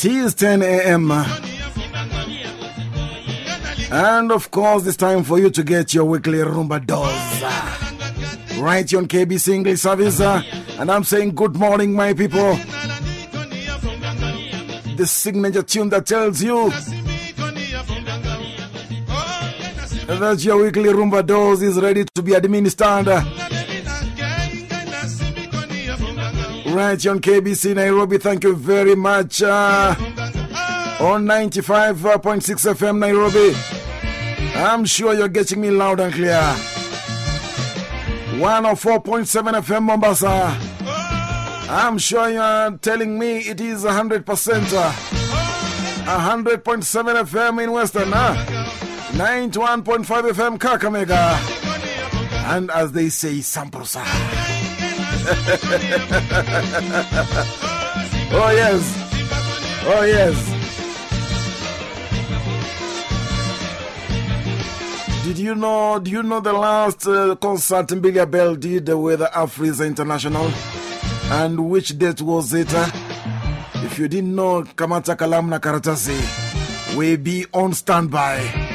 It is 10 a.m. And of course, it's time for you to get your weekly Rumba dose. Right here on KBC English Service. Uh, and I'm saying good morning, my people. The signature tune that tells you that your weekly Rumba dose is ready to be administered. Right on KBC Nairobi, thank you very much. Uh, on 95.6 FM Nairobi. I'm sure you're getting me loud and clear. 104.7 FM Mombasa. I'm sure you're telling me it is 100%. 100.7 FM in Western. Uh, 91.5 FM Kakamega. And as they say, Samprosa. Oh, yes. Oh, yes. Did you know? Do you know the last uh, concert Mbilia Bell did with Afrisa International? And which date was it? If you didn't know, Kamata Kalamna Karatasi will be on standby.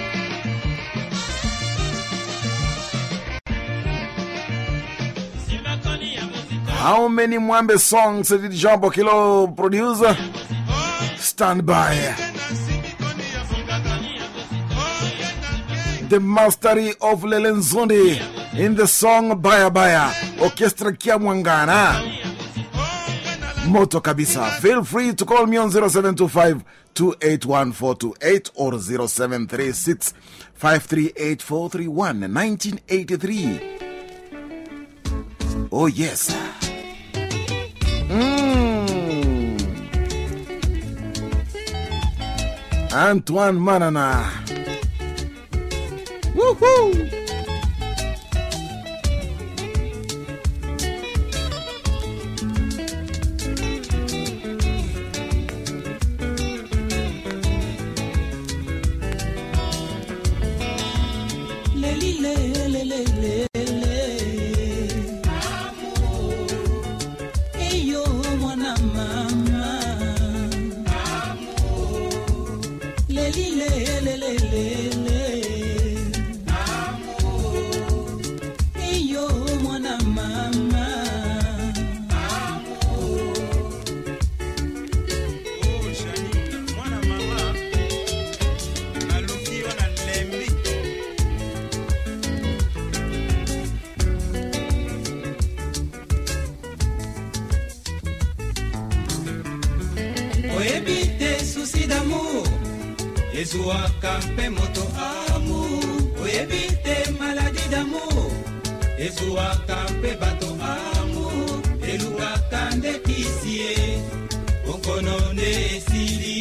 How many Mwambe songs did Jean Bokelo produce? Stand by. The mastery of Lelenzundi in the song Baya Baya, Orchestra Kiamwangana. Moto Kabisa. Feel free to call me on 0725 281428 or 0736 538431 1983. Oh, yes. Mm. Antoine Manana. Woohoo! Ezwaka mpe moto amour oyebi maladi d'amour ezwaka mpe bato amour elukaka nde kisi nde esili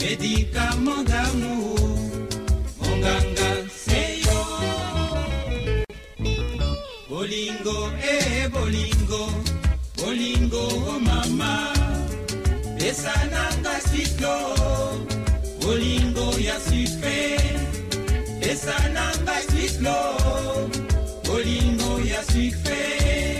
medikamo d'amour monganga seyo. Bolingo e bolingo. Bolingo o mama. Pesa nanga bolingo ya sucre esa nanga switlo bolingo ya sucre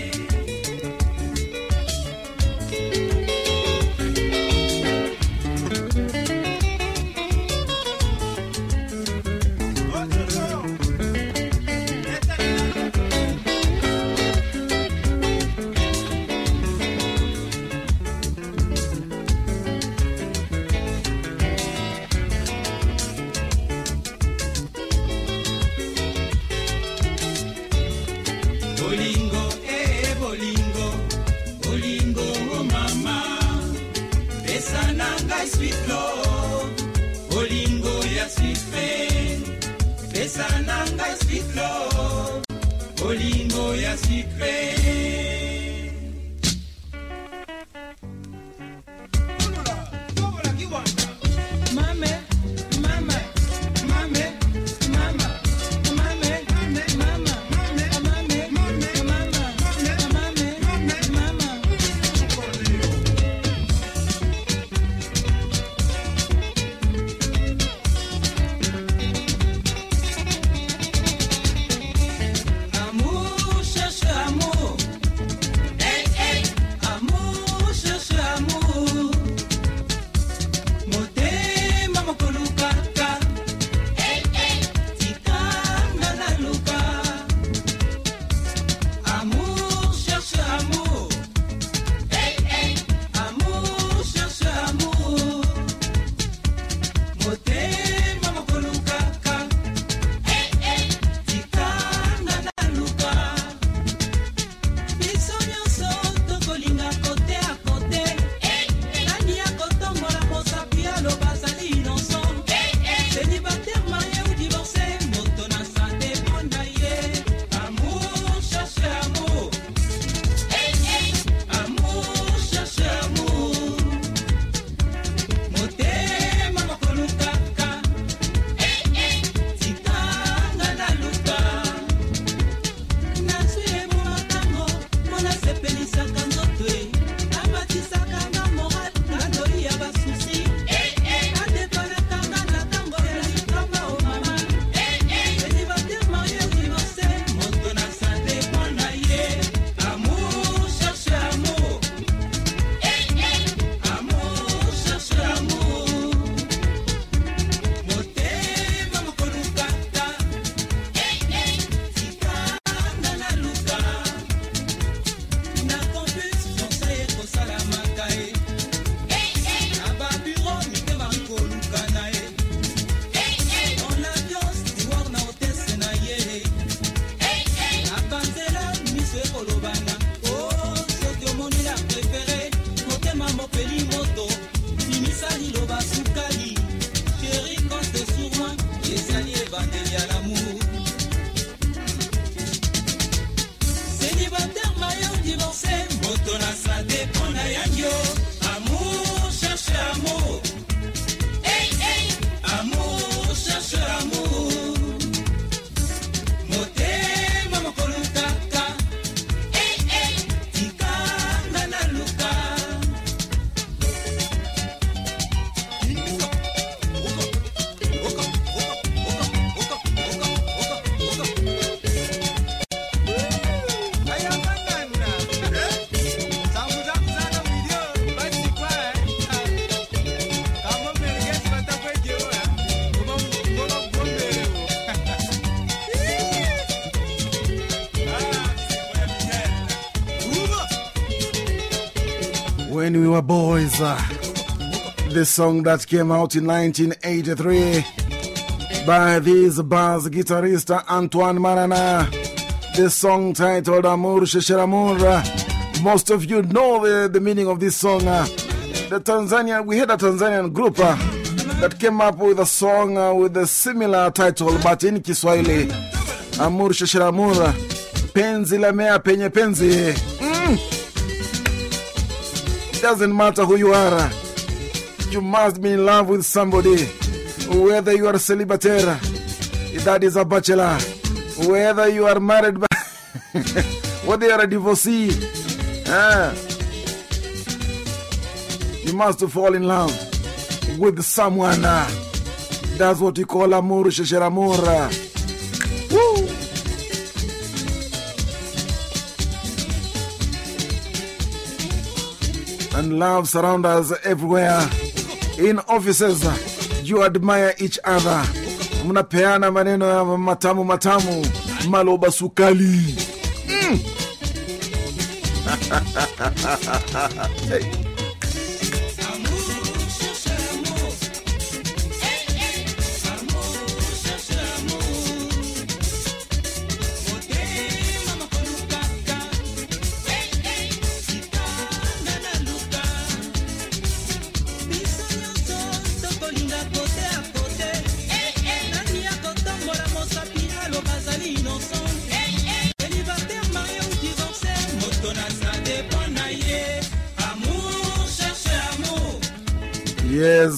Uh, the song that came out in 1983 by this bass guitarist Antoine Manana. The song titled Amour Chercher Amour. Most of you know the, the meaning of this song. Uh, the Tanzania, we had a Tanzanian group uh, that came up with a song with a similar title, but in Kiswahili. Amour Chercher Amour. Penzi la mea penye penzi. Mm. Doesn't matter who you are, you must be in love with somebody. Whether you are a celibataire, that is a bachelor. Whether you are married, whether you are a divorcee, you must fall in love with someone. That's what you call amour, chercher amour. Woo! And love surround us everywhere. In offices, you admire each other. Mnapeana maneno ya matamu matamu, maloba sukali. Mm. hey.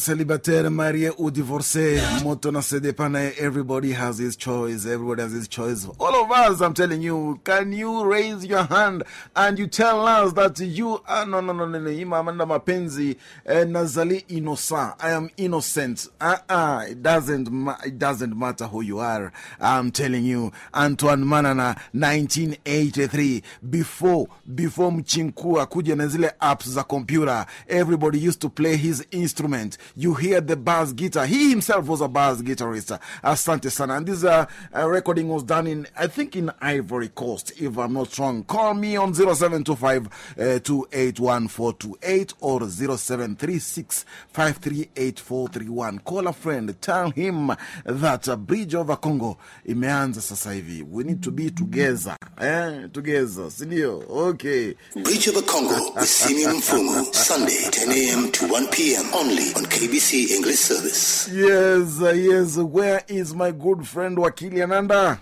Célibataire, marié ou divorcé, Motona se dépend. Everybody has his choice. Everybody has his choice. All of us, I'm telling you, can you raise your hand and you tell us that you are no, no, no, no, no, Imamanda Mapenzi, Nazali innocent. I am innocent. Uh uh, it doesn't, it doesn't matter who you are. I'm telling you, Antoine Manana, 1983, before, before Mchinkua kuja na zile apps za computer, everybody used to play his instrument. You hear the bass guitar. He himself was a bass guitarist. Asante Sana. And this uh, uh, recording was done in, I think, in Ivory Coast, if I'm not wrong. Call me on 0725 uh, 281428 or 0736 538431. Call a friend. Tell him that uh, Bridge over Congo imeanza sasa. We need to be together. Eh? Together. Sindio? Okay. Bridge over Congo with Simeon Mfumu. Sunday, 10 a.m. to 1 p.m. only on KBC English Service. Yes, uh, yes. Where is my good friend Wakili Ananda?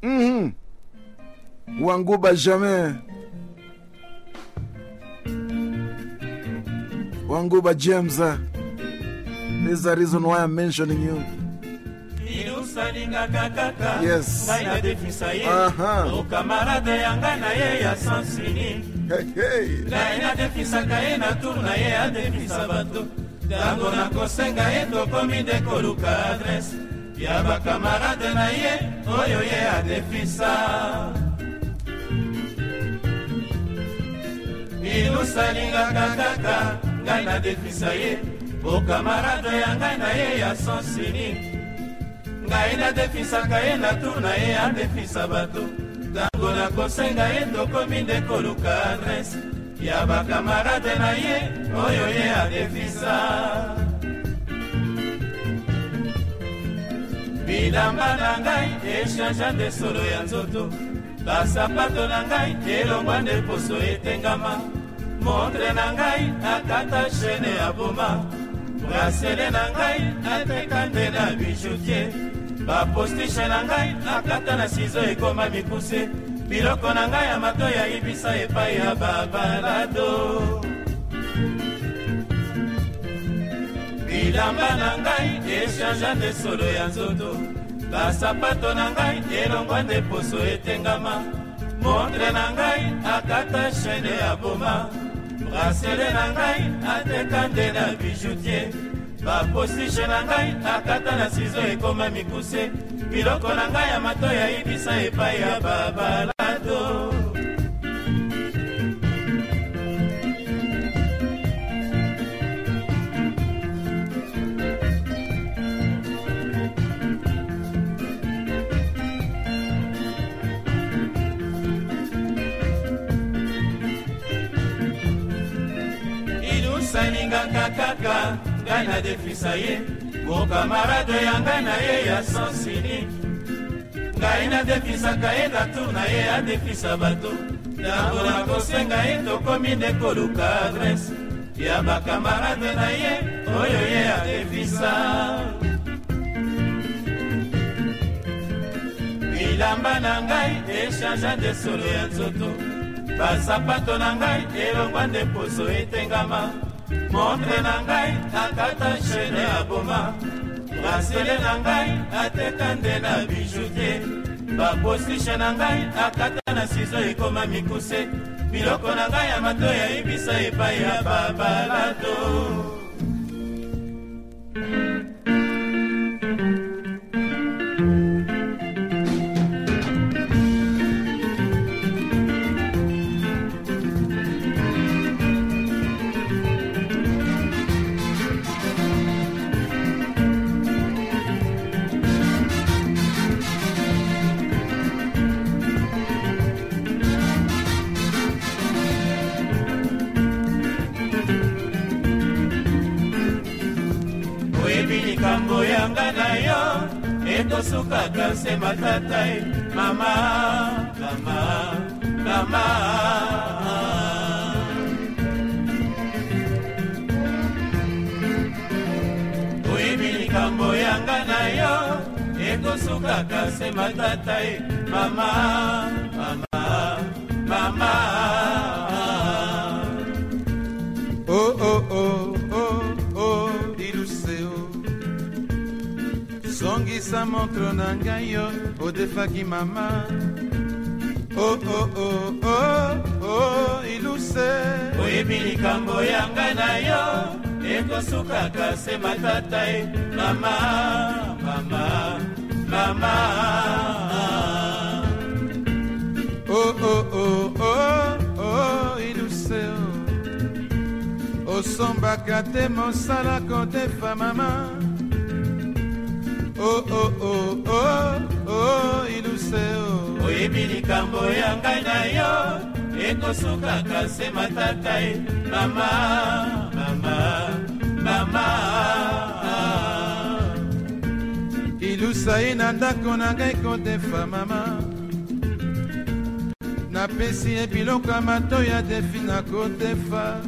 Mm hmm. Wanguba jamais. Wanguba James. Uh, this is the reason why I'm mentioning you. Yes. ngai nadefisa ye Aha. okamarade ya ngai na ye ya sansini Hey, hey. Ntango nakosenga ye tokomi nde koluka adrese ya bakamarade na ye oyo ye adefisa. Ilusalingaka kaka ngai nadefisa ye. Okamarade ya ngai na ye ya sansini. Ngai nadefisaka ye na tour na ye adefisa bato. Ntango nakosenga ye tokomi nde koluka adrese ya bakamarade na ye oyo ye adefisa bilamba na ngai eshanja nde solo ya nzoto. Basapato na ngai elongwa nde poso etengama. Montre na ngai akata shene ya boma. Brasele na ngai ateka nde na bijoutier. Bapostishe na ngai akata na sizo ekoma mikuse biloko na ngai ya mato yayibisa epai ya babalado bilamba na ngai eshanja nde solo ya nzoto. Basapato na ngai elongwa nde poso etengama. Montre na ngai akata shene ya boma. Brasele na ngai ateka nde na bijoutier bapostishe na ngai akata na sizo ekoma mikuse. Biloko na ngai ya mato yayibisa epai ya babalado ngai nadefisa ye mokamarade ya ngai na ye ya sansini ngai nadefisaka ye datour na ye adefisa bato. Ntango nakosenga ye tokomi nde koluka adrese ya bakamarade na ye oyo ye adefisa. Bilamba na ngai echangea nde solo ya nzoto. Basapato na ngai elongwa nde poso etengama montre na ngai akata chaine ya boma. Brasele na ngai ateka nde na biju te bapostishe na ngai akata na sizo ekoma mikuse. Biloko na ngai ya mato yayebisa epai ya babalato. oyebi ekosukaka se matata e mama mama mama. Oyebi likambo yanga na yo. Ekosukaka se matata e mama mama mama. Oh oh oh oh oh zongisa montre na ngai yo odefaki mama. Oh oh oh oh oh iluse. Oyebi likambo yanga na yo ekosukaka se matata e mama mama mama. Oh oh oh oh oh iluseo osombaka te mosala kodefa mama oh oh oh oh oh iluseo oyebi likambo ya ngai na yo ekosukaka se matata e. Mama mama mama. Ilusa ye na ndako na ngai kodefa mama. Napesi ye biloko ya matoi ya defi na kodefa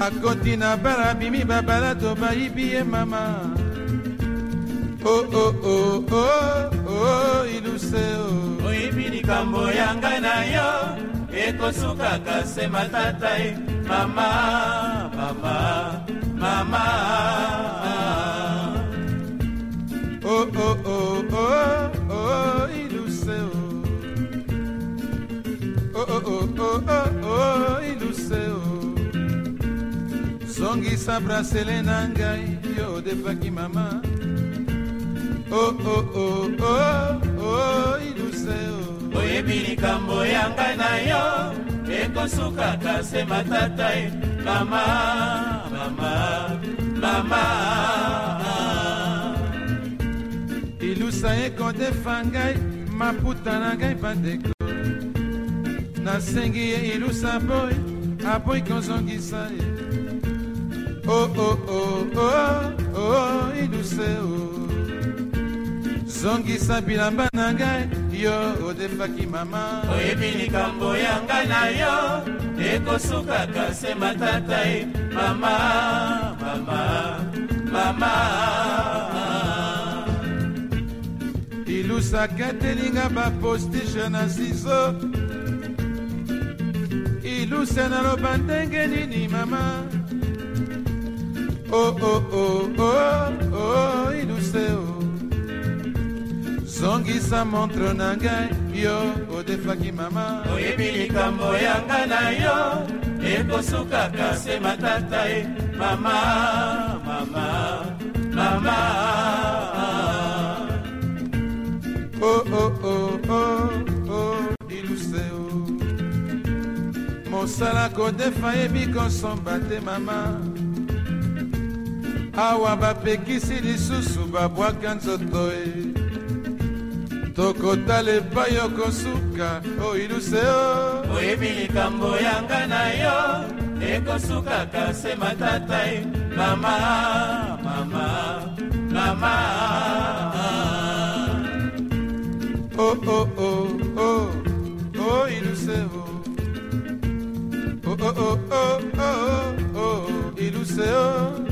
akoti na bala bimi babalato bayibi ye mama oh oh oh oh oh iluse oh oyebi likambo ya ngai na yo ekosukaka se matata e mama mama mama oh oh oh oh oh iluse oh oh oh oh oh oh iluse oh zongisa brasele na ngai yo odefaki mama oh oh oh oh oh iluse oh oyebi likambo ya ngai na yo ekosukaka se matata e. Mama mama mama. Ilusa ye kodefa ngai maputa na ngai bandeko nasengi ye ilusa boy aboyi kozongisa ye oh oh oh oh oh iluse oh zongisa bilamba na ngai yo odefaki mama. Oyebi likambo ya ngai na yo ekosukaka se matata e. Mama mama mama. Ilusaka telinga bapostige na sizo iluse naloba ndenge nini mama? Oh oh oh oh oh iluse oh zongisa montre na ngai yo odefaki mama. Oyebi likambo ya ngai na yo ekosukaka se matata e. Mama mama mama. Oh oh oh oh oh iluse oh mosala kodefa yebi kosomba te mama. Awa bapekisi lisusu babwaka nzoto e tokotala epai okosuka oiluse o oyebi likambo yanga na yo. Ekosukaka se matata e mama mama mama. O oh, o oh, o oh, oh. o o iluse o o oh, o oh, o o o iluse o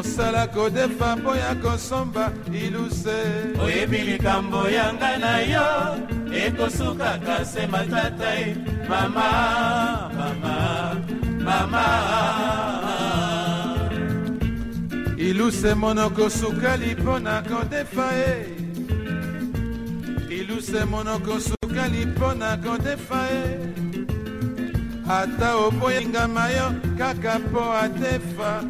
mosala kodefa mpo ya kosomba iluse. Oyebi likambo yanga na yo ekosukaka se matata e mama mama mama. Iluse monoko sukali mpo na kodefa e. Iluse monoko sukali mpo na kodefa e. Ata oboyingama yo kaka mpo atefa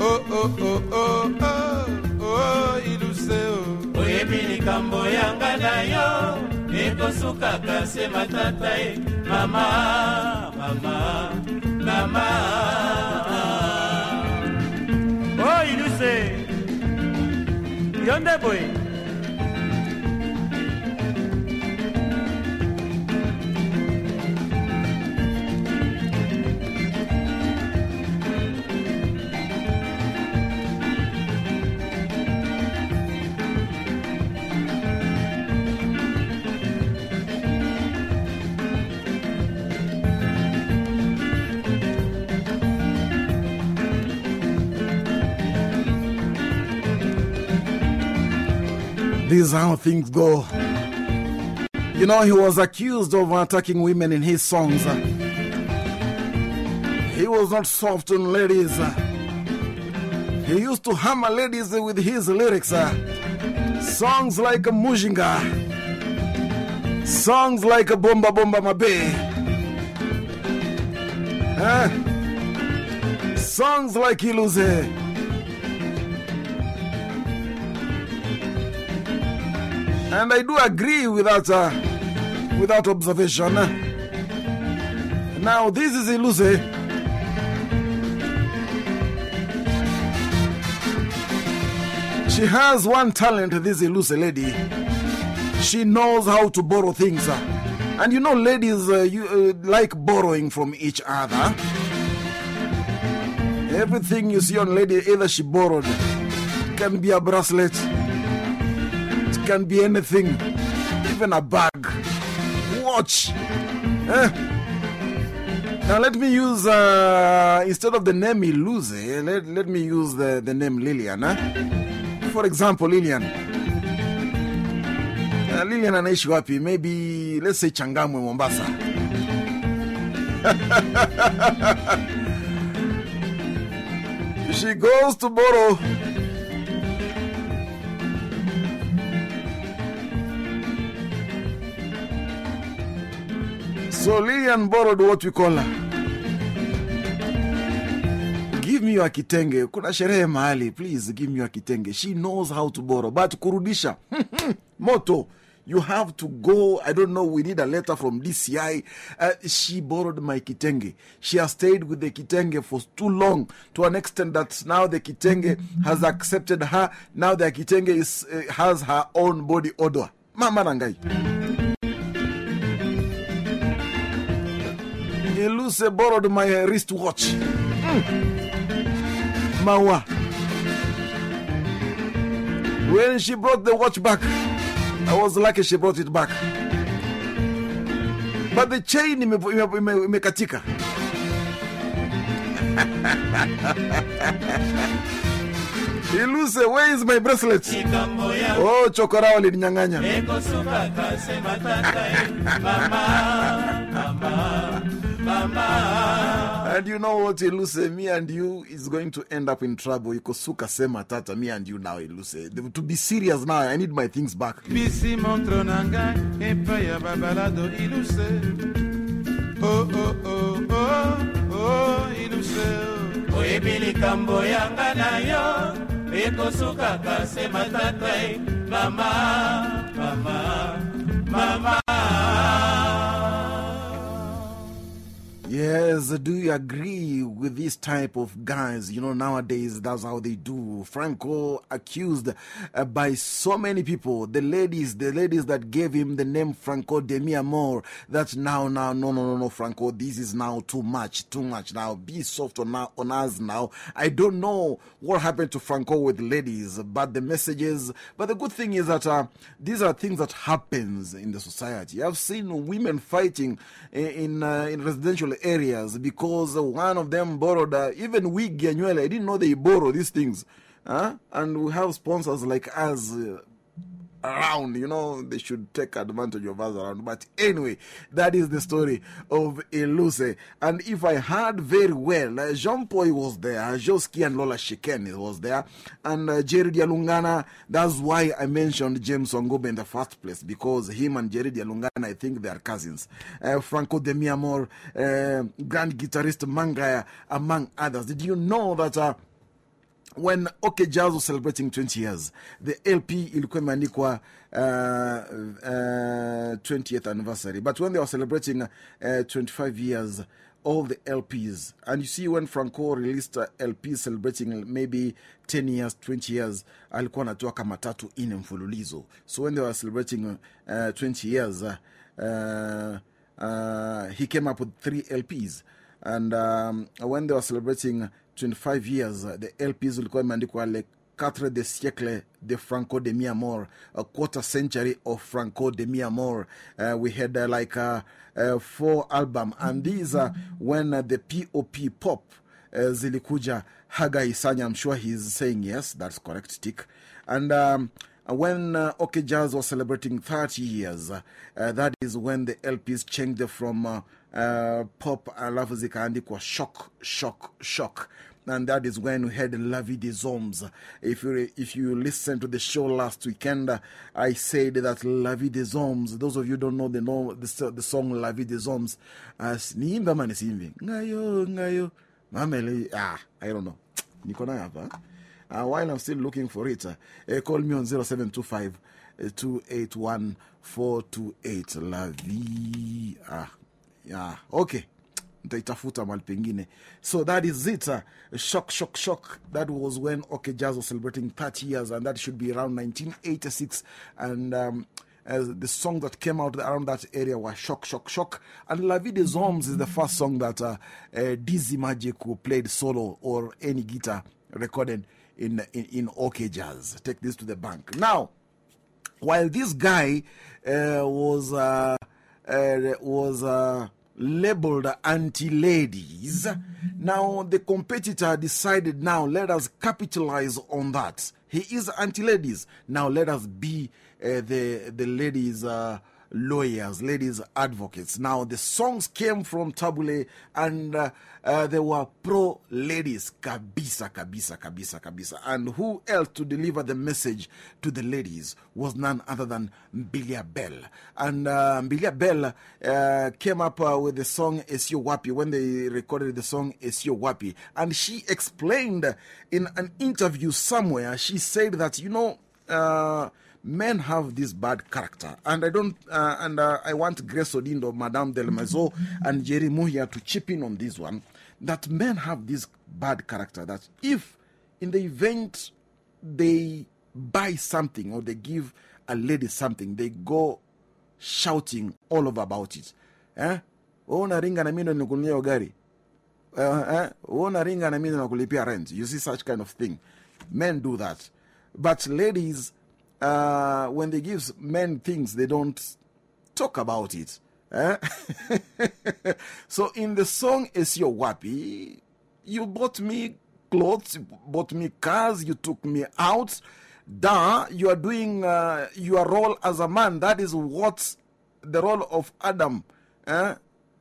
oh, oh, oh, oh, oh, oh, iluse oh. oyebi likambo yanga na yo ekosukaka se matata e. Mama mama mama. O oh, iluse yo nde boye This is how things go. You know, he was accused of attacking women in his songs. He was not soft on ladies. He used to hammer ladies with his lyrics. Songs like Mujinga, songs like Bomba Bomba Mabe, eh? songs like Iluze. And I do agree with that, uh, with that observation. Now, this is Iluze. She has one talent, this Iluze lady. She knows how to borrow things. And you know, ladies uh, you, uh, like borrowing from each other. Everything you see on lady, either she borrowed, can be a bracelet can be anything, even a bag, watch. Eh? Now, let me use, uh, instead of the name Iluze, let, let me use the, the name Lillian. Eh? For example, Lillian. Uh, Lillian anaishi? Maybe, let's say Changamwe, Mombasa. she goes to borrow So Lillian borrowed what we call her. Give me your kitenge. Kuna sherehe mahali. Please give me your kitenge. She knows how to borrow. But kurudisha. Moto. You have to go. I don't know. We need a letter from DCI. Uh, she borrowed my kitenge. She has stayed with the kitenge for too long to an extent that now the kitenge has accepted her. Now the kitenge is, uh, has her own body odor. Mama Nangai. Iluse borrowed my wristwatch. Mm. Mawa. When she brought the watch back, I was lucky she brought it back. But the chain imekatika. Iluse, where is my bracelet? Oh, chokorao lininyang'anya. And you know what, Iluse, me and you is going to end up in trouble. You Ikosuka sema tata, me and you now, Iluse. To be serious now, I need my things back. bisi montre na ngai babalado iluse oh, oh, oh, oh, oh, iluse oyebi likambo yanga na yo ekosukaka se matata e eh, mama mama mama Yes, do you agree with this type of guys? You know, nowadays that's how they do. Franco accused uh, by so many people, the ladies, the ladies that gave him the name Franco de mi amor. That now, now, no, no, no, no, Franco, this is now too much, too much now. Be soft on, on us now. I don't know what happened to Franco with ladies, but the messages, but the good thing is that uh, these are things that happens in the society. I've seen women fighting in, in, uh, in residential areas because one of them borrowed, uh, even we Ganyuele, I didn't know they borrow these things. And we have sponsors like us uh, around, you know, they should take advantage of us around. But anyway, that is the story of Iluse. And if I heard very well, uh, Jean Paul was there, Joski and Lola Checain was there, and uh, Jerry Dialungana. That's why I mentioned James Ongobe in the first place, because him and Jerry Dialungana, I think they are cousins. Uh, Franco de Miamor, uh, grand guitarist Mangaya, among others. Did you know that? Uh, when OK Jazz was celebrating 20 years, the LP ilikuwa imeandikwa uh, uh, 20th anniversary. But when they were celebrating uh, 25 years, all the LPs, and you see when Franco released LPs celebrating maybe 10 years, 20 years, alikuwa anatoa kama tatu mfululizo. So when they were celebrating uh, 20 years, uh, uh, he came up with three LPs. And um, when they were celebrating 25 years, uh, the LPs ulikuwa imeandikwa le quatre de siècle de Franco de mi amor, a quarter century of Franco de mi amor. Uh, we had uh, like uh, four album, and these are when the POP pop zilikuja. Haga Isanya, I'm sure he's saying yes, that's correct, tick. And um, when OK Jazz was celebrating 30 years, that is when the LPs changed from uh, uh, pop alafu zikaandikwa shock shock shock and that is when we had La Vie des Hommes. If you, if you listen to the show last weekend, uh, I said that La Vie des Hommes, those of you don't know the, the, the song La Vie des Hommes, as niimba mani simbi. Ngayo, ngayo, mamele, ah, I don't know. Niko nayo hapa. Uh, while I'm still looking for it, uh, call me on 0725 281 428. La Vie, ah, yeah, okay. nitaitafuta mahali pengine so that is it uh, shock shock shock that was when OK Jazz was celebrating 30 years and that should be around 1986 and um, as the song that came out around that area was Shock, Shock, Shock. And La Vie des Hommes is the first song that uh, uh, Dizzy Mandjeku who played solo or any guitar recorded in, in, in OK Jazz. Take this to the bank. Now, while this guy uh, was, uh, uh, was labeled anti ladies. Now, the competitor decided, now let us capitalize on that. He is anti ladies. Now, let us be uh, the, the ladies. Uh, lawyers, ladies advocates. Now, the songs came from Tabu Ley and uh, uh, they were pro ladies. Kabisa, kabisa, kabisa, kabisa. And who else to deliver the message to the ladies was none other than Mbilia Bell. And uh, Mbilia Bell uh, came up uh, with the song Esio Wapi when they recorded the song Esio Wapi. And she explained in an interview somewhere, she said that, you know, uh, men have this bad character. And I don't, uh, and uh, I want Grace Odindo, Madame Del Mazo, and Jerry Muhia to chip in on this one. That men have this bad character that if in the event they buy something or they give a lady something, they go shouting all over about it. Eh? Eh? Nakulipia rent. You see such kind of thing. Men do that. But ladies, uh, when they give men things, they don't talk about it. Eh? so in the song Esio Wapi, you bought me clothes, you bought me cars, you took me out. Da, you are doing uh, your role as a man. That is what the role of Adam. Eh?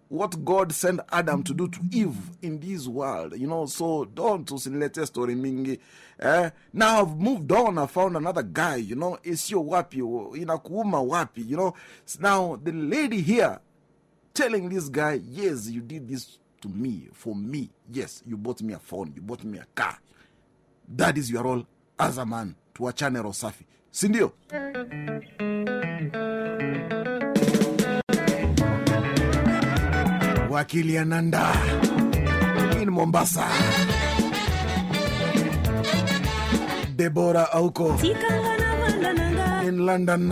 what God sent Adam to do to Eve in this world, you know. So don't latest story mingi. Eh? Now I've moved on, I found another guy, you know, it's your wapi, inakuuma wapi, you know. Now the lady here telling this guy, yes, you did this to me, for me. Yes, you bought me a phone, you bought me a car. That is your role as a man. Tuachane Rosafi, sindio? wakili Ananda in Mombasa, Deborah Auko tikanga na banda na nga in London,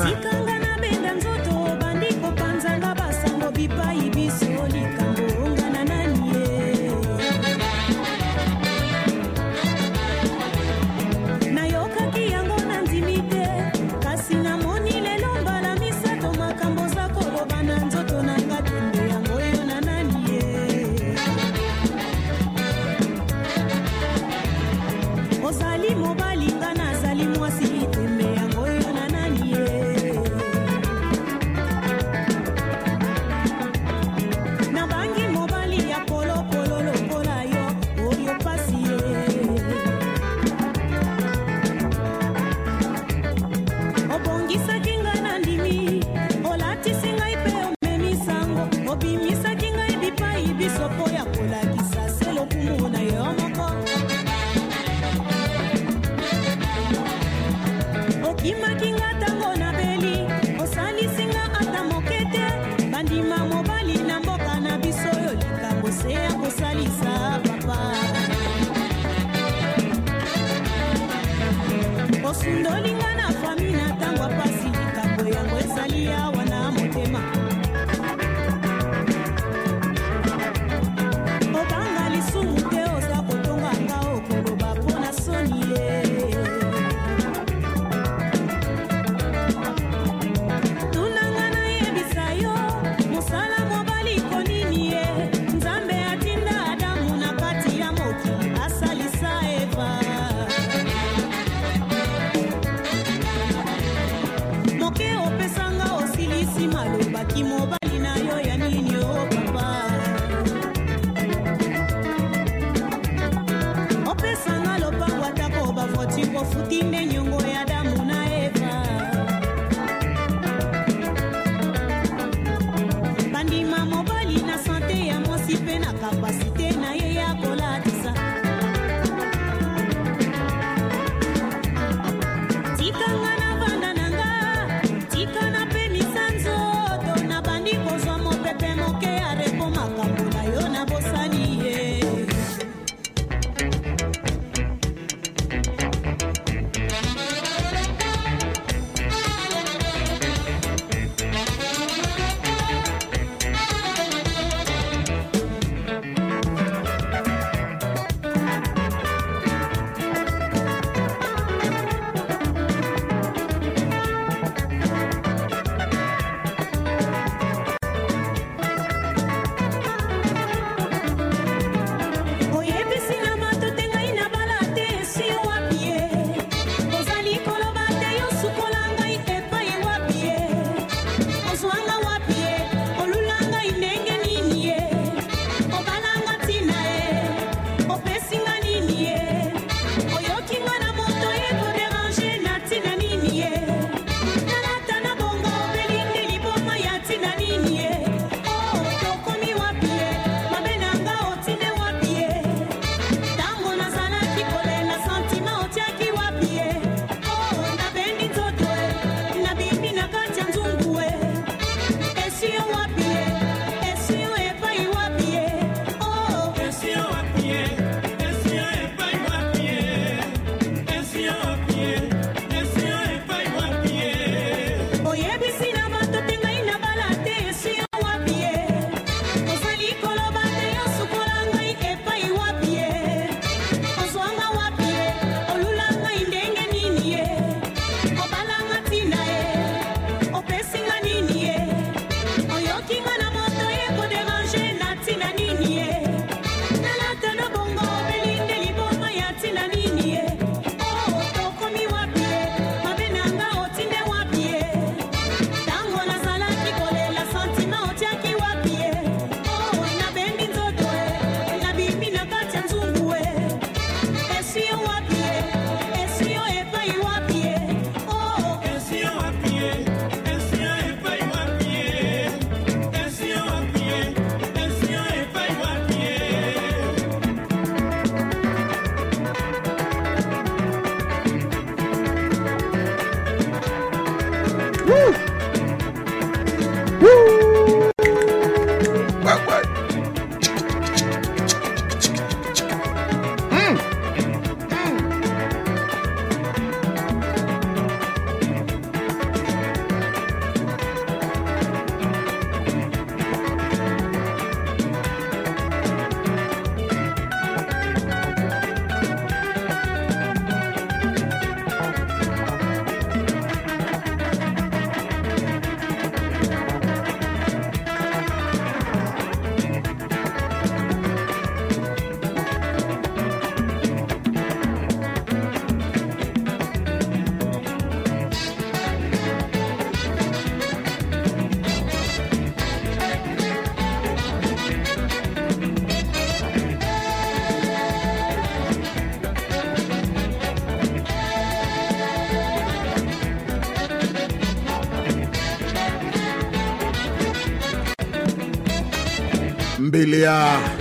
Mbilia.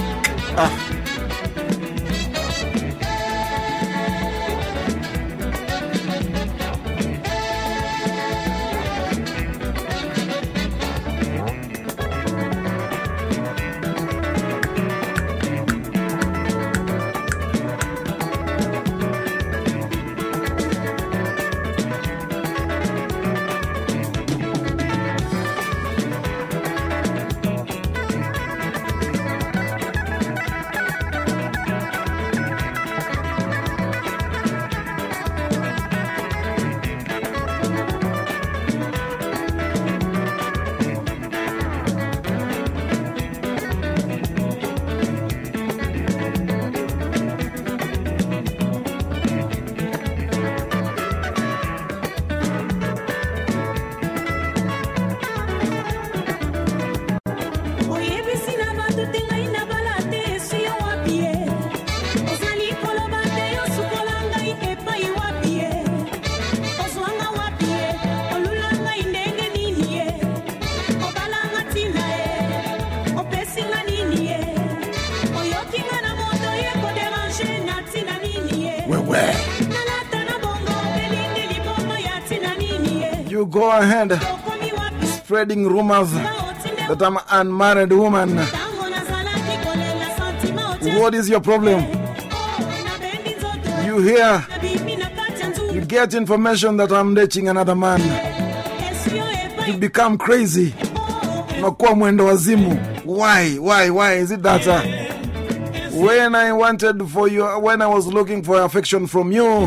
Ahead spreading rumors that I'm an unmarried woman. What is your problem? You hear, you get information that I'm dating another man. You become crazy. Why? Why? Why is it that? uh, when I wanted for you, when I was looking for affection from you,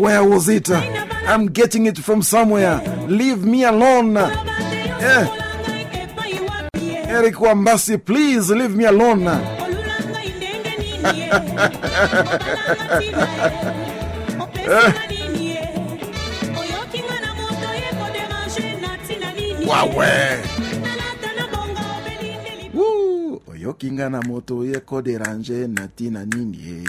where was it? I'm getting it from somewhere. Leave me alone. yeah. epai wapi ye Eric Wambasi, please leave me alone. olula ngai ndenge nini ye obalanga ntina ye opesinga nini ye oyokinga na moto ye koderange na ntina nini ye Wawe. nalata na bongo belinde libo Woo! oyokinga na moto yeko derange na tina nini ye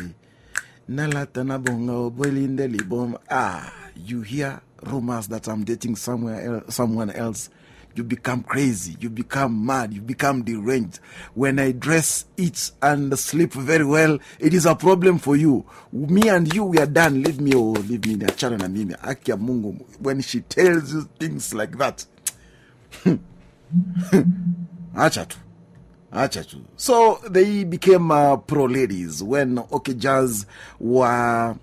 nalata na bonga obwelinde libom ah you hear rumors that i'm dating somewhere el someone else. You become crazy. You become mad. You become deranged. When i dress eat and sleep very well it is a problem for you. Me and you we are done. Leave me oh leave me. Achana na mimi. When she tells you things like that acha tu. Acha tu. So they became uh, pro ladies when OK Jazz were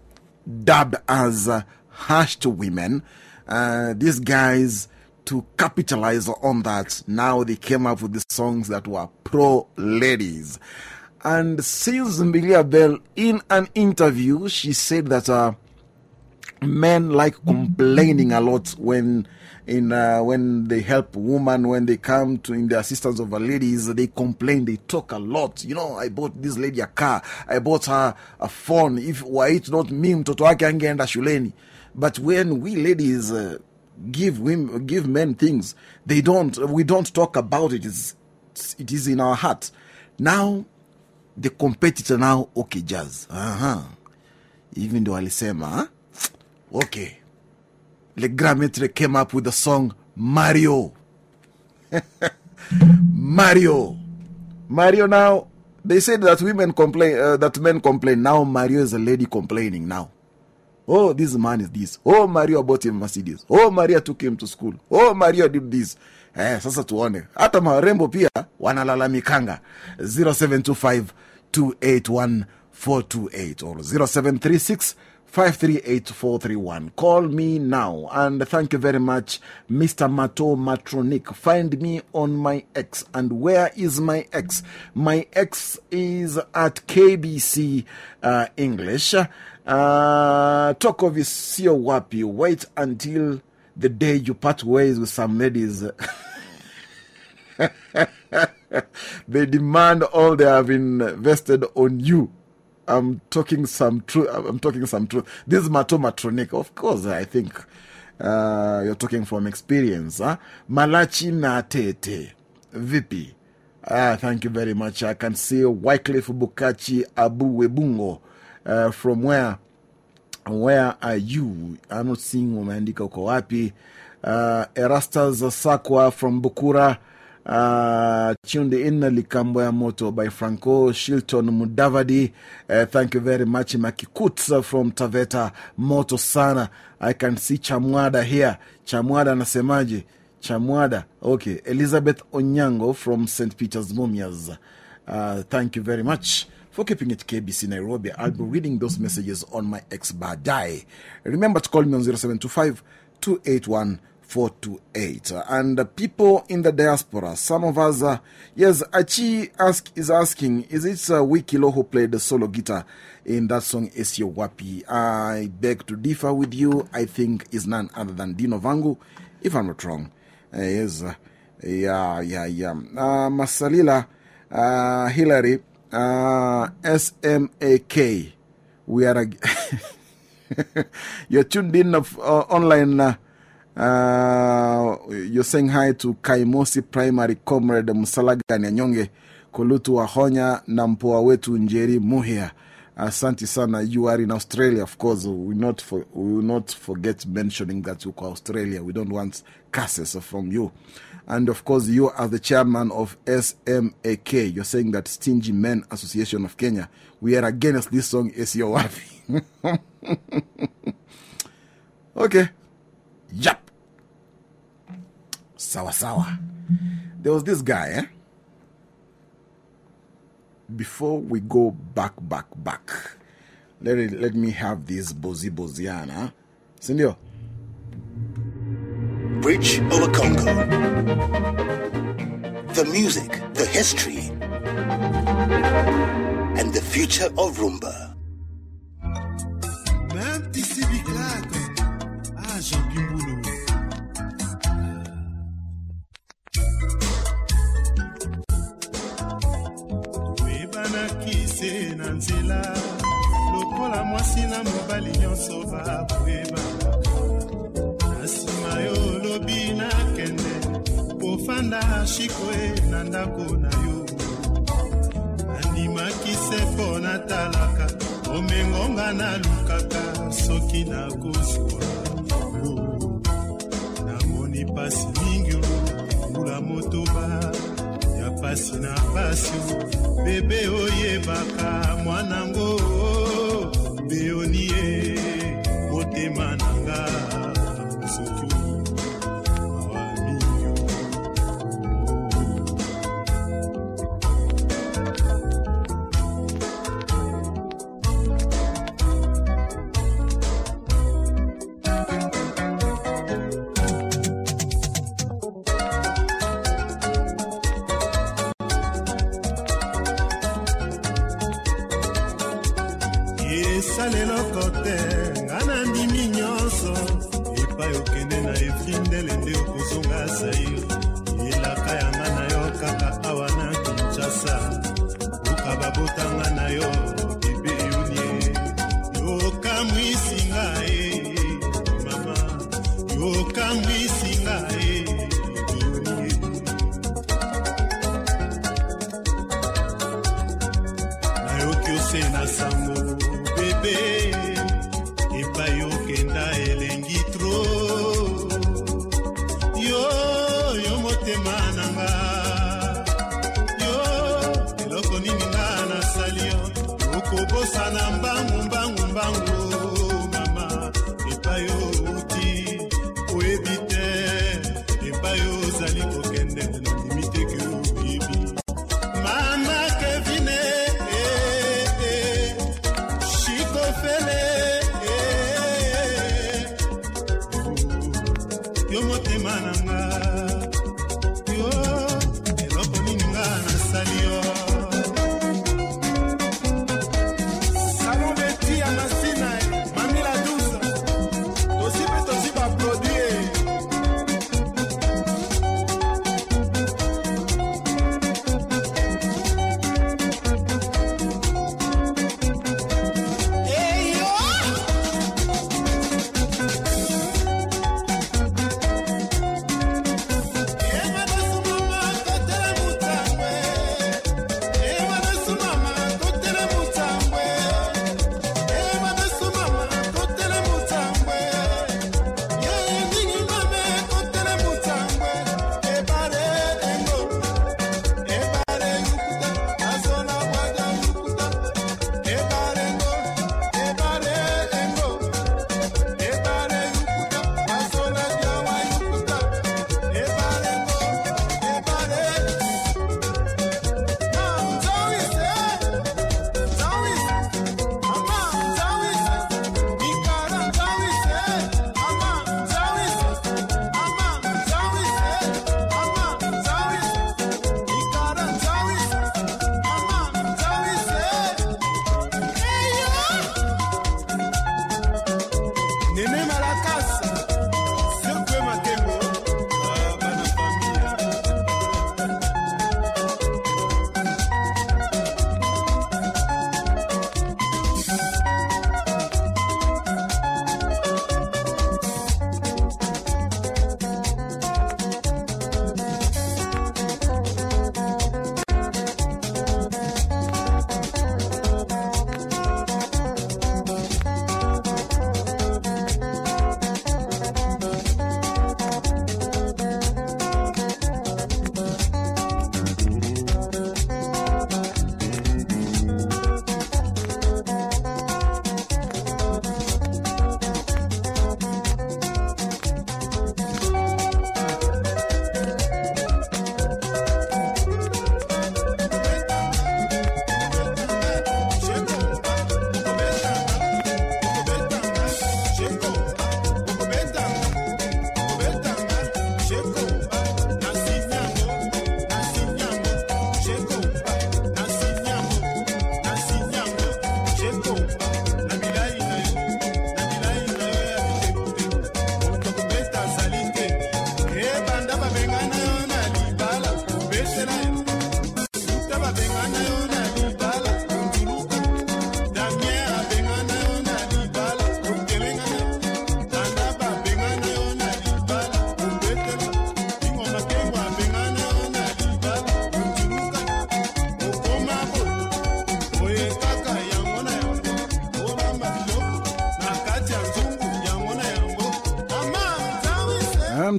dubbed as uh, harsh to women. Uh, these guys, to capitalize on that, now they came up with the songs that were pro ladies. And since Mbilia Bell, in an interview, she said that uh, men like complaining a lot when in uh, when they help women when they come to in the assistance of the ladies they complain they talk a lot you know i bought this lady a car i bought her a phone if were it not me mtoto wake angeenda shuleni but when we ladies uh, give women give men things they don't we don't talk about it it's, it is in our heart now the competitor now okay jazz uh-huh. even though alisema huh? okay Le Grand came up with the song Mario. Mario. Mario now, they said that women complain, uh, that men complain. Now Mario is a lady complaining now. Oh, this man is this. Oh, Mario bought him Mercedes. Oh, Maria took him to school. Oh, Mario did this. Eh, sasa tuone. Hata marembo pia wanalalamikanga. 0725 281 428 or 0736 538431. Call me now and thank you very much, Mr. Mato Matronic. Find me on my X. And where is my X? My X is at KBC uh, English. Uh, talk of is sio wapi. Wait until the day you part ways with some ladies. they demand all they have invested on you. I'm talking some truth. I'm talking some truth. This is Mato. Of course, I think uh, you're talking from experience. Malachi na tete. Ah, thank you very much. I can see Wycliffe Bukachi Abu Webungo. Uh, from where? Where are you? I'm not seeing umeandika uko wapi. Uh, Erastas Sakwa from Bukura. Uh, tuned in Likambo ya Moto by Franco Shilton Mudavadi. Uh, thank you very much. Makikutsa from Taveta Moto sana. I can see Chamwada here. Chamwada anasemaje? Chamwada. Okay. Elizabeth Onyango from St. Peter's Mumias. Uh, thank you very much for keeping it KBC Nairobi. I'll be reading those messages on my ex die. Remember to call me on 0725 281 428. And uh, people in the diaspora, some of us, uh, yes, Achi ask, is asking, is it uh, Wikilo who played the solo guitar in that song, Esio Wapi? I beg to differ with you. I think is none other than Dino Vangu, if I'm not wrong. Uh, yes, uh, yeah, yeah, yeah. Uh, Masalila, uh, Hillary, uh, SMAK. We are, you're tuned in uh, online. Uh, uh, you're saying hi to Kaimosi Primary Comrade Musalaga Nyanyonge, Kulutu Wahonya na mpoa wetu Njeri Muhia. Asante sana. You are in Australia, of course. We not, for, we will not forget mentioning that you call Australia. We don't want curses from you. And of course, you are the chairman of SMAK. You're saying that Stingy Men Association of Kenya. We are against this song, Wapi. okay. Yep. Sawa sawa. There was this guy, eh? Before we go back, back, back, let, it, let me have this Bozi Boziana. Sindio? Bridge over Congo. The music, the history, and the future of nzela lokola mwasi na mobali nyonso olobi nakende kofanda shikoe na ndako na yo. Nandimaki se mpo natalaka omengonga nalukaka soki nakozwa. Oh, namoni pasi mingi mbula motoba ya pasi na pasi bebe oyebaka mwanango beoni ye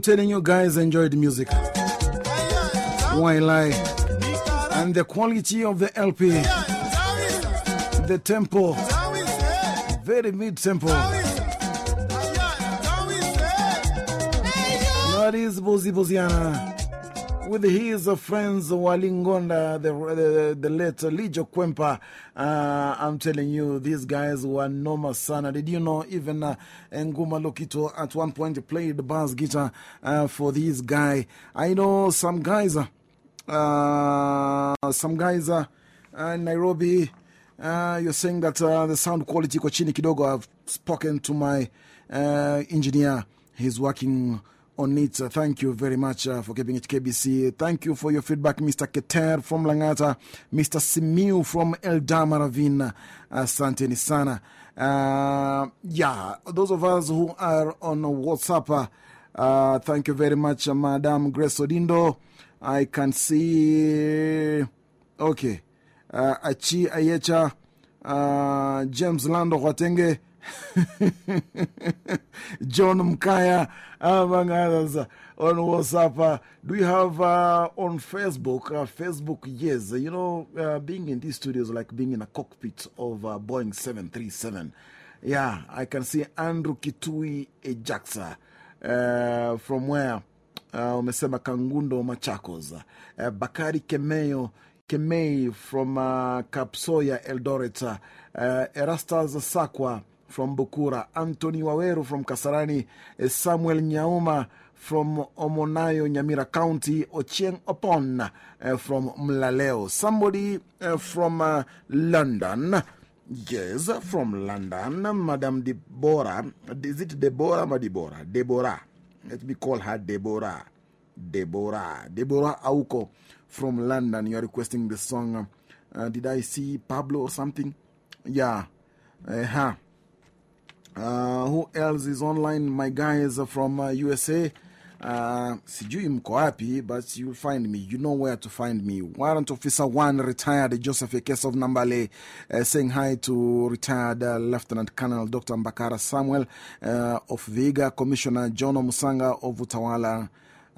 telling you guys, enjoy the music. Why lie? And the quality of the LP, the tempo, very mid tempo. That is Bozi Boziana with his friends Walingonda, the, the, the late Lijo Kwempa. Uh, I'm telling you, these guys were normal sana. Did you know even uh, Nguma Lokito at one point played the bass guitar uh, for this guy? I know some guys, uh, some guys uh, in Nairobi. Uh, you're saying that uh, the sound quality kochini kidogo. I've spoken to my uh, engineer. He's working on it. Thank you very much uh, for keeping it KBC. Thank you for your feedback, Mr. Keter from Langata, Mr. Simiu from Eldama Ravine. Asante sana. Uh, yeah, those of us who are on WhatsApp, uh, thank you very much, Madam Grace Odindo. I can see. Okay. Achi Ayecha, James Lando Watenge. John Mkaya, among others, on WhatsApp. Uh, do you have uh, on Facebook? Uh, Facebook, yes. You know, uh, being in these studios like being in a cockpit of uh, Boeing 737. Yeah, I can see Andrew Kitui Ejaksa uh, from where? Umesema Kangundo Machakos. Bakari Kemeyo. Kemei from Kapsoya Eldoret. Erastas Sakwa from Bukura, Anthony Waweru from Kasarani, Samuel Nyauma from Omonayo, Nyamira County, Ochieng Opon uh, from Mlaleo. Somebody uh, from uh, London. Yes, from London, Madam Deborah. Is it Deborah or Deborah? Deborah. Let me call her Deborah. Deborah. Deborah Auko from London. You are requesting the song. did I see Pablo or something? Yeah. Uh -huh. Uh, who else is online? My guys from uh, USA. Uh, sijui mko wapi, but you'll find me. You know where to find me. Warrant Officer 1, retired Joseph Ekes of Nambale, uh, saying hi to retired uh, Lieutenant Colonel Dr. Mbakara Samuel uh, of Viga, Commissioner John Musanga of Utawala.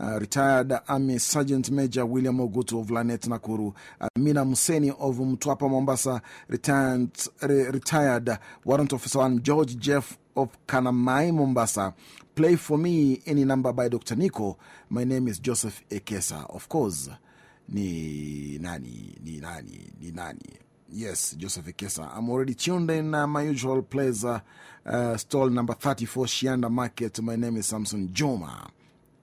Uh, retired Army Sergeant Major William Ogutu of Lanet Nakuru, Amina Museni of Mtwapa Mombasa, retired, re, retired Warrant Officer 1 George Jeff of Kanamai Mombasa. Play for me any number by Dr. Nico. My name is Joseph Ekesa. Of course, ni nani, ni nani, ni nani. Yes, Joseph Ekesa. I'm already tuned in uh, my usual place, uh, uh, stall number 34, Shianda Market. My name is Samson Joma.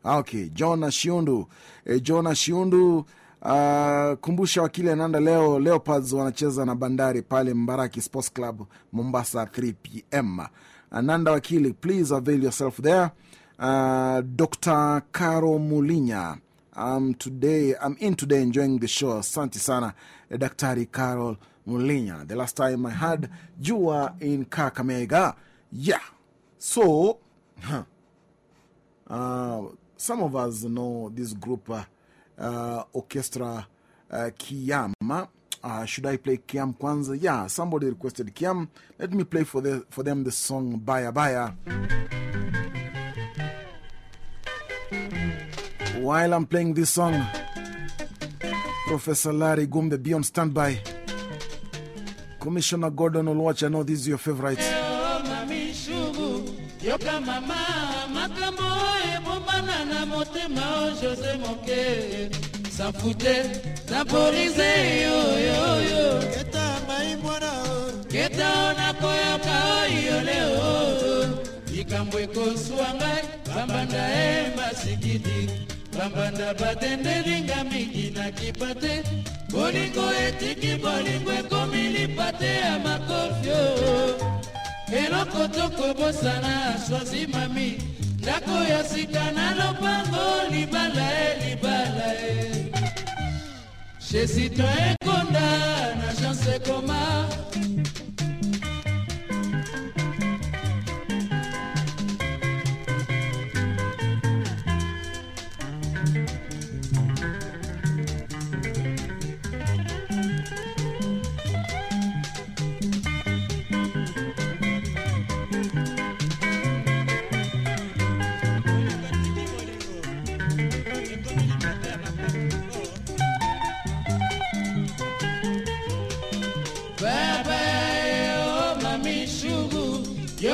Okay, John Shiundu. e, John Shiundu, uh, kumbusha wakili ananda leo. Leopards wanacheza na Bandari pale Mbaraki Sports Club, Mombasa, 3 p.m. Ananda Wakili, please avail yourself there. Uh, Dr. Caro Mulinya, I'm, today, I'm in today enjoying the show. Asante sana, Daktari Carol Mulinya. The last time I had Jua in Kakamega. Yeah. So, huh. uh, some of us know this group, uh, uh, Orchestra uh, Kiam. Uh, should I play Kiam Kwanza? Yeah, somebody requested Kiam. Let me play for, the, for them the song Baya Baya. While I'm playing this song, Professor Larry Gumbe, be on standby. Commissioner Gordon Olwach, I know this is your favorite. Motema o jose moke safute na borize yoyoyo keta mai mwana keta onakoyoka oyole o likambo ekoswa ngai bambanda e masikidi bambanda batendelinga mingi na kipate. Bolingo etiki bolingo ekomi lipate ya makofi o eloko tokobosana shwazi mami ndako ya sika na lopango libala e libala e. Chez citoyen konda na chance koma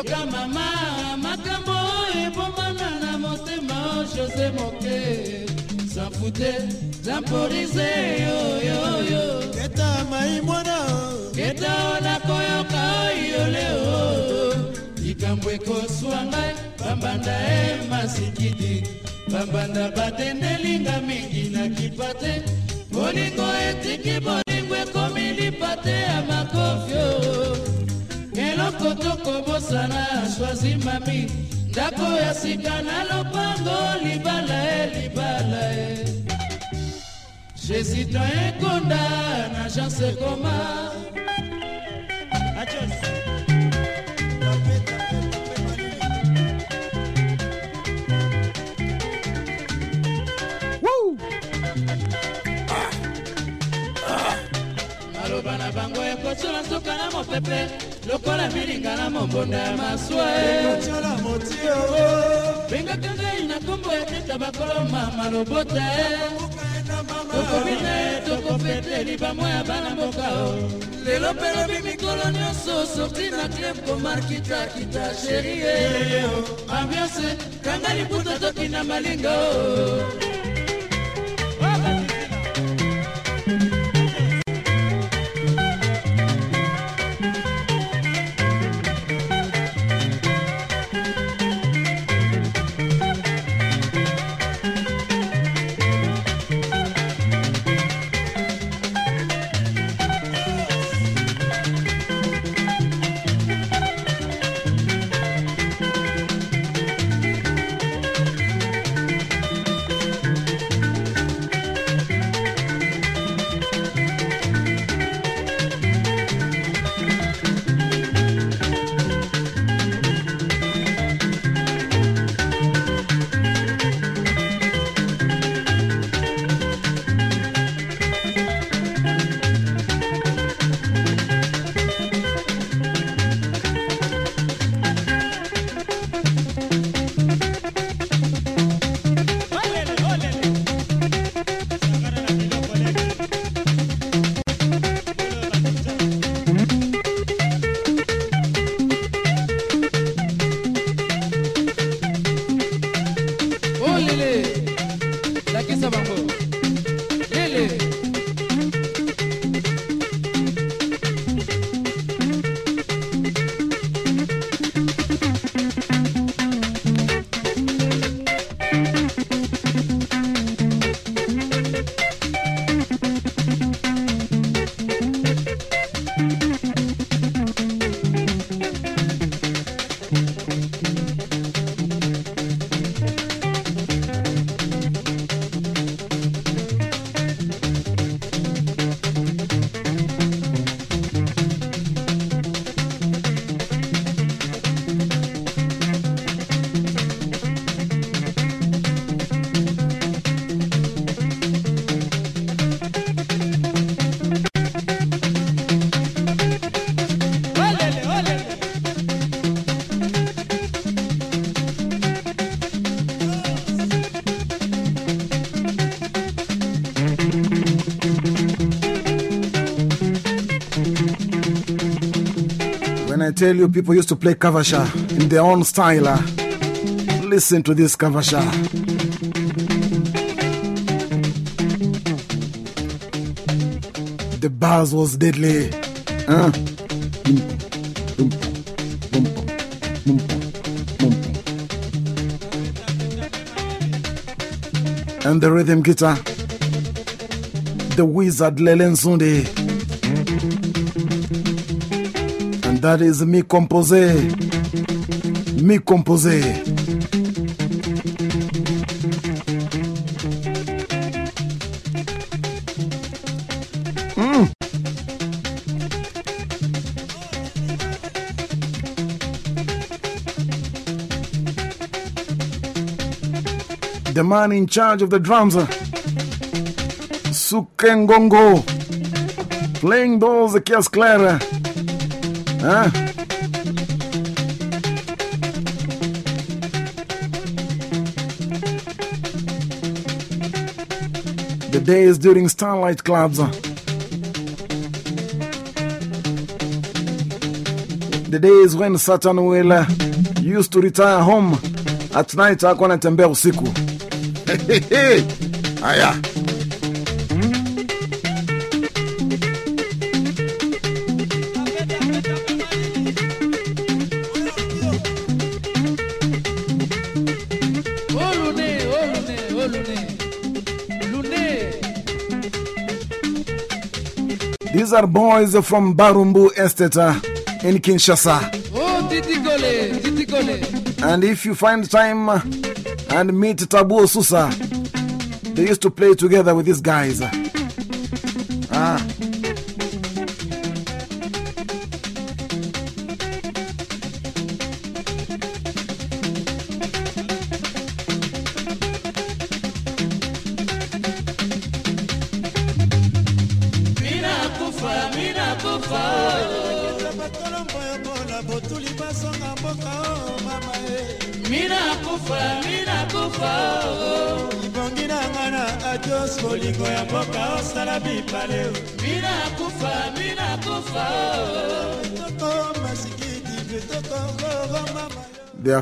yoka mama makambo ebomana na motema jose moke. Sanfute zamporize yoyoyo keta mai mwana. Keta nakoyoka oyoleo likambo ekoswa ngai bambanda e masikidi bambanda batendelinga mingi na kipate. Bolingo etiki bolingo ekomi lipate ya makofio eloko tokobosana shwazi mami. Ndako ya sika na lopango libala e libala e. Citoyen konda na agence koma Woo! maloba na bango ekosola nzoka na mopepe lokola milinga na mombonda ya maswa e tiola motio. Bengaka ngai na nkombo ya teta bakoloma malobota e tokobina e tokopeteli bamwa ya bana mboka o lelo mpe lobi mikolo nyonso sorti na club komarkitakita sheri e ambiance kanga liputa tokina malinga o tell you people used to play kavasha in their own style, uh, listen to this kavasha. The buzz was deadly. Huh? And the rhythm guitar, the wizard Lelen Sunday. That is Mi Compose. Mi Compose. Mm. The man in charge of the drums, uh, Sukengongo, playing those uh, Kias Clara. Uh, Huh? The days during starlight clubs. the days when Satan will uh, used to retire home at night, hakuwa anatembea usiku. Haya. Oh are boys from Barumbu Estate uh, in Kinshasa. Oh Titi Gole, Titi Gole. And if you find time uh, and meet Tabu Susa, they used to play together with these guys. Ah.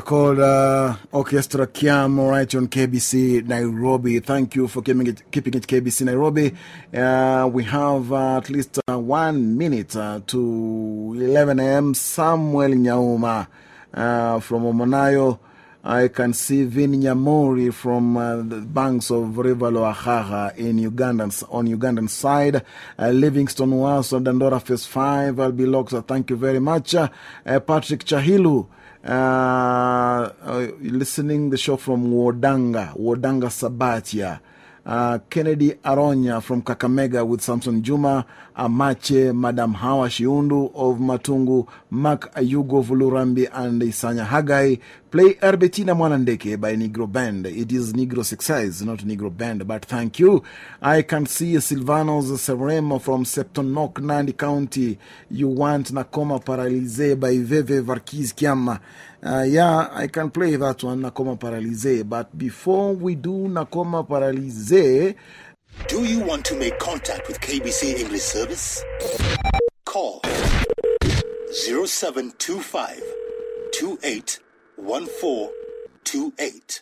Called uh, Orchestra Kiam right on KBC Nairobi. Thank you for keeping it, keeping it KBC Nairobi. Uh, we have uh, at least one minute to 11 a.m. Samuel Nyauma from Omonayo. I can see Vin Nyamori from the banks of River Loahaha in Uganda, on Ugandan side. Livingston Waso, Dandora Phase 5, I'll be locked. Thank you very much. Patrick Chahilu. Uh, uh, listening the show from Wodanga, Wodanga Sabatia. Uh, Kennedy Aronya from Kakamega with Samson Juma, Amache, Madam Hawa Shiundu of Matungu, Mak Ayugo of Lurambi, and Isanya Hagai. Play Erbetina Mwanandeke by Negro Band. It is Negro Success, not Negro Band, but thank you. I can see Silvanos Seremo from Septonok, Nandi County. You want Nakoma Paralyze by Veve Varkiz Kiama. Uh, yeah, I can play that one, Nakoma Paralyze. But before we do Nakoma Paralyze, Do you want to make contact with KBC English Service? Call 0725 281428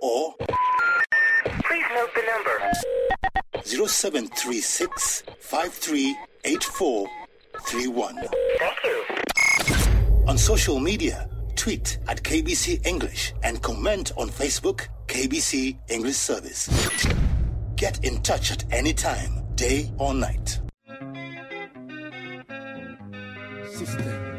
or Please note the number. 0736 538431. Thank you. On social media, tweet at KBC English and comment on Facebook KBC English Service. Get in touch at any time, day or night. mobali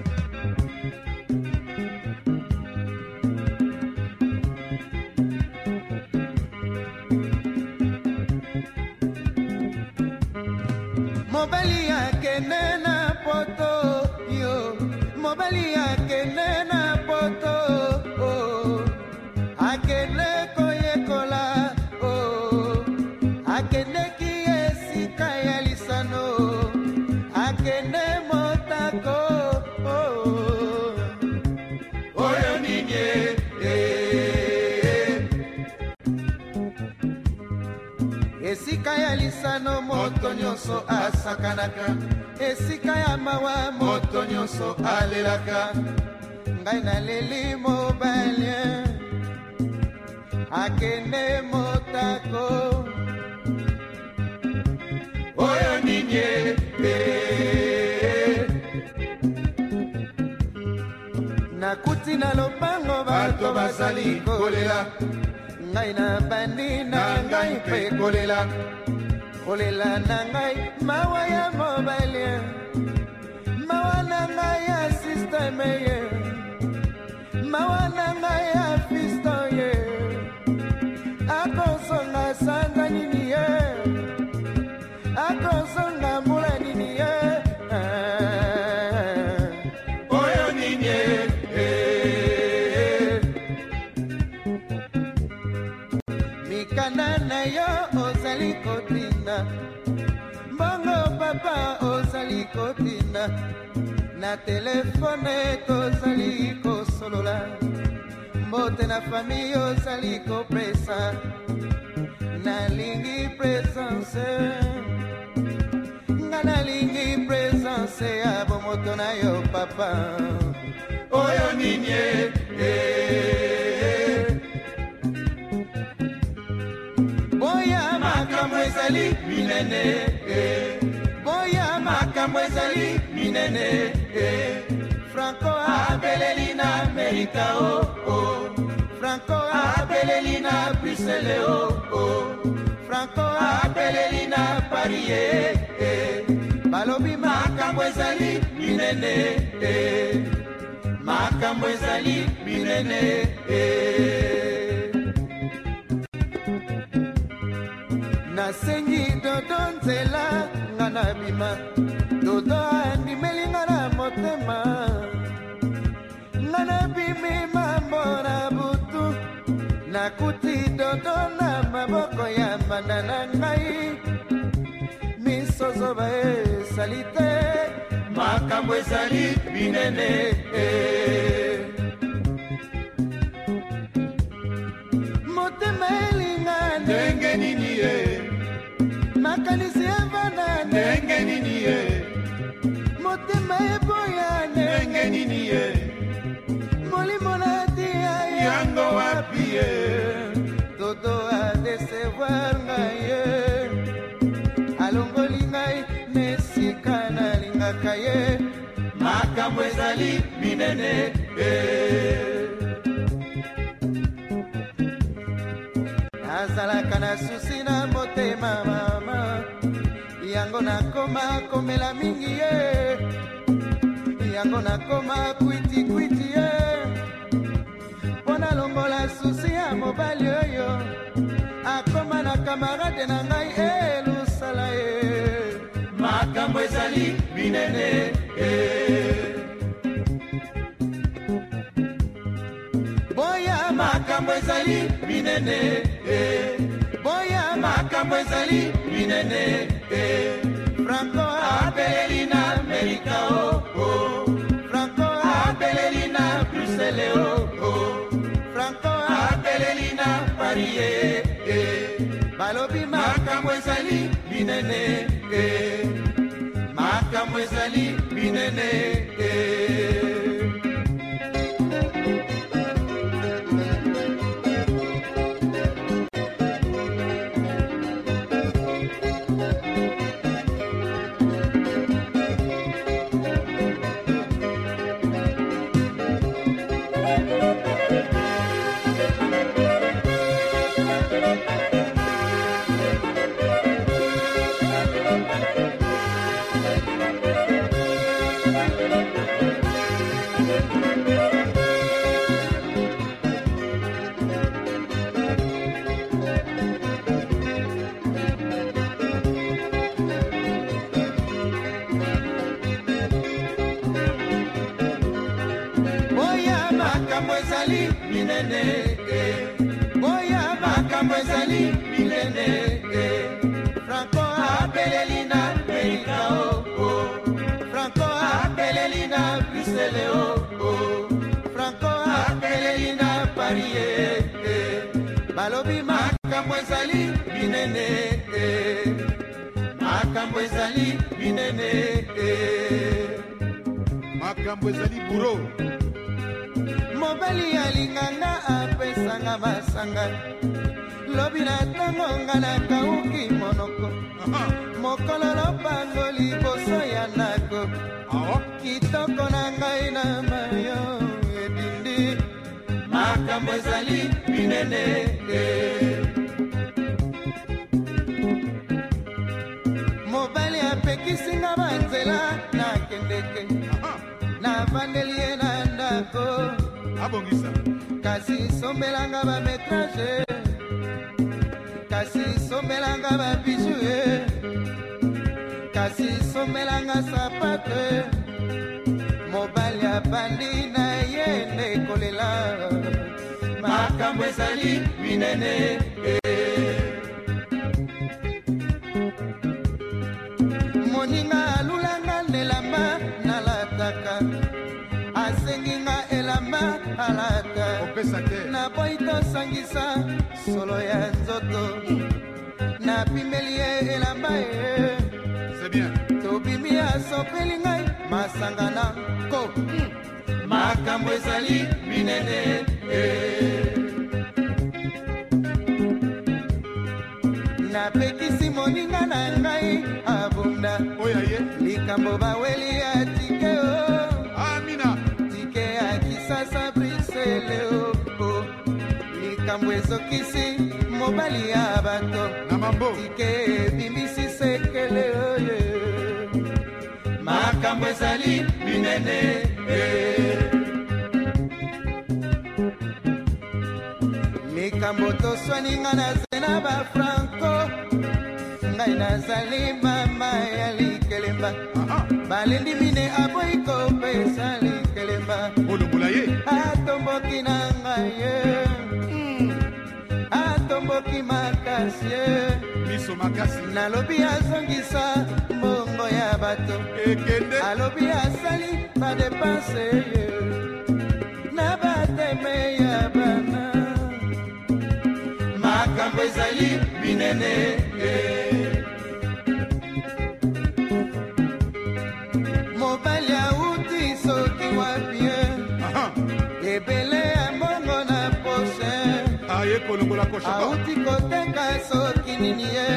moto nyonso asakanaka. Esika ya mawa moto nyonso alelaka. Ngai naleli mobali akende motako. Oyo nini nakuti na lopango bato bazali kolela. ngai na bandi na ngai mpe kolela kolela na ngai mawa ya mobali mawa na ngai ya sisteme ye. Mawa na ozali kotinda na telefone tozali kosolola. Mbote na fami ozali kopesa nalingi presence nga nalingi presence ya bomoto na yo papa. Oyo nini e boya makambo ezali minene. eh. Makambo ezali minene eh. franco abeleli na amerika o oh, oh. franco abeleli na brusele o oh, oh. franco abeleli na paris eh, eh. balobi makambo ezali minene eh. makambo ezali minene eh. nasengi dodo nzela nga na bima dodo andimeli nga na motema. Nga nabimi mambo na butu nakuti dodo na maboko ya mbanda na ngai. Misozoba esali te makambo ezali binene eh. motema elinga ndenge nini ye makanisi evana ndenge nini ndenge nini ye? Molimo natia yango wapi ye? Toto adesevoir ngai ye. Alongoli ngai mesika nalingaka ye. Makambo ezali minene eh. nazalaka na susi na motema mama. Yango nakoma komela mingi ye yango nakoma kwitikwiti ye mpo nalongola susi ya mobali oyo akoma na kamarade na ngai elusala ye makambo ezali minene eh. boya makambo ezali minene eh. boya makambo ezali minene eh. franco apeleli na amerika o oh, o oh. franco apeleli na brusele o oh, o franco apeleli na paris ye e balobi makambo ezali binene e eh. makambo ezali binene e makambo ezali minene eh. makambo ezali minene eh. makambo ezali buro. Mobali alinganga apesanga masanga. Lobi na ntango nga nakauki monoko. Mokolo lopango liboso ya ndako kitoko na ngai na mayo edindi makambo ezali minene eh. Banzela nakendeke. Navandeli ye na ndako. Abongisa. Kasi sombelanga bametrage kasi sombelanga babiju ye kasi sombelanga sapato. Ye mobali abandi na ye nde kolela. Makambo ezali minene. eh. Nalataka asenginga elamba te naboyi tosangisa solo ya nzoto. Napimeli ye elamba ye. Tobimi asopeli ngai masanga na ko Hmm. makambo ezali minene. Eh. napekisi moninga na ngai abunda. Likambo baweli ezokisi mobali ya bato. Tike ebimbisi sekele oye. Makambo ezali minene likambo toswaninga na ze na bafranco ngai nazali mama ya likelemba. Balendi mine aboyi kopesa likelemba. Atomboki na ngai ye atomboki makasi ye miso makasi. Nalobi azongisa mbongo ya bato. Ekende. Alobi asali badepanse ye na bateme ya bana. Makambo ezali minene eh. Kolongola koshoko auti koteka soki nini ye.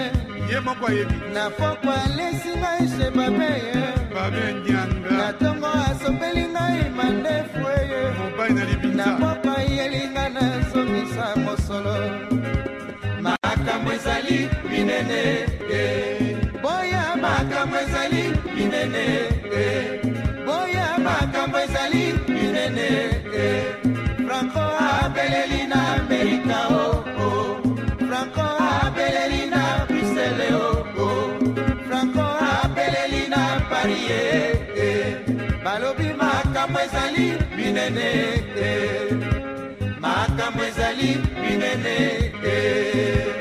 Ye moko ayebi. Na pokwa alesi ngai she babe ye. Babe na nyanga ntongo asopeli ngai mandefu eye mobali na na libinza pokwa yelinga nazongisa mosolo. Makambo ezali minene boya makambo ezali minene boya makambo ezali ezali minene eh. makambo ezali minene eh.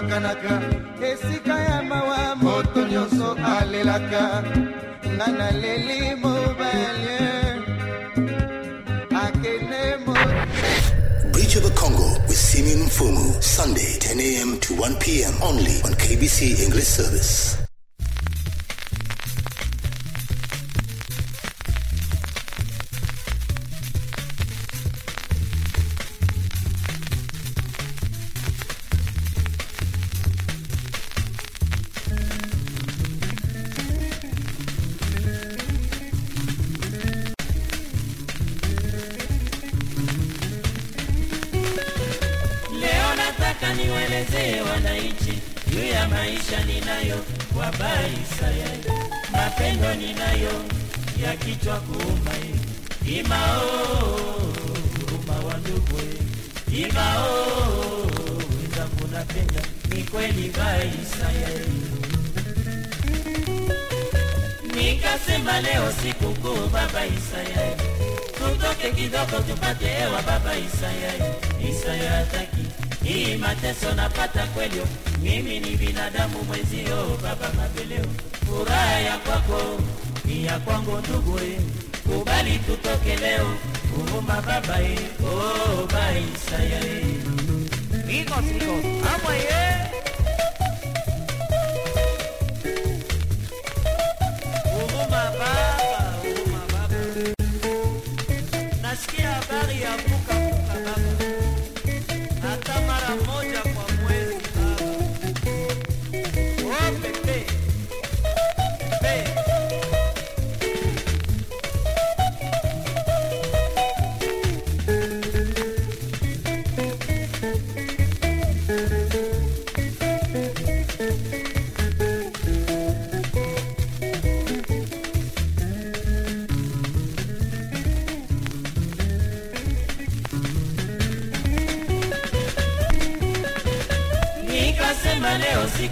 Asakanaka esika ya mawa moto nyonso alelaka nga naleli mobali akende of the Congo with Simi Mfumu, Sunday, 10 a.m. to 1 p.m. only on KBC English Service.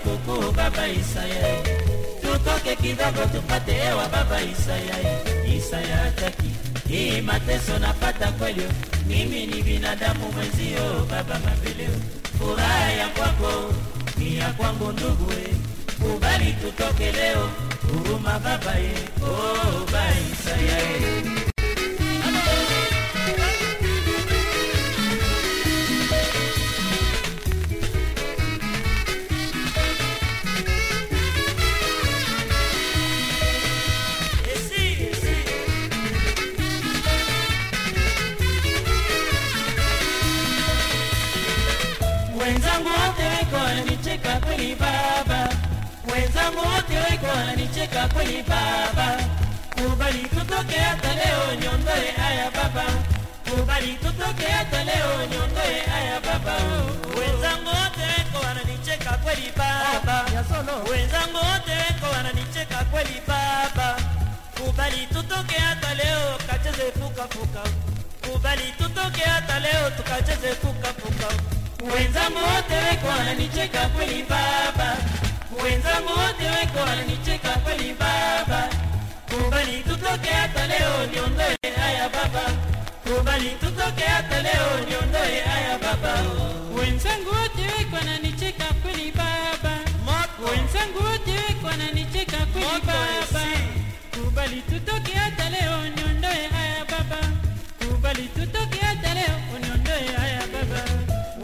Sikukuu baba Isaya, tutoke kidogo tupate hewa baba Isaya. Isaya hataki. Hii mateso napata kweli, mimi ni binadamu mwenzio baba Mabeleo. Furaha ya kwako ni ya kwangu ndugu, kubali tutoke leo, huruma baba ye, oh baba Isaya wananicheka kweli baba. Kubali tutoke hata leo, niondoe haya baba, kubali tutoke hata leo, niondoe haya baba. Wenzangu wote weko wananicheka kweli baba, wenzangu wote weko wananicheka kweli baba. Kubali tutoke hata leo, kacheze fuka fuka, kubali tutoke hata leo, tukacheze fuka fuka wenzangu wote weko wananicheka kweli baba, wenzangu wote weko wananicheka kweli baba. Kubali tutoke hata leo, niondoe haya baba, kubali tutoke hata leo, niondoe haya baba. Wenzangu wote weko wananicheka kweli baba, wenzangu wote weko wananicheka kweli baba. Kubali tutoke hata leo, niondoe haya baba, kubali tutoke hata leo, niondoe haya baba.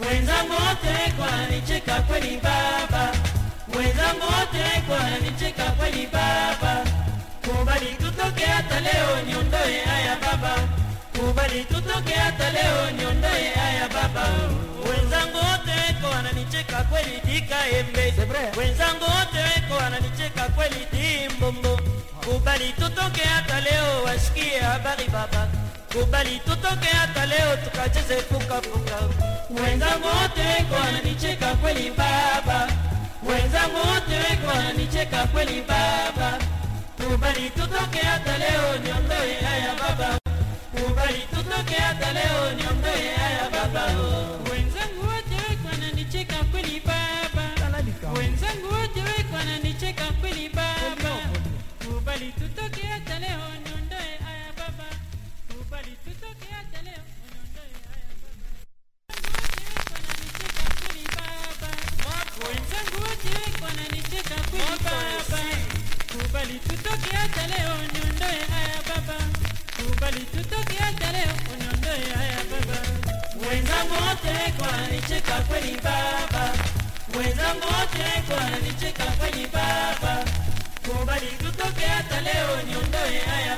wenzangu wote weko wananicheka kweli baba, wenzangu wote weko wananicheka kweli baba. Kubali tutoke hata leo, niondoe haya baba, kubali tutoke hata leo, niondoe haya baba. Wenzangu wote weko wananicheka kweli dika embe, wenzangu wote weko wananicheka kweli dimbombo. Kubali tutoke hata leo, wasikie habari baba kubali tutoke hata leo tukacheze fuka fuka. Wenzangu wote weko wananicheka kweli baba, wenzangu wote weko wananicheka kweli baba. Kubali tutoke hata leo niondoe haya baba, kubali tutoke hata leo niondoe haya baba, kubali tutoke haya baba, kubali baba.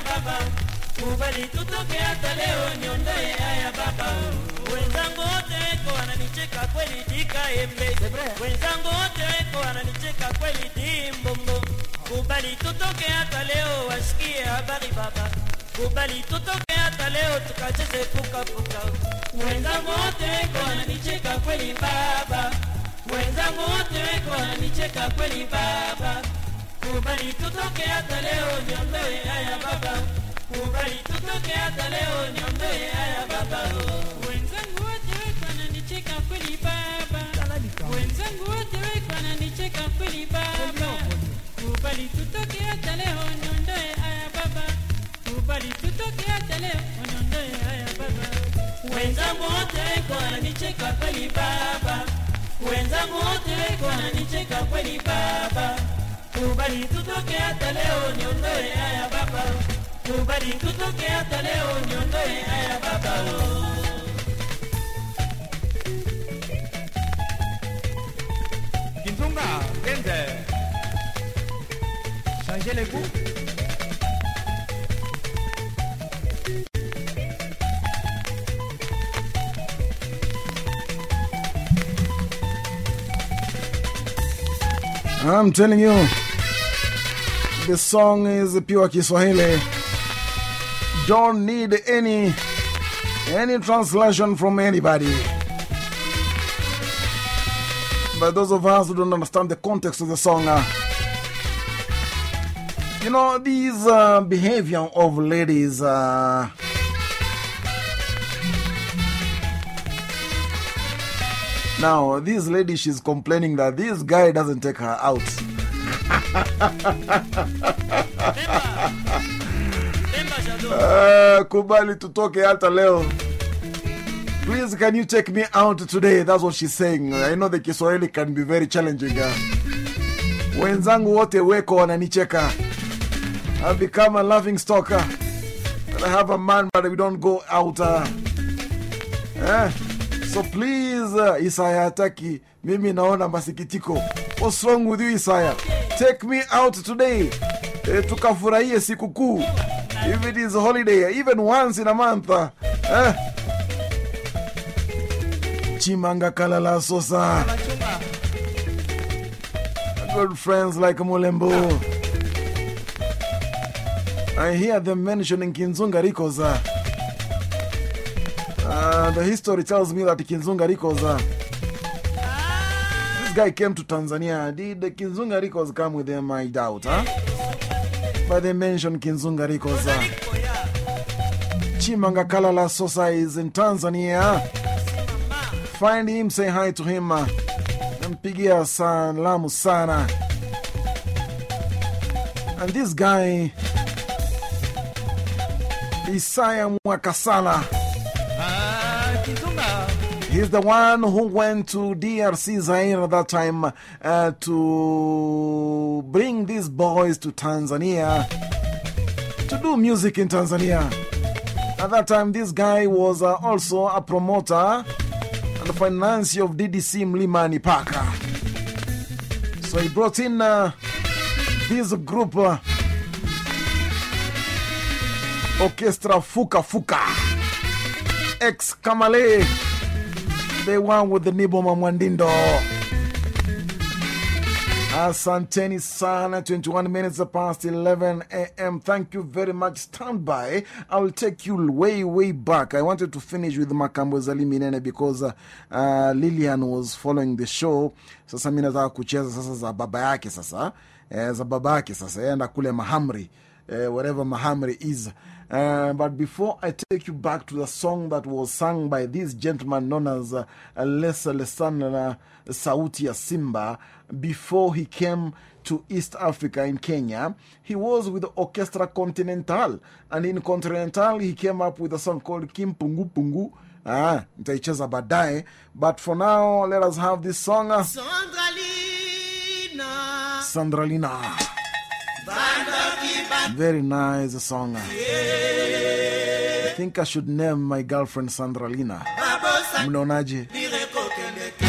Baba. Kubali kubali niondoe haya baba. Wenzangu wote weko wananicheka kweli dikaembe, wenzangu wote weko wananicheka kweli dimbombo. Kubali tutoke hata leo, wasikie habari baba, kubali tutoke hata leo, tukacheze fuka. Wenzangu wote weko wananicheka kweli baba, wenzangu wote weko wananicheka kweli baba. Kubali tutoke hata leo, niondoe haya baba, kubali tutoke hata leo, niondoe haya baba. Kubali tutoke hata leo, niondoe haya baba, kubali tutoke hata leo, niondoe haya baba. Wenzangu wote weko wananicheka kweli baba, wenzangu wote weko wananicheka kweli baba. Kubali tutoke hata leo, niondoe haya baba, kubali tutoke hata leo, niondoe haya baba. Kinzunga, Genze. Changer les goûts. I'm telling you, the song is pure Kiswahili. Don't need any any translation from anybody. But those of us who don't understand the context of the song, uh, you know, these uh, behavior of ladies. Uh, Now, this lady, she's complaining that this guy doesn't take her out. Uh, kubali tutoke hata leo. Please, can you take me out today? That's what she's saying. I know the Kiswahili can be very challenging. Uh. Wenzangu wote weko wananicheka. I've become a laughing stalker. And I have a man, but we don't go out. Uh. Eh? So please, uh, Isaya Hataki, mimi naona masikitiko. What's wrong with you, Isaya? Take me out today. Eh, tukafurahie sikukuu. If it is a holiday, even once in a month. Uh, eh? Chimanga Kalala Sosa. Good friends like Mulembo. I hear them mentioning Kinzunga Rikos. Uh, uh, the history tells me that Kinzunga Rikos. Uh, this guy came to Tanzania. Did the Kinzunga Rikos come with them? I doubt. Huh? But they mentioned Kinzunga Rikos. Uh, Chimanga Kalala Sosa is in Tanzania. Find him, say hi to him. Uh, Nampigia salamu sana. And this guy, Isaiah Mwakasala. He's the one who went to DRC Zaire at that time uh, to bring these boys to Tanzania to do music in Tanzania. At that time, this guy was uh, also a promoter and financier of DDC Mlimani Park. So he brought in uh, this group, Orchestra Fuka Fuka, ex Kamale, the one with the Niboma Mwandindo. Asanteni sana, 21 minutes past 11 a.m. Thank you very much. Stand by. I will take you way, way back. I wanted to finish with Makambo Zali Minene because uh, uh, Lillian was following the show. Sasa mimi nataka kucheza sasa za baba yake sasa. Eh, za baba yake sasa. Enda kule Mahamri. Uh, wherever Mahamri is. Uh, but before I take you back to the song that was sung by this gentleman known as uh, Lesa Lesana Sauti ya Simba, before he came to East Africa in Kenya, he was with the Orchestra Continental. And in Continental, he came up with a song called Kim Pungu Pungu. Ah, nitaicheza baadaye. But for now, let us have this song. Uh, Sandralina. Very nice song. I think I should name my girlfriend Sandralina. Mnaonaje? sangalina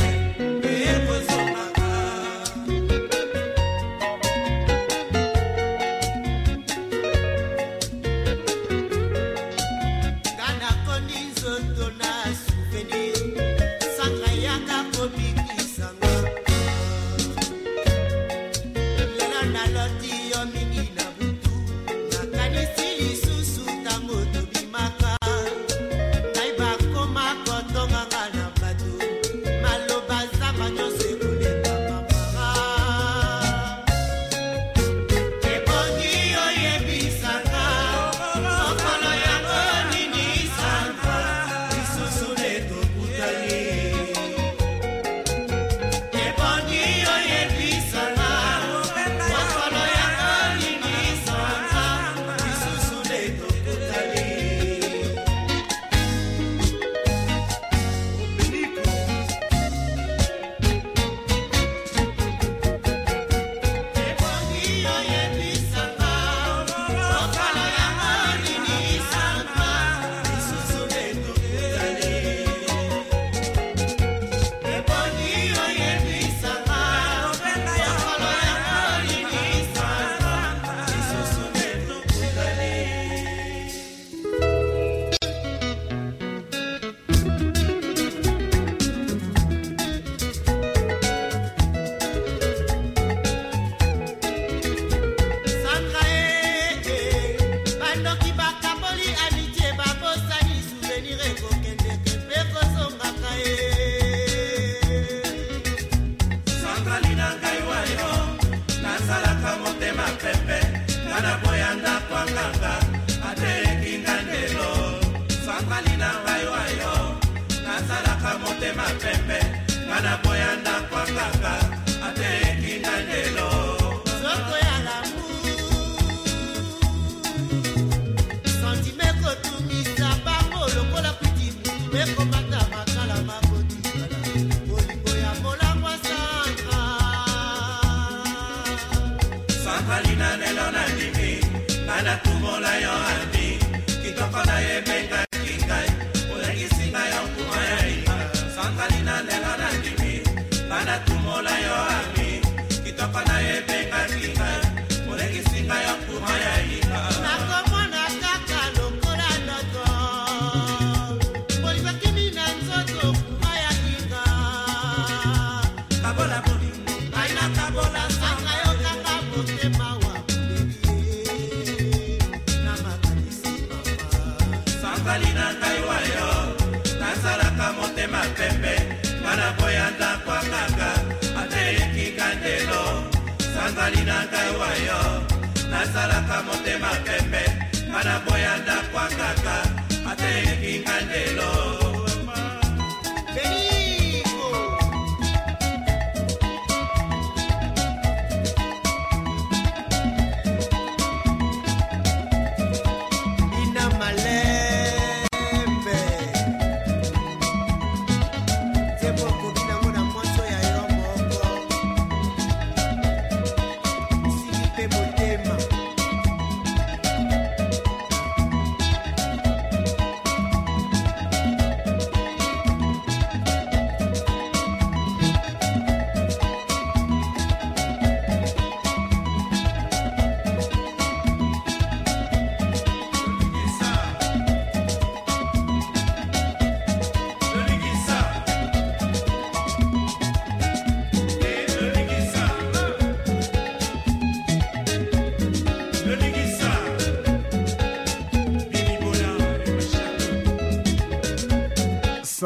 ateyekika ndelo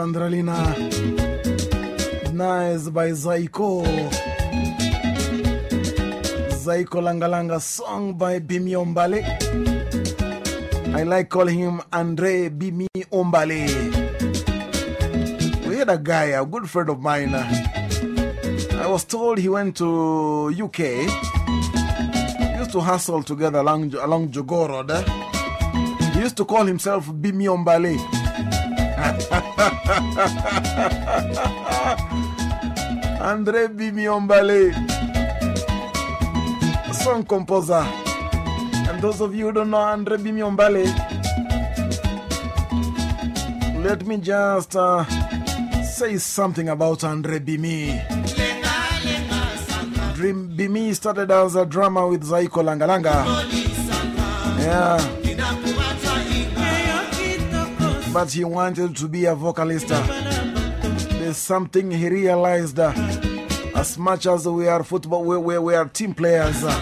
Sandralina. Nice by Zaiko. Zaiko Langalanga song by Bimi Ombale. I like calling him Andre Bimi Ombale. We had a guy, a good friend of mine. I was told he went to UK. Used to hustle together along, along Jogoo Road. He used to call himself Bimi Ombale. Andre Bimi Ombale, song composer. And those of you who don't know Andre Bimi Ombale, let me just uh, say something about Andre Bimi. Dream Bimi started as a drummer with Zaiko Langalanga. Yeah. But he wanted to be a vocalist. There's something he realized uh, as much as we are football, we, we, we are team players. uh,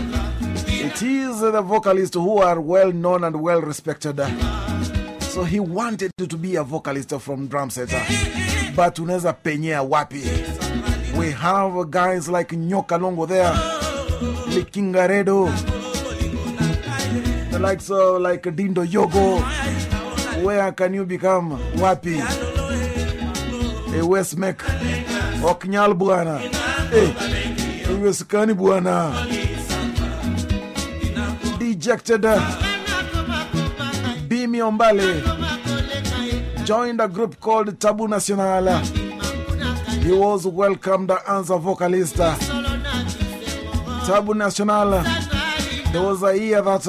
it is the vocalists who are well known and well respected. So he wanted to be a vocalist from drum set. But wapi? We have guys like Nyoka Longo there, Likinga Redo, the likes of like Dindo Yogo. Where can you become? Wapi? A West Mek, Oknyal Buana, eh, Weskani Buana, Bimi Ombale, joined a group called Tabu Nacional. He was welcomed as a vocalist. Tabu Nacional, there was a year that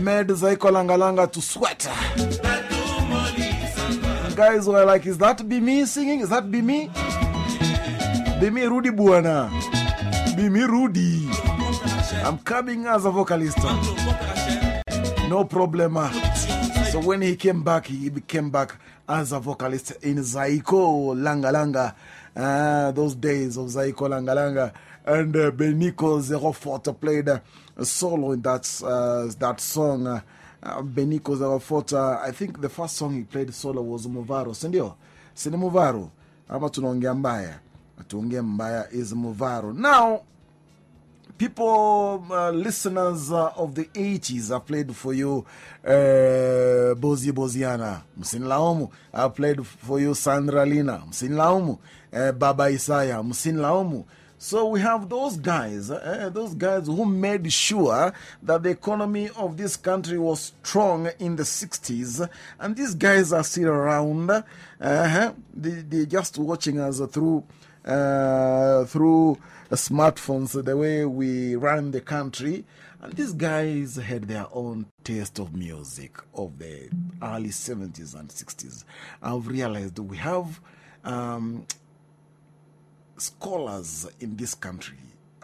made Zaiko Langalanga to sweat. Guys were like, Is that be me singing? Is that be me? Be me Rudy Buana. Be me Rudy. I'm coming as a vocalist. No problem. So when he came back, he came back as a vocalist in Zaiko Langalanga. Ah, those days of Zaiko Langalanga. And uh, Benico 04 played uh, solo in that, uh, that song. Uh, uh, 04, uh, I think the first song he played solo was Muvaro. Sindio? Sini Muvaro. Ama tunaongea mbaya. Tuongea mbaya is Muvaro. Now, people, uh, listeners uh, of the 80s, have played for you uh, Bozi Boziana, Msinlaumu. I played for you Sandra Lina, Msinlaumu. Uh, Baba Isaya, Msinlaumu. So we have those guys, uh, those guys who made sure that the economy of this country was strong in the 60s. And these guys are still around. Uh -huh. they, they're just watching us through through smartphones, the way we run the country. And these guys had their own taste of music of the early 70s and 60s. I've realized we have um, scholars in this country.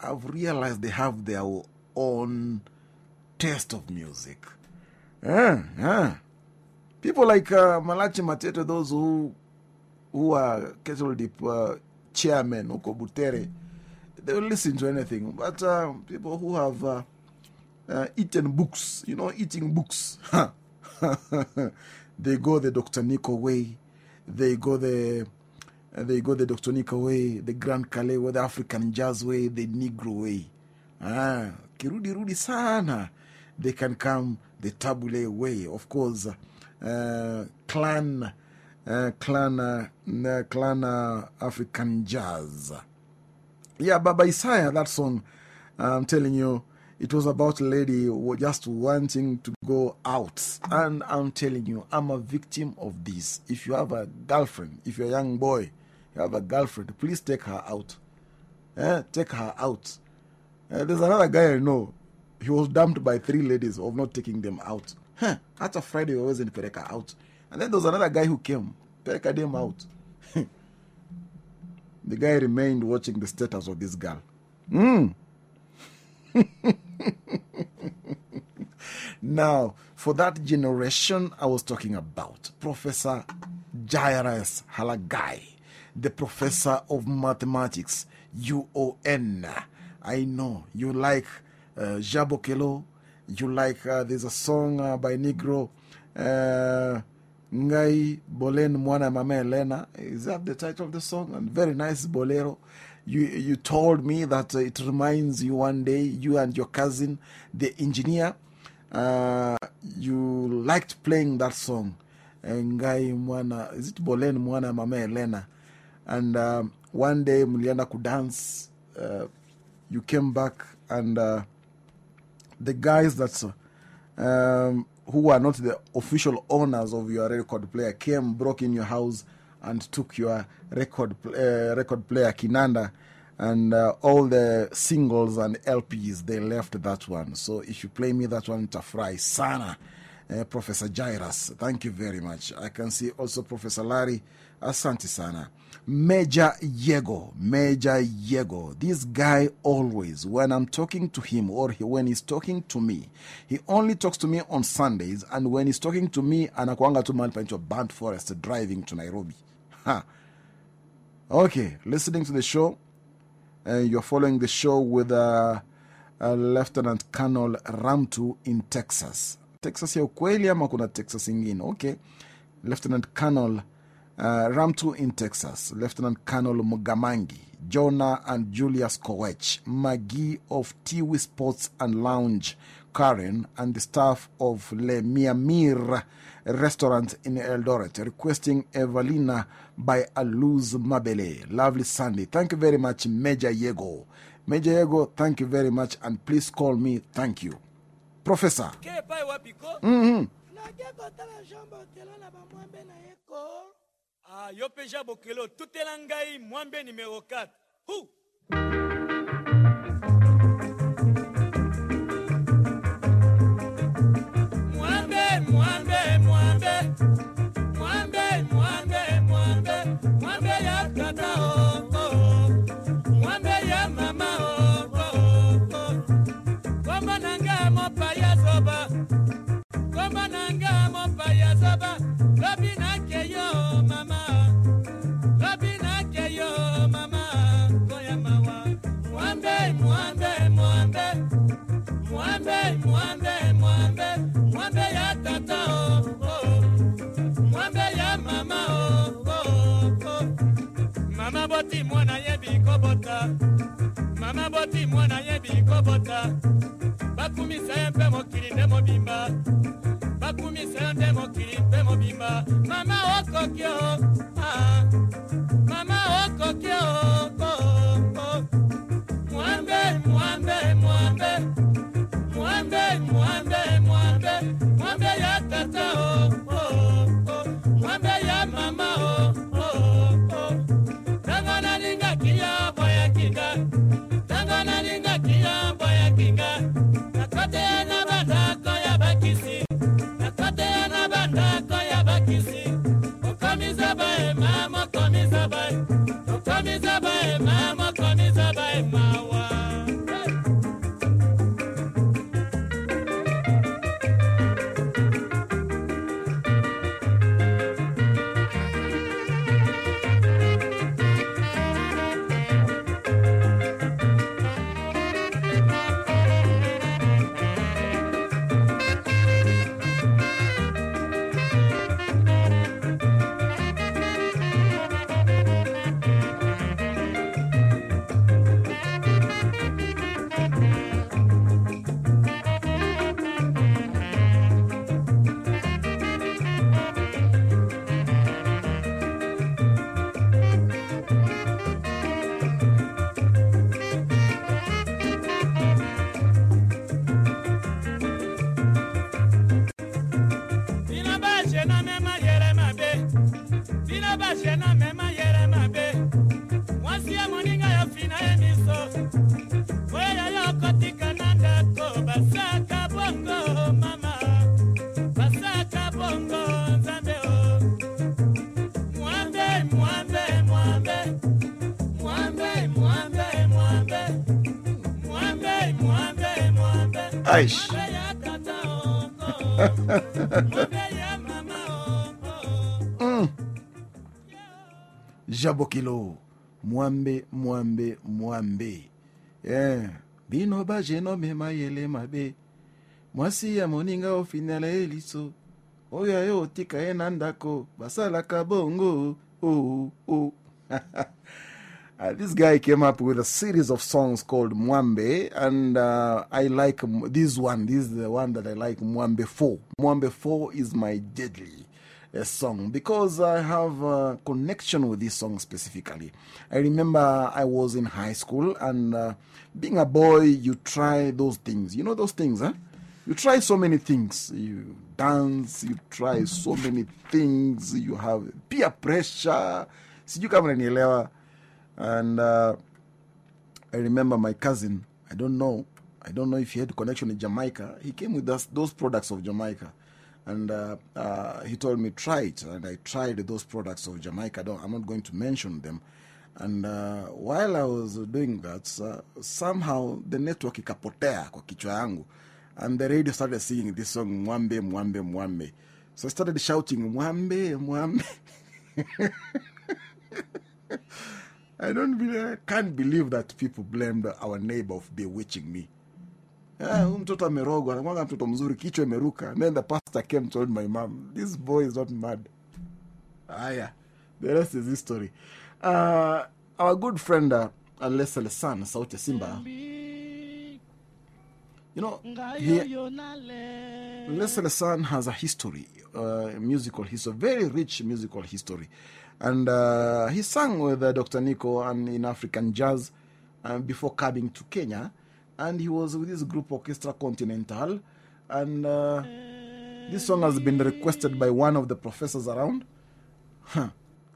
I've realized they have their own taste of music. Yeah, yeah. People like uh, Malachi Mateto, those who, who are casual uh, chairmen, Uko Butere, they will listen to anything. But uh, people who have uh, uh, eaten books, you know, eating books, they go the Dr. Nico way, they go the they go the Dr. Nico way, the Grand Kallé way, the African Jazz way, the Negro way. Ah, kirudi rudi sana. They can come the Tabu Ley way. Of course, uh, clan, uh, clan, uh, clan uh, African Jazz. Yeah, Baba Isaiah, that song, I'm telling you, it was about a lady just wanting to go out. And I'm telling you, I'm a victim of this. If you have a girlfriend, if you're a young boy, you have a girlfriend, please take her out. Eh? Take her out. Uh, there's another guy I know. He was dumped by three ladies of not taking them out. Huh. After Friday, he wasn't Pereka out. And then there was another guy who came. Pereka them out. the guy remained watching the status of this girl. Mm. now, for that generation I was talking about, Professor Jairus Halagai, the professor of mathematics, UON. I know you like uh, Jean Bokelo, you like, uh, there's a song uh, by Negro, uh, Ngai Bolen Mwana Mama Elena. Is that the title of the song? And very nice bolero. You, you told me that it reminds you one day, you and your cousin, the engineer, you liked playing that song. Ngai Mwana, is it Bolen Mwana Elena? And um, one day, Muliana could dance. Uh, you came back, and uh, the guys that um, who are not the official owners of your record player came, broke in your house, and took your record, uh, record player, Kinanda, and uh, all the singles and LPs, they left that one. So if you play me that one, Tafrai Sana, uh, Professor Jairus, thank you very much. I can see also Professor Larry, Asante Sana. Major Yego, Major Yego. This guy always, when I'm talking to him or he, when he's talking to me, he only talks to me on Sundays. And when he's talking to me, anakuanga tu mahali panaitwa Burnt Forest driving to Nairobi. Ha. Okay, listening to the show. Uh, you're following the show with uh, uh, Lieutenant Colonel Ramtu in Texas. Texas ya ukweli ama kuna Texas ingine? Okay. Lieutenant Colonel uh, Ramtu in Texas, Lieutenant Colonel Mugamangi, Jonah and Julius Kowech, Maggie of Tiwi Sports and Lounge, Karen, and the staff of Le Miamir restaurant in Eldoret, requesting Evelina by Aluz Mabele. Lovely Sunday. Thank you very much, Major Yego. Major Yego, thank you very much, and please call me. Thank you. Professor. Mm -hmm. Ah, yo mpe ja bokelo tutela ngai mwambe numero 4 hu mwambe mwambe mwambe mwambe mwambe mwambe mwambe ya tata oh, oh. mwambe ya mama oh, oh, oh. kombo nanga mopaya zoba. Kombo nanga mopaya zoba. Lobi nakeyo boti mwana yebi kobota. Mama boti mwana yebi kobota. Bakumisa ye mokili nde mobimba. Bakumisa yo mokili mpe mobimba. Mama okoki ah. mama okoki o oh, oh. mwambe mwambe mwambe. Mwambe mwambe mwambe. Mwambe ya tata oh, oh. Aish. Mm. jabokilo mwambe mwambe mwambe yeah. bino bajeno mema yele mabe mwasi ya moninga ofinala ye liso oyo ayo otika ye na ndako basalaka bongo oh, oh. Uh, this guy came up with a series of songs called Mwambe, and uh, I like this one. This is the one that I like, Mwambe 4. Mwambe 4 is my deadly uh, song because I have a connection with this song specifically. I remember I was in high school, and uh, being a boy, you try those things. You know those things, huh? You try so many things. You dance, you try so many things. You have peer pressure. Sijui kama unanielewa. And uh, I remember my cousin, I don't know, I don't know if he had a connection in Jamaica. He came with us, those products of Jamaica. And uh, uh, he told me, try it. And I tried those products of Jamaica. I I'm not going to mention them. And uh, while I was doing that, somehow the network ikapotea kwa kichwa yangu. And the radio started singing this song, Mwambe, Mwambe, Mwambe. So I started shouting, Mwambe, Mwambe. I don't believe, I can't believe that people blamed our neighbor of bewitching me. Yeah, mtoto amerogwa, anakuanga mtoto mzuri, kichwa imeruka. Then the pastor came told my mom, this boy is not mad. Aya, the rest is history. Uh, our good friend uh, Leslie San, Sauti ya Simba, you know, he, Leslie San has a history, uh, musical history, very rich musical history. And uh, he sang with uh, Dr. Nico and in African jazz uh, before coming to Kenya. And he was with this group, Orchestra Continental. And uh, this song has been requested by one of the professors around. Huh.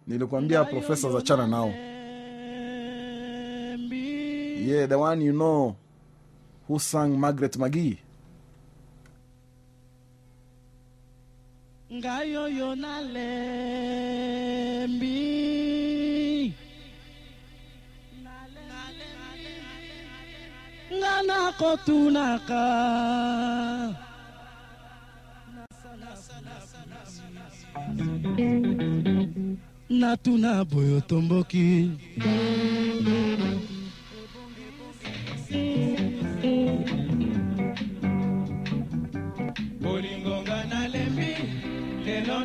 Nilikwambia professors achana nao. Yeah, the one you know who sang Margaret McGee. Ngai oyo nalembi nga nakotunaka natuna boyo tomboki. bolingo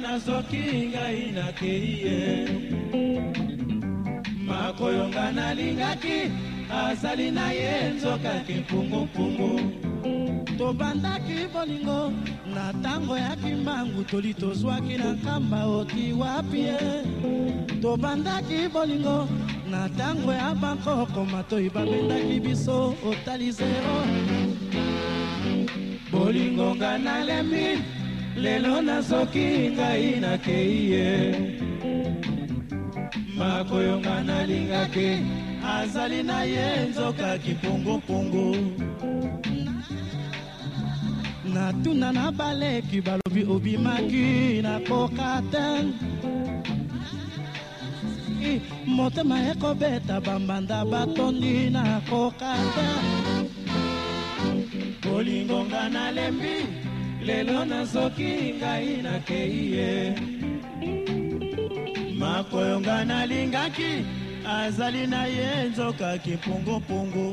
lelo nazoki ngai nakei ye. Makoyo nga nalingaki azali na ye nzokaki mpungupungu tobandaki bolingo na ntango ya kimbangu toli tozwaki na nkamba oki wapi ye? Tobandaki bolingo na ntango ya bankoko matoi babendaki biso otali zero. Bolingo nga nalembi lelo nazoki ngai nakei ye. Makoyo nga nalingaki azali na ye nzokaki mpungupungu natuna na baleki balobi obimaki nakoka te motema ekobeta bambanda batondi nakoka te bolingo nga nalembi lelo nazoki ngai nakei ye. Makoyo nga nalingaki azali na ye nzokaki mpungupungu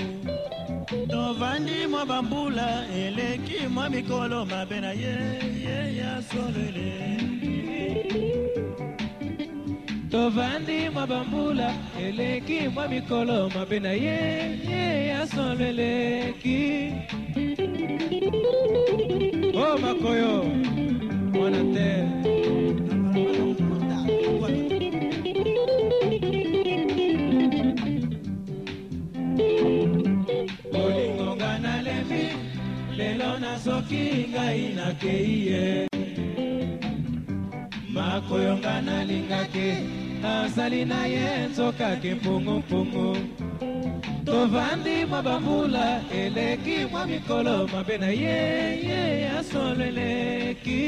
tovandi mwa bambula eleki mwa mikolo mabe na ye ye ya solele tovandi mwa bambula eleki mwa mikolo mabe na ye ye ya soleleki o oh, makoyo mwana te. Bolingo nga nalembi lelo nazoki ngai nakei ye makoyo nga nalingaki azali na ye nzokaki mpungupungu tovandi mwa bambula eleki mwa mikolo mabe na ye ye ya solo eleki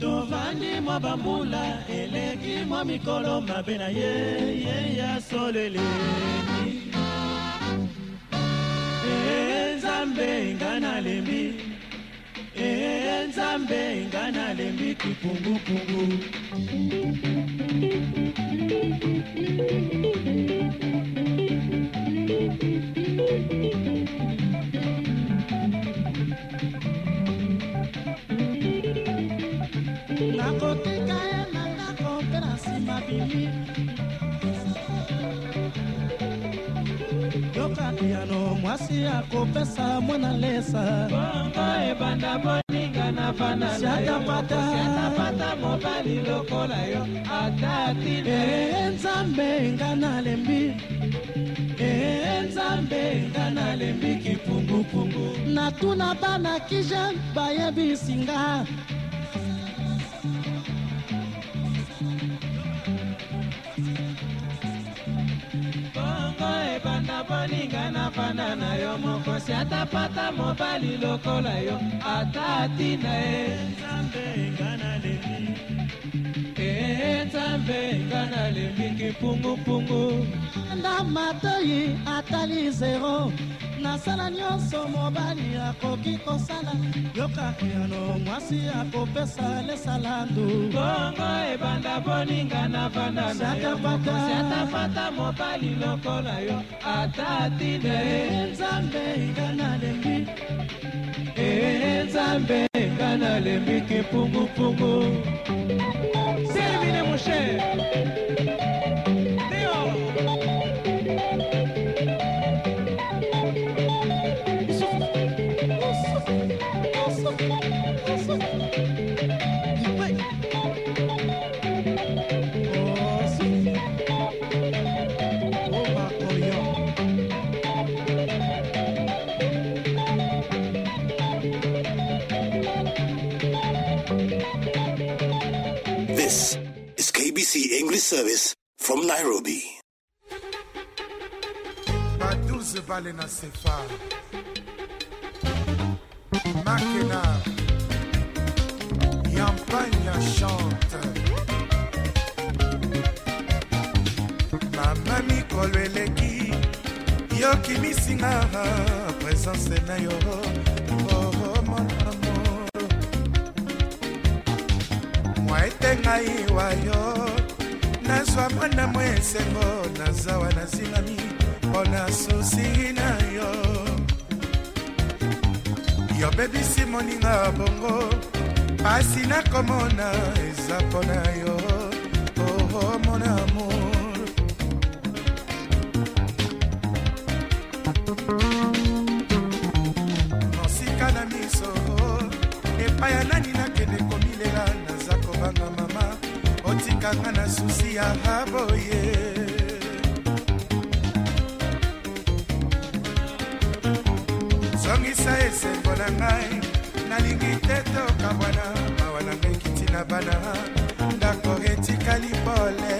tovandi mwa bambula eleki mwa mikolo mabe na ye ye ya solo eleki eza nga nalembi ee nzambe nga nalembi mwasi akopesa mwana lesa. Bongo ebanda boninga na banasiatapata mobali lokola yo. Ata tine nzambe nga nalembi. Ee nzambe nga nalembi kipungupungu. Natuna bana kije bayebisinga boninga na bana na yo mokosi atapata mobali lokola yo ata atina ye. Nzambe nga nzambe nga nalembi kipungupungu nda matoi atali zero nasala nyonso mobali akoki kosala. Yoka piano mwasi akopesa lesalandu bongo ebanda boninga na banda nayosiatapata mobali lokola yo. Ata atine nzambe nga nalembi. Ee nzambe nga nalembi kipungupungu. Servine moshe Service from Nairobi. baduze bale na sefa. Makena. Yampanya chante. Mama mikolo eleki yokimisinga presence na yo. Oh, mon amour. Mwa ete ngai wa yo nazwa mwana mwa esengo nazawa nazingami mpona susi na yo. Yobebisi moninga bongo pasi nakomona eza mpona yo. Oh, mon ya haboye zongisa esengo na ngai. Nalingi te tokabwana mawa na ngai kiti na bana. Ndako etikali polele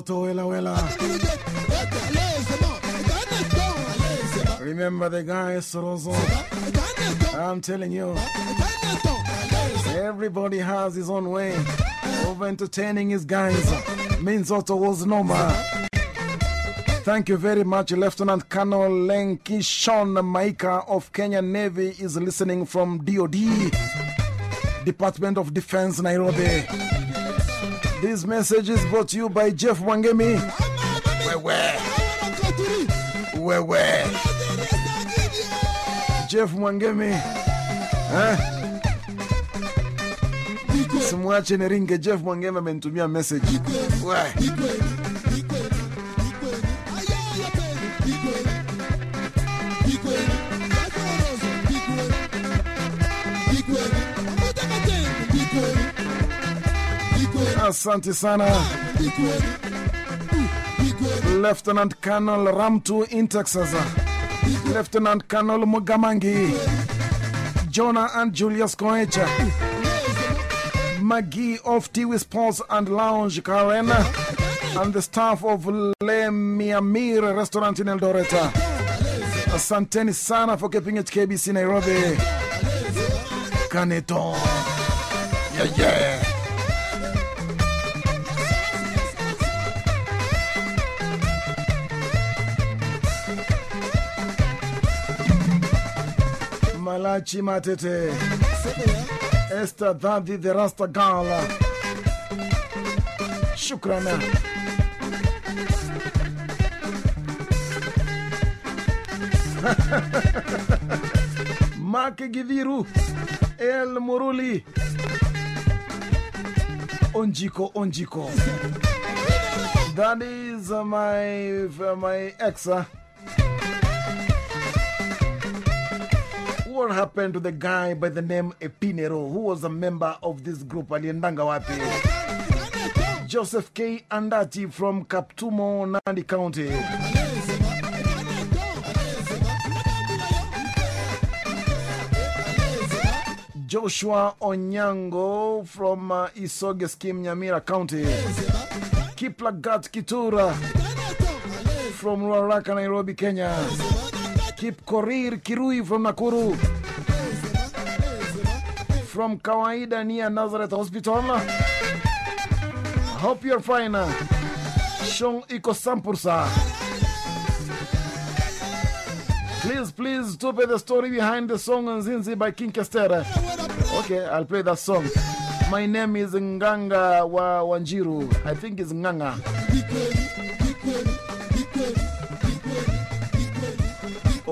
Wela Wela. Remember the guy Sorozo? I'm telling you, everybody has his own way of entertaining his guys. Minzoto was normal. Thank you very much, Lieutenant Colonel Lenki Lenkishon Maika of Kenya Navy is listening from DOD, Department of Defense, Nairobi. This message is brought to you by Jeff Wangemi. Wewe. Wewe. Jeff Wangemi. Eh? Simwache niringe. Jeff Mwangemi amenitumia message. We. Asante sana. Lieutenant Colonel Ramtu in Texas. Lieutenant Colonel Mugamangi. Jonah and Julius Koecha. Maggie of Tiwi Sports and Lounge, Karen. And the staff of Le Miamir Restaurant in Eldoreta. Asanteni sana for keeping it KBC Nairobi. Kaneto. Yeah, yeah. Malachi Matete, Esther Daddy the Rasta Gala. Shukrana. Mark Giviru, El Muruli, Onjiko Onjiko. That is my, my ex. What happened to the guy by the name Epinero, who was a member of this group, Aliendanga Wapi? Joseph K. Andati from Kaptumo, Nandi County. Joshua Onyango from uh, Isoge Nyamira County. Kiplagat Kitura from Ruaraka, Nairobi, Kenya. Kip Korir Kirui from Nakuru. From Kawaida near Nazareth Hospital. Hope you're fine. Shong Iko Sampursa. Please, please, to play the story behind the song Nzinzi by King Kestera. Okay, I'll play that song. My name is Nganga wa Wanjiru. I think it's Nganga.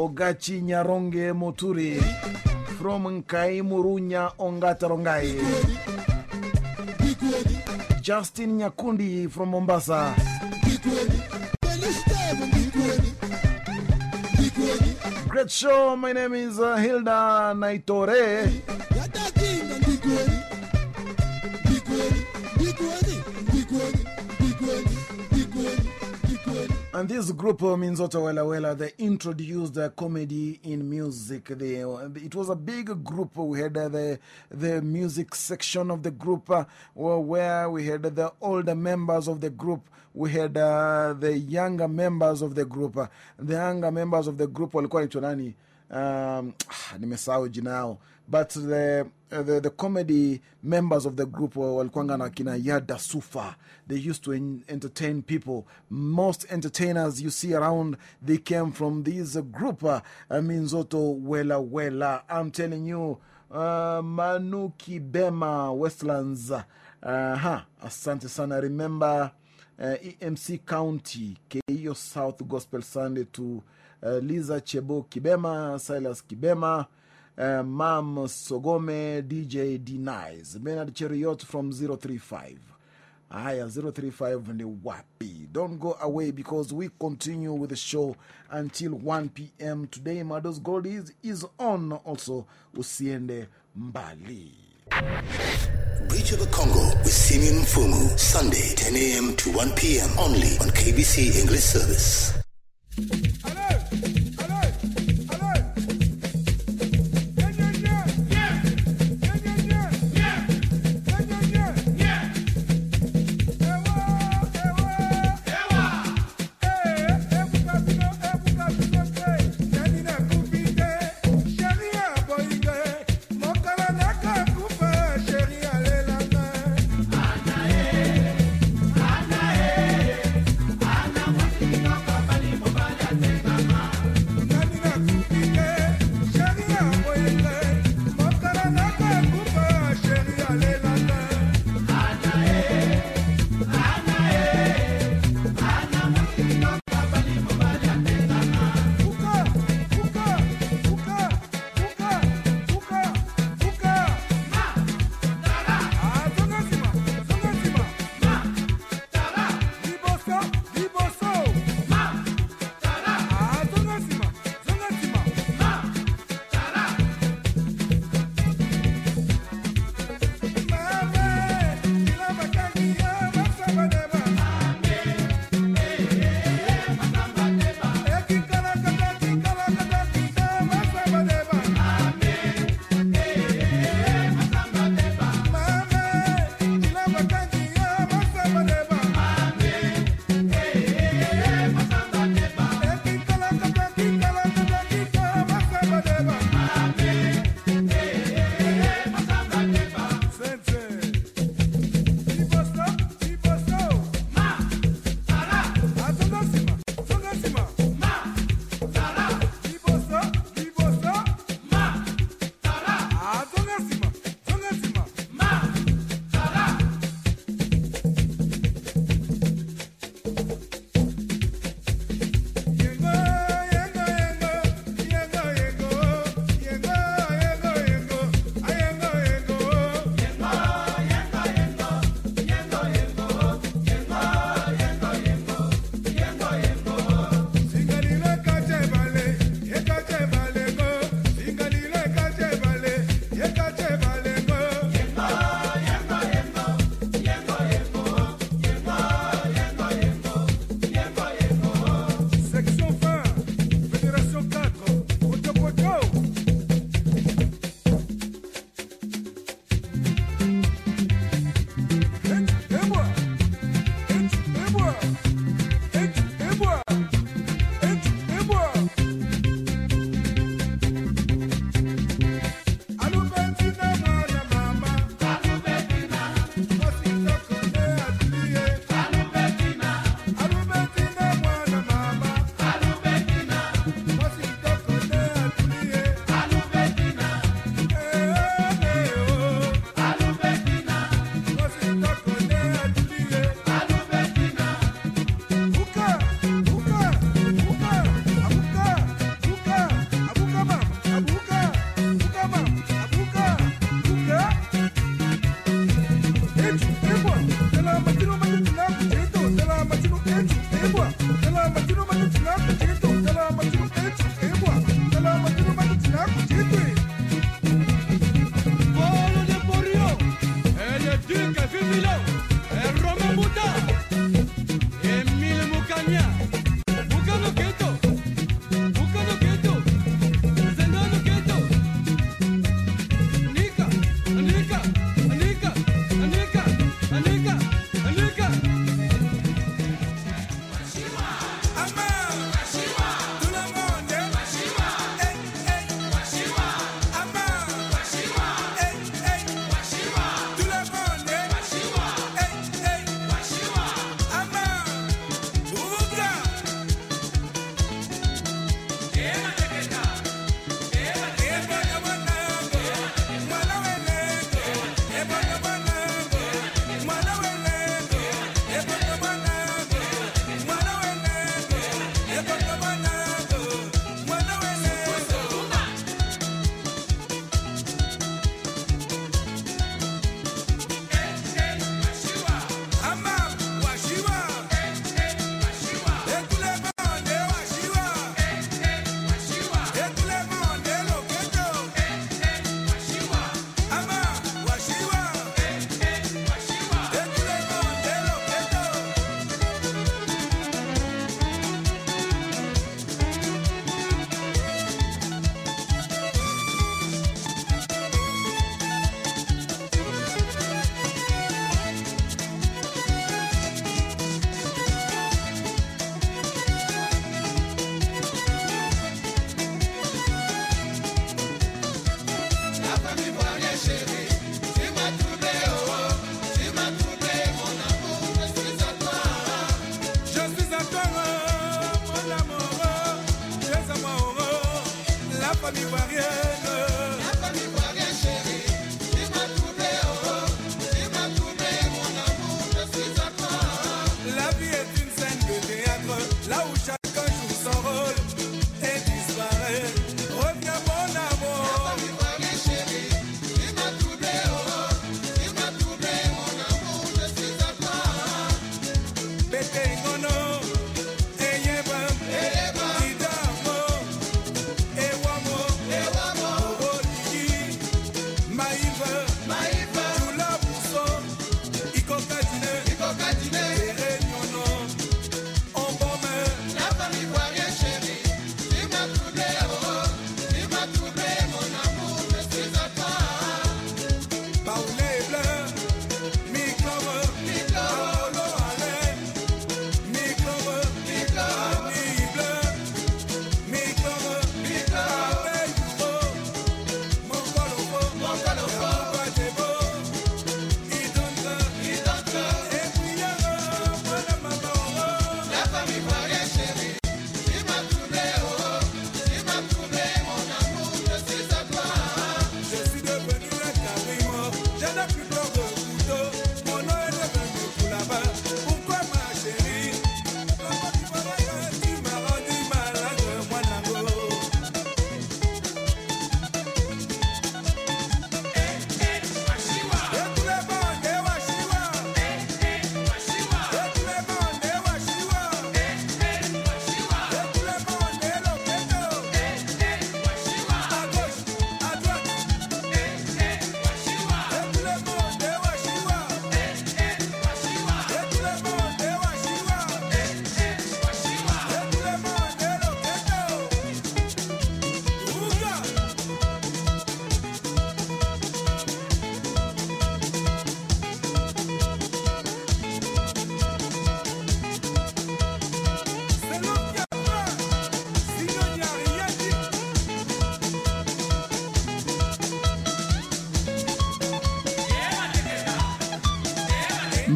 Ogachi Nyaronge Moturi from Nkai Murunya Ongata Rongai. Justin Nyakundi from Mombasa. Great show. My name is uh, Hilda Naitore. And this group, uh, Minzoto Wela Wela, they introduced uh, comedy in music. They, uh, it was a big group. We had uh, the, the music section of the group where we had the older members of the group. We had the younger members of the group. The younger members of the group walikuwa naitwa nani? Um, nimesahau jina. But the, uh, the, the comedy members of the group wa- walikuwanga na kina Yada Sufa. They used to entertain people. Most entertainers you see around, they came from this group. Uh, Minzoto Wela Wela. I'm telling you, uh, Manuki Bema Westlands. Uh, huh. Asante sana. Remember uh, EMC County, Keiyo South Gospel Sunday to uh, Liza Chebo Kibema, Silas Kibema, uh, Mam Sogome, DJ Denies, Bernard Cheriot from 035. Aya 035 and the Wapi. Don't go away because we continue with the show until 1 p.m. Today, Mados Gold is, is on also. Usiende Mbali. Bridge of the Congo with Simeon Fumu, Sunday, 10 a.m. to 1 p.m. only on KBC English Service.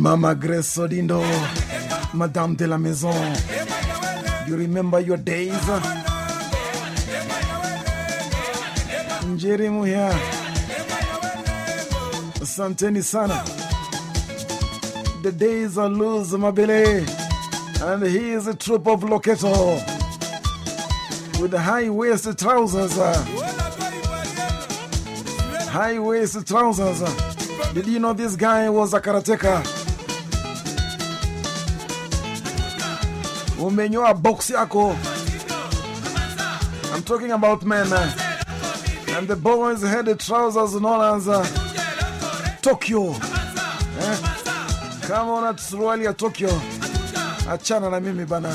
Mama Grace Sodindo, Madame de la Maison, you remember your days? Njerimu Muhia, Santeni Sana. The days are Luz Mabele, and he is a troop of locato with high waist trousers. High waist trousers. Did you know this guy was a karateka? umenyoa box yako. I'm talking about men eh? and the boys had the trousers unaoanza eh? Tokyo eh? kama una suruali ya Tokyo. Achana na mimi bana.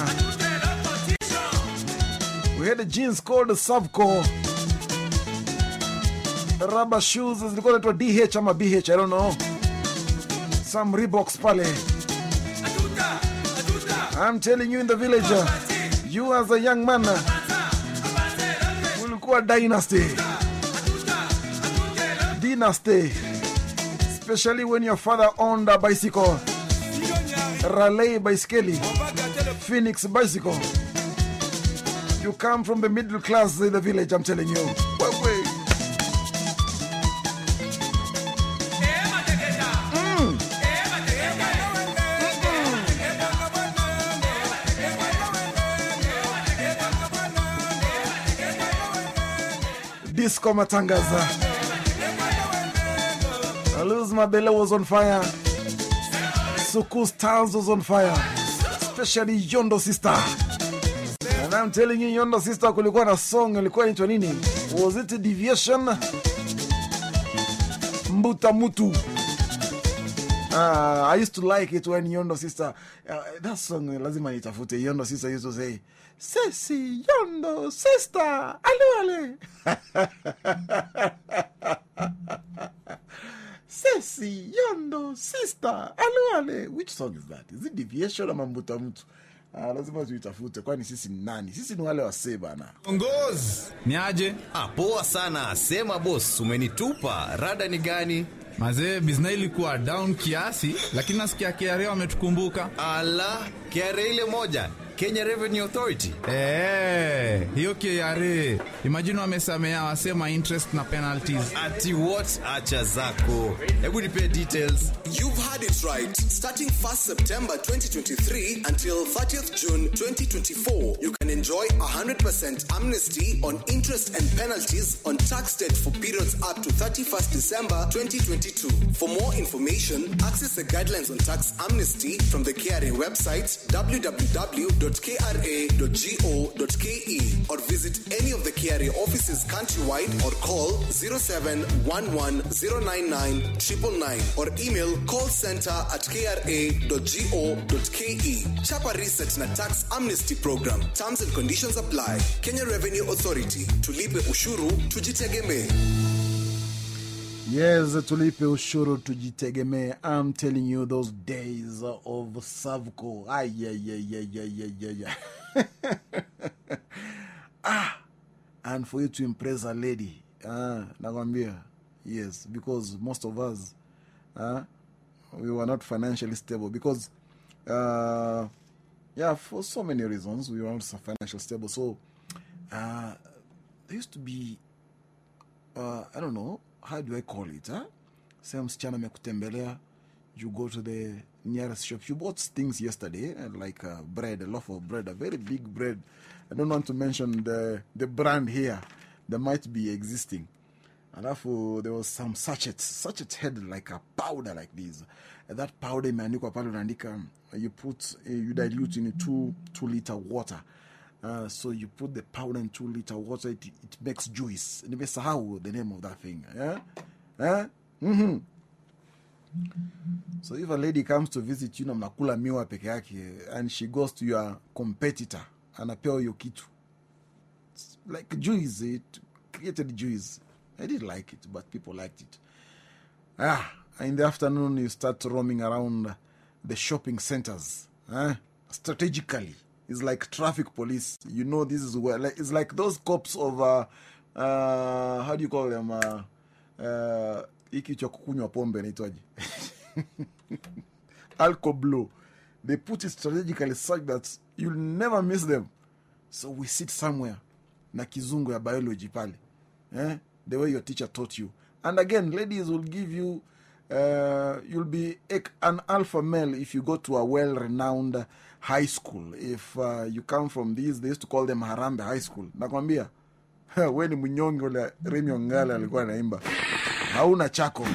We had the jeans called Savco. Rubber shoes zilikuwa naitwa DH ama BH I don't know. Some Reeboks pale. I'm telling you in the village, uh, you as a young man, uh, ulikuwa dynasty. Dynasty. Especially when your father owned a bicycle. Raleigh bicycle. Phoenix bicycle. You come from the middle class in the village, I'm telling you. Wait, wait. Disco Matangaza. Lose My belly was on fire. Suku Stars was on fire. Especially Yondo Sister. And I'm telling you, Yondo Sister kulikuwa na song ilikuwa inaitwa nini? Was it Deviation? Mbuta Mutu. Uh, I used to like it when Yondo Sister, uh, that song lazima nitafute. Yondo Sister used to say, Sesi Yondo Sesta, allez, allez. Sesi Yondo Sesta, allez, allez. Which song is that? Is it Deviation ama Mbuta Mutu? Uh, lazima tuitafute, kwani sisi ni nani? Sisi ni wale wasee bana. Ongozi ni aje? Ah, poa sana. Sema boss, umenitupa. Rada ni gani? Mazee, bizna ilikuwa down kiasi, lakini nasikia KRA wametukumbuka. Ala, KRA ile moja Kenya Revenue Authority. Eh, hiyo KRA. Imagine wamesamea wasema interest na penalties. Ati what? Acha zako. Hebu nipe details. You've had it right. Starting 1st September 2023 until 30th June 2024, you can enjoy 100% amnesty on interest and penalties on tax debt for periods up to 31st December 2022. For more information, access the guidelines on tax amnesty from the KRA website www.kra.go.ke or visit any of the KRA offices countrywide or call 0711099999 or email callcenter at kra.go.ke. Chapa Reset na Tax Amnesty Program. Terms and conditions apply. Kenya Revenue Authority. Tulipe ushuru, tujitegemee. Yes, tulipe ushuru tujitegemee. I'm telling you those days of Savco. Ay, ay, ay, ay, ay, ay, ay. ah, and for you to impress a lady. Ah, nakwambia. Yes, because most of us, ah, we were not financially stable because, uh, yeah, for so many reasons, we were not financially stable. So, uh, there used to be, uh, I don't know, how do I call it? Huh? Say msichana amekutembelea, you go to the nearest shop. You bought things yesterday, uh, like uh, bread, a loaf of bread, a very big bread. I don't want to mention the, the brand here that might be existing. And Alafu there was some sachet, sachet had like a powder like this. And that powder imeandikwa pale you put, uh, you dilute in two, two liter water. Uh, so you put the powder in two liter water, it, it makes juice. Nimesahau the name of that thing. Yeah? Yeah? Mm-hmm. So if a lady comes to visit you na mnakula miwa peke yake and she goes to your competitor anapewa hiyo kitu like juice, it created juice. I didn't like it, but people liked it. Ah, in the afternoon you start roaming around the shopping centers eh? strategically. It's like traffic police. You know, this is where, like, it's like those cops of, uh, uh, how do you call them? Uh, uh, hiki cha naitwaje? Alcoblow. They put it strategically such that you'll never miss them. So we sit somewhere na kizungu ya biology pale. Eh? The way your teacher taught you. And again, ladies will give you, uh, you'll be an alpha male if you go to a well renowned high school. If uh, you come from these, they used to call them Harambe High School. Nakwambia, we ni mnyonge ule Remi Ongala alikuwa anaimba. Hauna chako.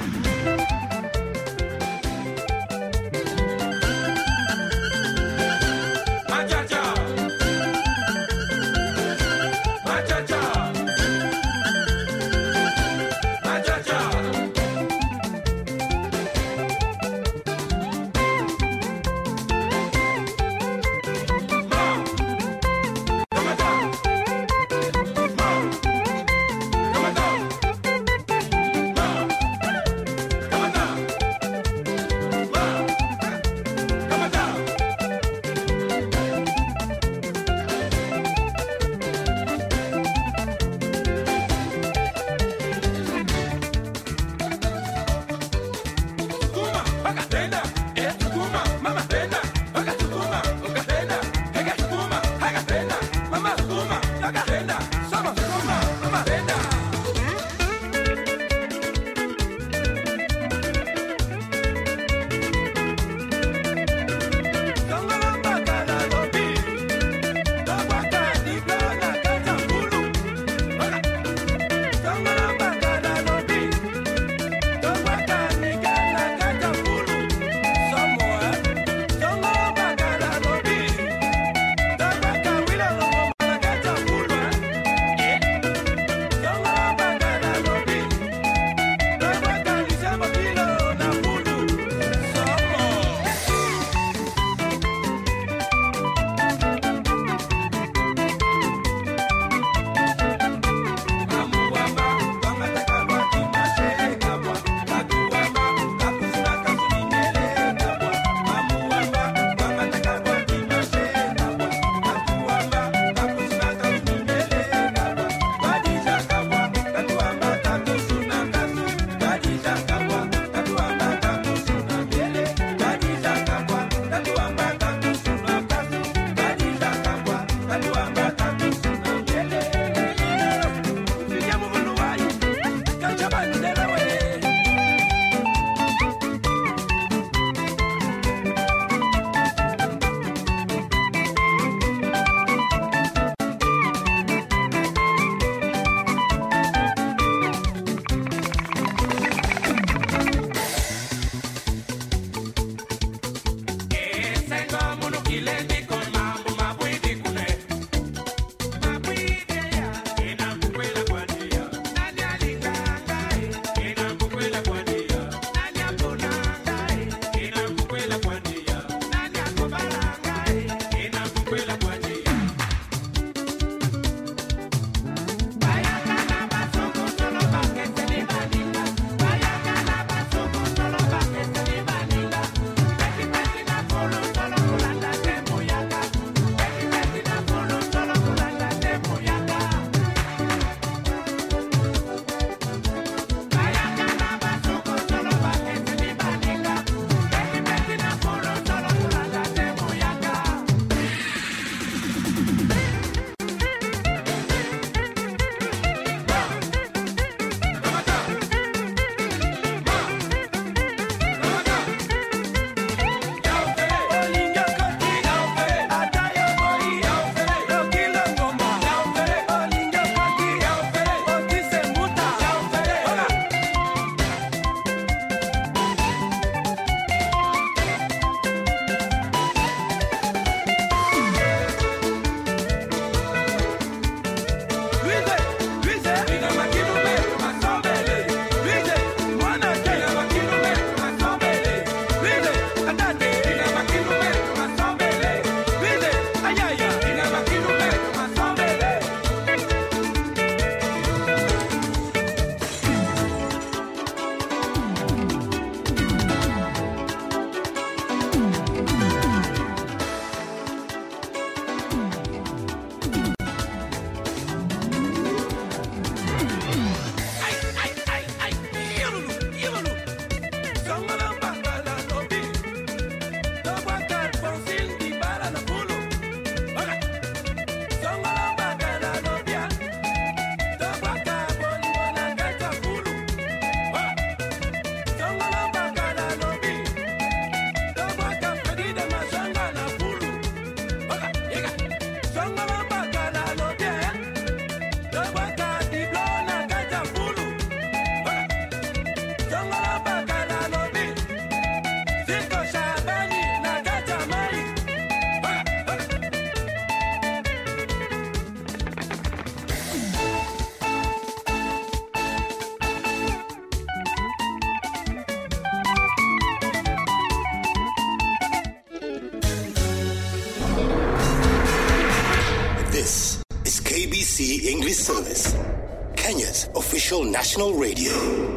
Service, Kenya's official national radio.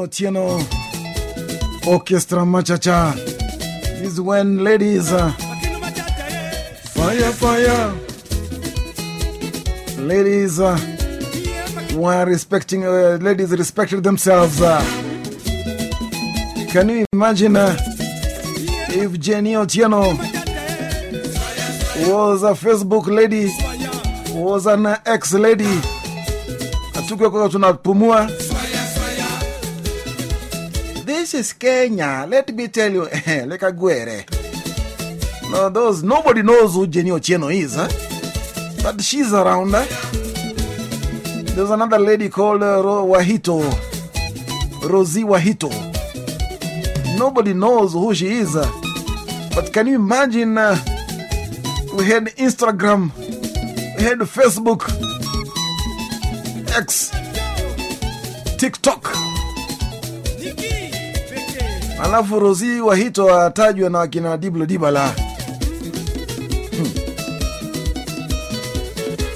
Otieno Orchestra Machacha is when ladies uh, fire fire ladies uh, were respecting uh, ladies respected themselves uh. can you imagine uh, if Jenny Otieno was a Facebook lady was an ex lady atuke kwa tunapumua is Kenya. Let me tell you, like a guere. No, those nobody knows who Jenny Ochieno is, huh? but she's around. Huh? There's another lady called uh, Ro Wahito, Rosie Wahito. Nobody knows who she is, uh, but can you imagine? Uh, we had Instagram, we had Facebook, X, TikTok. Alafu Rosi Wahito atajwa na wakina Diblo Dibala. Hmm.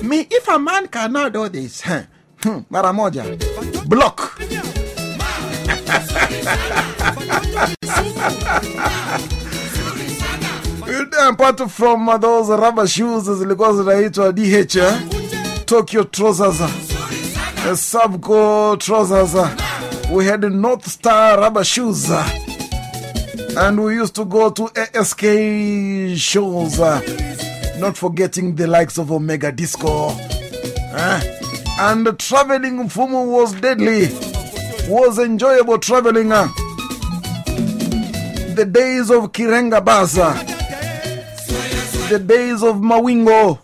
Me, if a man cannot do this, huh, hmm, mara moja block. apart from those rubber shoes zilikuwa zinaitwa DH eh? Tokyo trousers uh, Subco trousers uh, we had North Star rubber shoes uh, and we used to go to ASK shows uh, not forgetting the likes of Omega Disco uh, and traveling Fumu was deadly was enjoyable traveling uh, the days of Kirenga Baza the days of Mawingo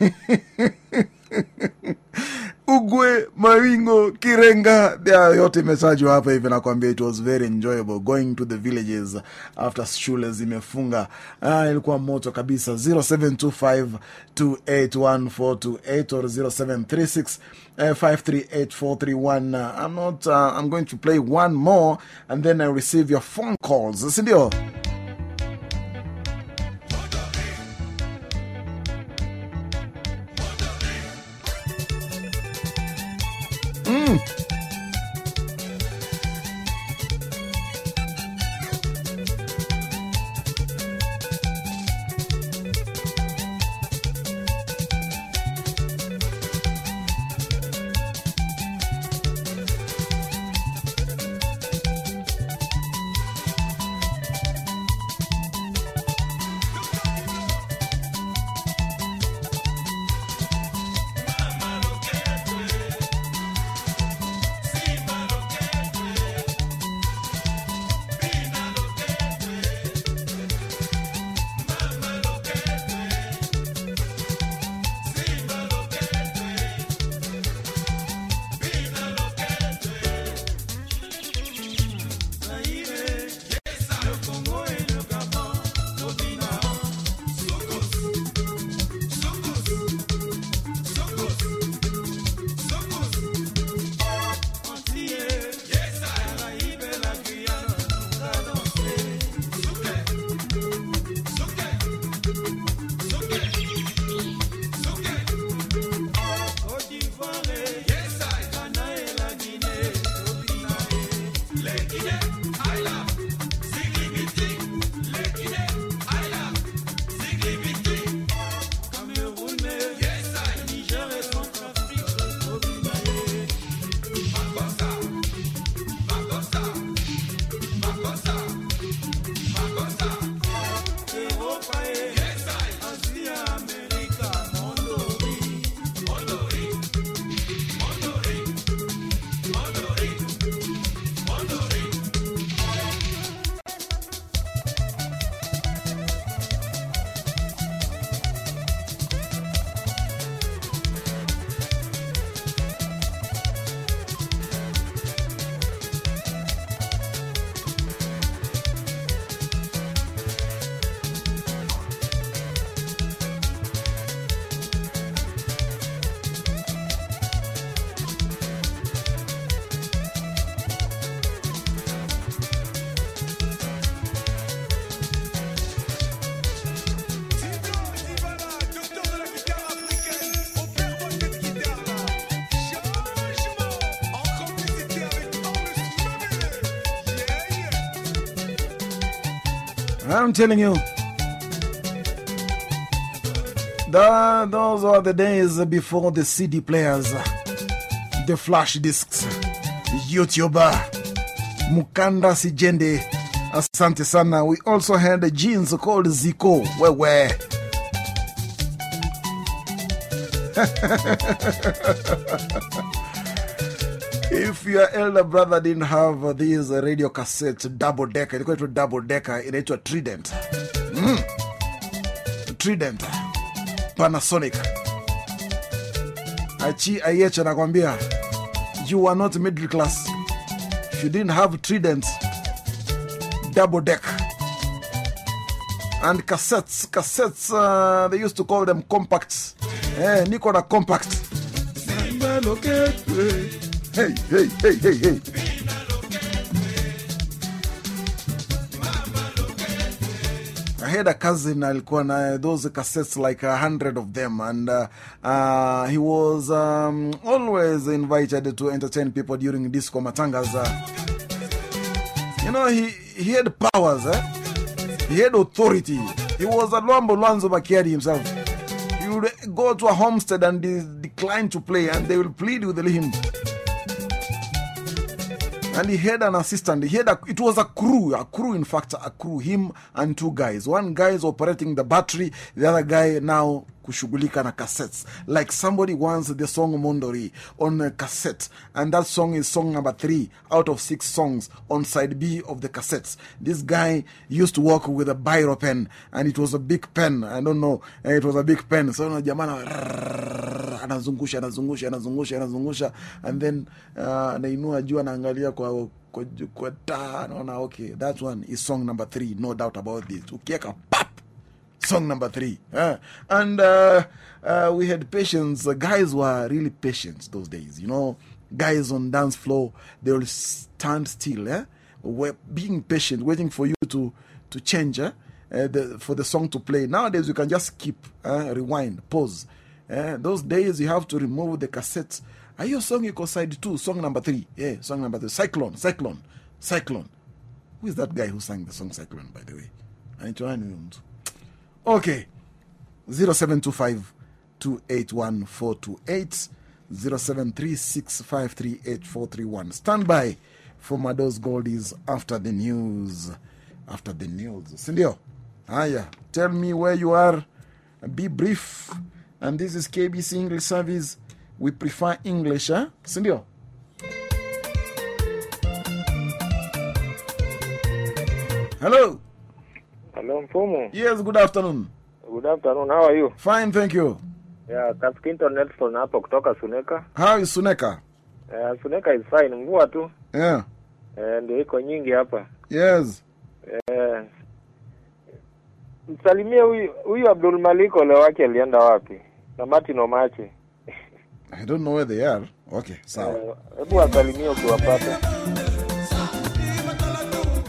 Ugwe, Mawingo, Kirenga, yote imesajwa hapa hivi nakwambia it was very enjoyable going to the villages after shule zimefunga. Ah, ilikuwa moto kabisa 0725 281428 or 0736 uh, 538431. I'm not, uh, I'm going to play one more and then I receive your phone calls. Sindio? Mm. I'm telling you. The, those are the days before the CD players, the flash discs, YouTuber, Mukanda Sijende, Asante Sana. We also had a jeans called Zico, where where. If your elder brother didn't have these radio cassettes, double decker, ilikuwa inaitwa double decker, inaitwa Trident. Mm. Trident. Panasonic. Achi Ayecha anakwambia, you are not middle class. If you didn't have Trident, double deck. And cassettes, cassettes, uh, they used to call them compacts. Eh, niko compact. Hey, hey, hey, hey, hey. I had a cousin alikuwa na those cassettes like a hundred of them and uh, uh, he was um, always invited to entertain people during disco matangas. You know, he, he had powers, eh? he had authority. He was a Luambo Luanzo Makiadi himself. He would go to a homestead and de decline to play, and they will plead with him. And he had an assistant. He had a, it was a crew, a crew, in fact, a crew, him and two guys. One guy is operating the battery, the other guy now kushughulika na cassettes. Like somebody wants the song Mondori on a cassette, and that song is song number three out of six songs on side B of the cassettes. This guy used to work with a biro pen, and it was a big pen. I don't know, it was a big pen. So, jamana, anazungusha, anazungusha, anazungusha, anazungusha, and then uh, anainua juu anaangalia kwa, kwa taa naona okay that one is song number three no doubt about this ukieka pap song number three eh? and uh, uh, we had patience. Guys were really patient those days you know. Guys on dance floor they will stand still eh? We're being patient waiting for you to to change eh? Uh, the, for the song to play. Nowadays you can just skip rewind pause uh, those days you have to remove the cassette. Ah, hiyo song iko side 2 song number 3 yeah song number 3 cyclone cyclone cyclone. Who is that guy who sang the song cyclone by the way? Nani huyo mtu okay. 0725 281 428 0736538431 stand by for Mados Goldies after the news. After the news. Sindio? Haya tell me where you are. Be brief. And this is KBC English service. We prefer English eh? sindio? Hello Hello, Mfumu. yes good afternoon Good afternoon. How are you? fine thank you Yeah, Kaskinton Nelson hapo kutoka Suneka. how is Suneka Yeah, Suneka is fine. Mvua tu. yeah Eh, ndio iko nyingi hapa. yes Eh, msalimie huyu huyu Abdul Malik ole wake alienda wapi? Na Martin Omache. I don't know where they are okay sawa Eh, Hebu wasalimie ukiwapata.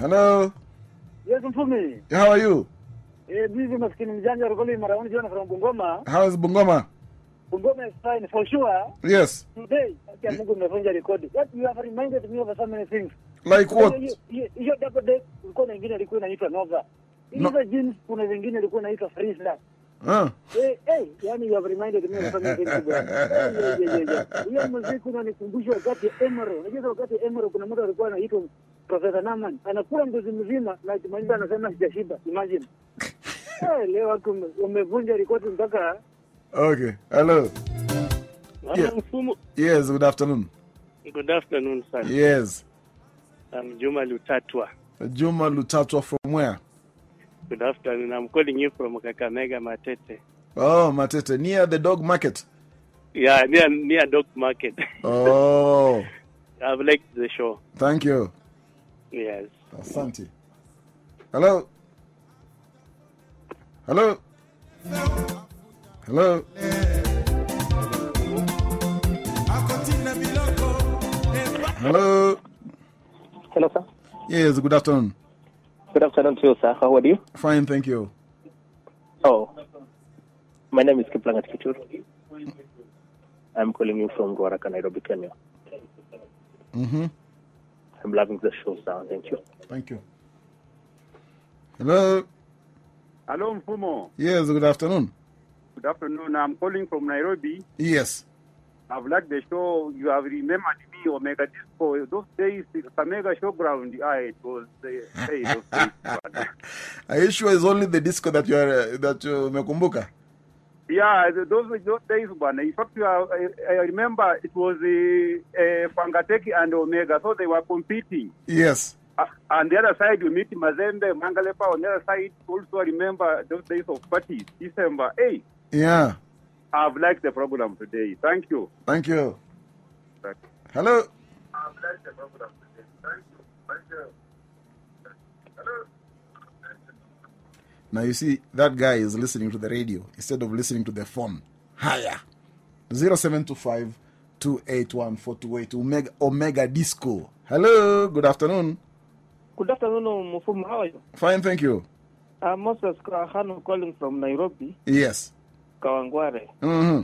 hello Yes, Mfumi. how are you Eh, busy maskini mjanja Rukoli Maraoni jiona from Bungoma. how is Bungoma Bungoma is fine for sure. yes Today, akia Mungu mmevunja rekodi. What you have reminded me of so many things. Like what? Hiyo- double deck kulikuwa na ingine ilikuwa inaitwa Nova. No. Hizo jeans kuna zingine ilikuwa inaitwa Friesland. Ah. Eh, eh, yani you have reminded me of so many things. Eh, yeah, yeah, yeah, yeah. Hiyo muziki unanikumbusha wakati Emerald. Unajua wakati Emerald kuna mtu alikuwa anaitwa Professor Naman. Anakula mbuzi mzima na akimaliza anasema sijashiba. Imagine. hey, leo watu ume- umevunja rekodi mpaka okay hello Yeah. Yes good afternoon Good afternoon, sir. yes I'm Juma Lutatwa. Juma Lutatwa from where Good afternoon. I'm calling you from Kakamega Matete. oh Matete near the dog market Yeah, near near Dog Market. oh I've liked the show. thank you Yes. asante hello hello hello hello Hello, sir. yes good afternoon Good afternoon to you, sir. How are you? fine thank you Oh, my name is Kiplangat Kitur. I'm calling you from Ruaraka, Nairobi, Kenya. mm-hmm. I'm loving the show, sir. Thank you. thank you hello Hello, Mfumu. yes good afternoon Good afternoon. I'm calling from Nairobi. yes I've liked the show. You have remembered me, Omega Disco. Those days, the Omega Showground. Ah, it was the hey, those days. are you sure it's only the disco that you are uh, that you umekumbuka yeah, those those days, one. In fact, I, I remember it was uh, uh, Pangateki and Omega, so they were competing. yes Uh, on the other side, you meet Mazembe, Mangelepa. On the other side, also remember those days of parties, December. Hey, yeah I've liked the program today. Thank you. thank you hello I've liked the program today. Thank you. Thank you. Now you see, that guy is listening to the radio instead of listening to the phone. Higher. 0725 281 428 Omega, Omega Disco. Hello, good afternoon. Good afternoon. How are you? Fine, thank you. I'm Moses Kahano calling from Nairobi, Yes. Kawangware. Mm-hmm.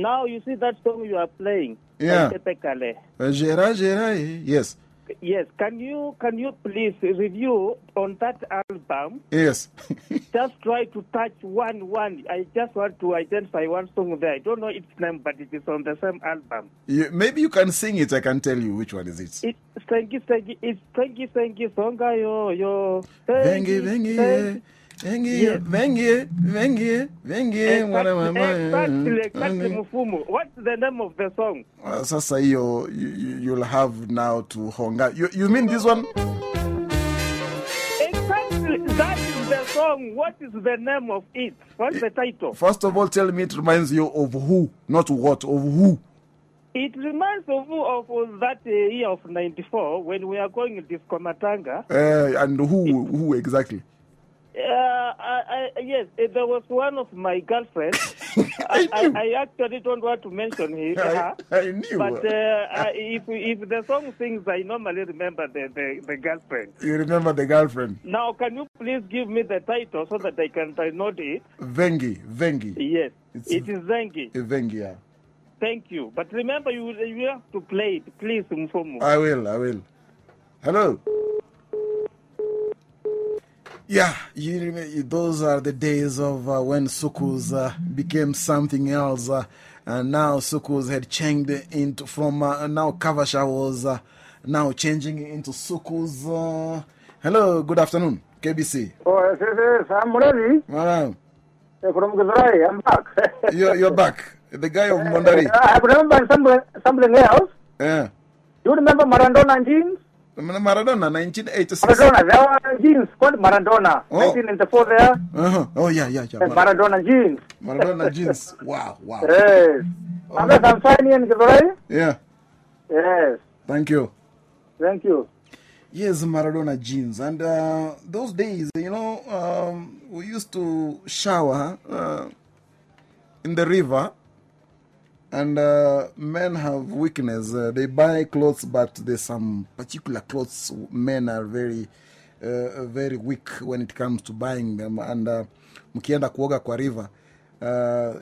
Now you see that song you are playing. Yeah. Pepe Kalle. Gera, Gera, eh? yes. Yes. Can you can you please review on that album? Yes. just try to touch one one. I just want to identify one song there. I don't know its name, but it is on the same album. You, maybe you can sing it, I can tell you which one is it. It Stengi Stengi it's Stengi Stengi Songa yo yo. Vengi, vengi, mama. Exactly, exactly, Vengi. What's the name of the song? Uh, Sasa hiyo, you, you- you'll have now to honga. You, you mean this one? Exactly, that is the song. What is the name of it? What's the title? First of all, tell me it reminds you of who, not what, of who. It reminds of, of that uh, year of 94 when we are going Disco Matanga. Uh, and who, who exactly? Uh, I, I, yes, uh, there was one of my girlfriends. I, I, I actually don't want to mention him. I- I knew. But uh, I, if, if the song sings, I normally remember the, the, the girlfriend. You remember the girlfriend? Now, can you please give me the title so that I can download it? Vengi, Vengi. Yes, It's- it is Zengi. Uh, Vengi, yeah. Thank you. But remember, you you have to play it, please, Mfumu. I will, I will. Hello. Yeah, you remember, those are the days of uh, when soukous uh, became something else. Uh, and now soukous had changed into from uh, now Kavasha was uh, now changing into soukous. Uh, hello, good afternoon, KBC. Oh, yes, yes. I'm. Madam, Uh, From Gazrai, I'm back. you're, you're back. The guy of Mondari. I remember something, something else. Yeah. You remember Maradona jeans? Maradona, 1986. Maradona, there were jeans called Maradona. Oh. 1994 there. Uh-huh. Oh, yeah, yeah, yeah. Maradona, Maradona jeans. Maradona jeans. Wow, wow. Yes. Unless I'm signing in Gazrai? Yeah. Yes. Thank you. Thank you. Yes, Maradona jeans. And uh, those days, you know, um, we used to shower uh, in the river. And uh, men have weakness. Uh, they buy clothes, but there's some particular clothes men are very, uh, very weak when it comes to buying them. And mkienda kuoga kwa river,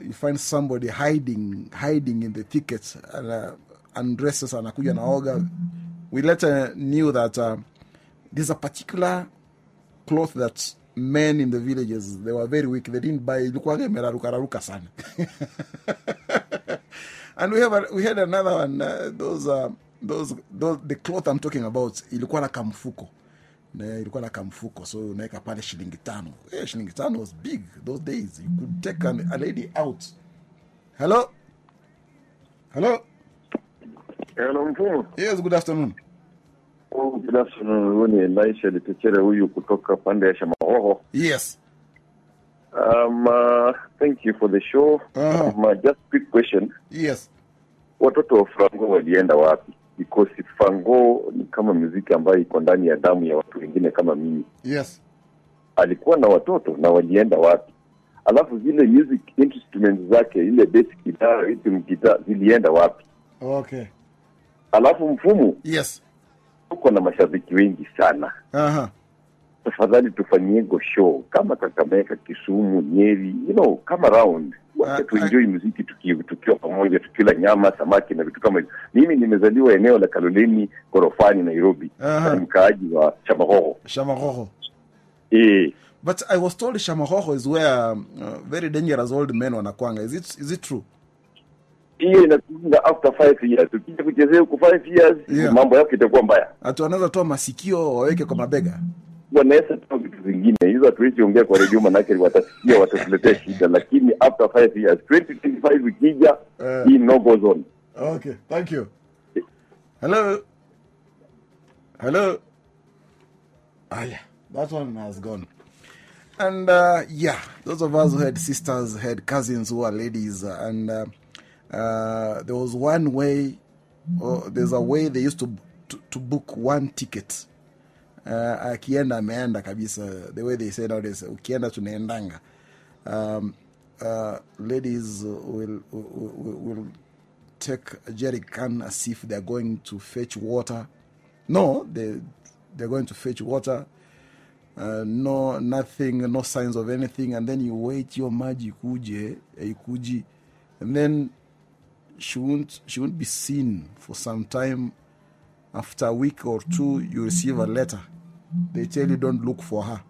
you find somebody hiding, hiding in the thickets, and, undresses anakuja naoga. We later knew that there's a particular cloth that men in the villages they were very weak. They didn't buy. and we have a, we had another one. Uh, those uh, those those the cloth I'm talking about ilikuwa na kamfuko. Na ilikuwa na kamfuko so unaweka pale shilingi tano. Eh, shilingi tano was big those days. You could take an, a lady out. Hello? Hello? Hello, Mfumo. Yes, good afternoon. Oh, good afternoon. Huyu ni Elisha Litechere huyu kutoka pande ya Shamahoho. Yes. Um, uh, thank you for the show. Um, uh, just quick question. Yes. Watoto wa Frango walienda wapi? Because Frango ni kama muziki ambayo iko ndani ya damu ya watu wengine kama mimi. Yes. Alikuwa na watoto na walienda wapi? Alafu zile music instruments zake, ile bass guitar, rhythm guitar zilienda wapi? Okay. Alafu mfumo Yes. Uko na mashabiki wengi sana. Aha. Tafadhali tufanyiego show kama Kakamega, Kisumu, Nyeri, you know, kama round wacha tuenjoy muziki tukiwa tukiwa pamoja, tukila nyama, samaki na vitu kama hivyo. Mimi nimezaliwa eneo la Kaloleni, Korofani, Nairobi, ni mkaaji wa Chamahoho. Shamahoho. Eh, But I was told Shamahoho is where um, uh, very dangerous old men wanakwanga. Is it, is it true? hiyo inakuja after five years. Ukija kuchezea huko five years, Yeah. mambo yako itakuwa mbaya. Hatu wanaweza toa masikio waweke kwa mabega. Wanaweza toa vitu zingine hizo, hatuwezi ongea kwa redio, manake watasikia, watatuletea shida, lakini after five years 2025 ikija, Eh. hii no goes on. Okay, thank you. Hello? Hello? Ah, yeah, that one has gone. And uh, yeah, those of us who had sisters, had cousins who are ladies, uh, and uh, uh, there was one way, or there's a way they used to, to, to book one ticket. Uh, akienda ameenda kabisa the way they say nowadays ukienda tunaendanga. Um, uh, ladies will, will, will take a jerry can as if they're going to fetch water. No they, they're going to fetch water. Uh, no nothing no signs of anything and then you wait your maji ikuje ikuji. And then she won't she won't be seen for some time. After a week or two you receive a letter they tell you don't look for her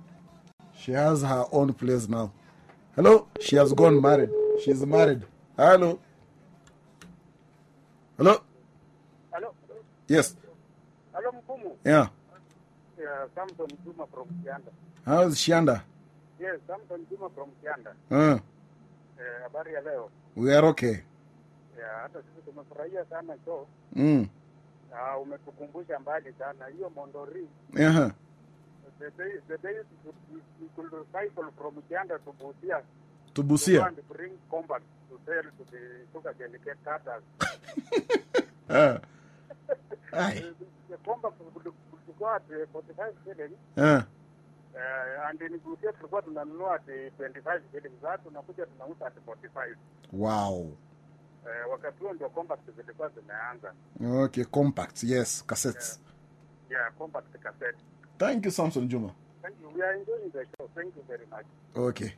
she has her own place now hello she has gone married she's married hello hello Hello. yes Hello, Mkumu. yeah Yeah, Samson Juma from Kianda. how's Shianda? Yes, Samson Juma from Kianda. uh, Eh, habari ya leo. we are okay Yeah, hata sisi tumefurahia sana show. mm. Ah, umetukumbusha mbali sana hiyo Mondori. uh-huh. The day, the days we, we, could recycle from Uganda to Busia. To Busia. And bring combat to sell to the sugar cane cutters. uh. the, the combat would, would go at uh, 45 shillings. Uh. Uh, and in Busia tulikuwa tunanunua at uh, 25 shillings. Sasa tunakuja tunauza at 45. wow Eh, wakati huo ndio compact zilikuwa zimeanza. okay compact yes cassettes Yeah, compact cassette. Thank you samson juma Thank you. We are enjoying the show. Thank you very much. okay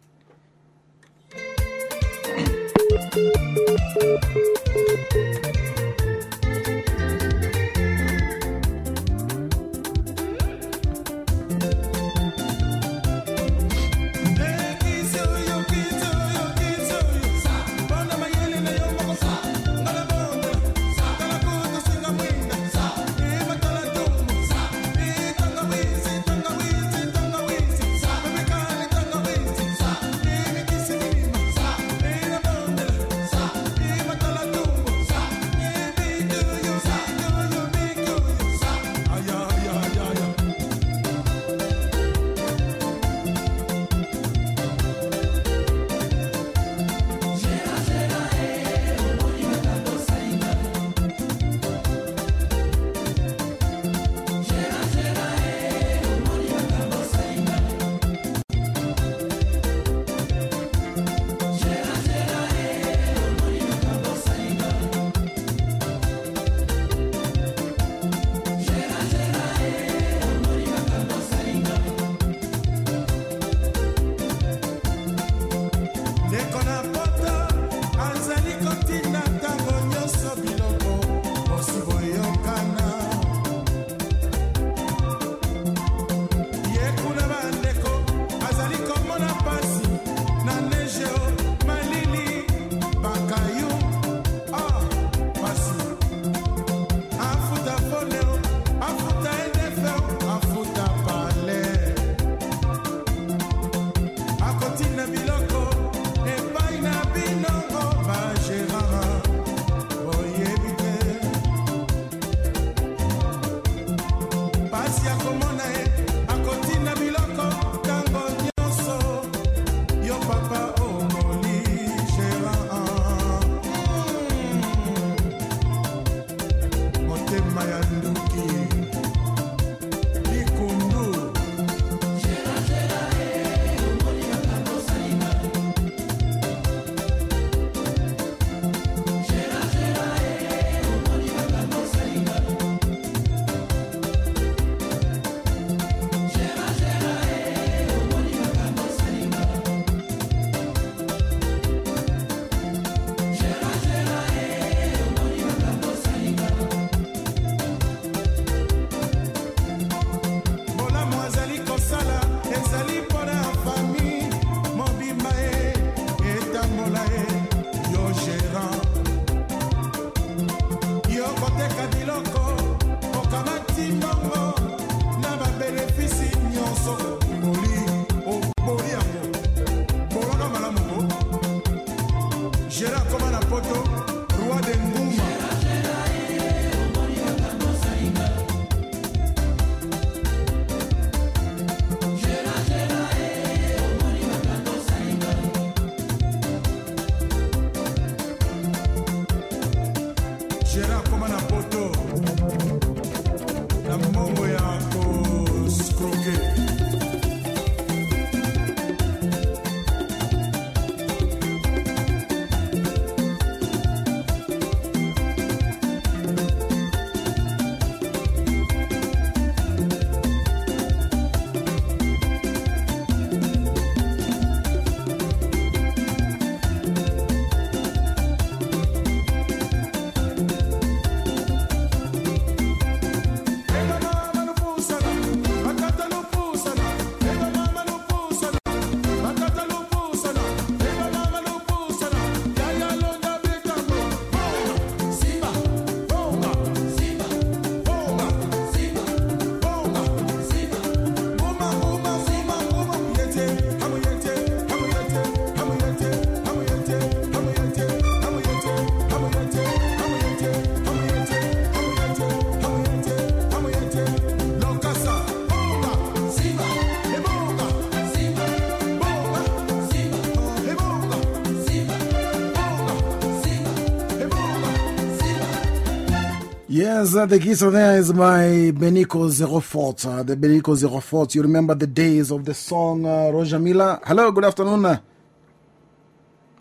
Yes, uh, the guitar there is my Benico Zero Fort. Uh, the Benico Zero Fort. You remember the days of the song uh, Roger Miller? Hello, good afternoon. uh.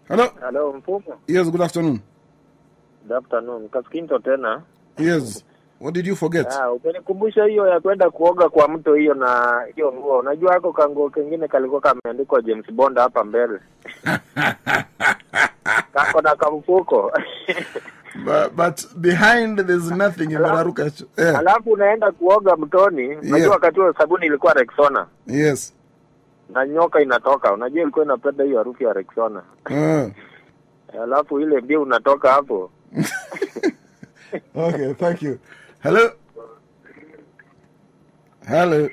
Hello? Hello, Mfumo. Yes, good afternoon. Good afternoon. Kaskinto tena. Yes. What did you forget? Ah, umenikumbusha hiyo ya kwenda kuoga kwa mto hiyo na hiyo nguo. Unajua hako kanguo kengine kalikuwa kameandikwa James Bond hapa mbele. Kako na kamfuko. but, but behind there's nothing imeraruka eh, alafu unaenda kuoga mtoni najua Yeah. wakati huo sabuni ilikuwa Rexona. Yes. Na nyoka inatoka unajua ilikuwa inapenda hiyo harufu ya Rexona. Eh, alafu ile mbio unatoka hapo. Okay thank you. Hello? Hello?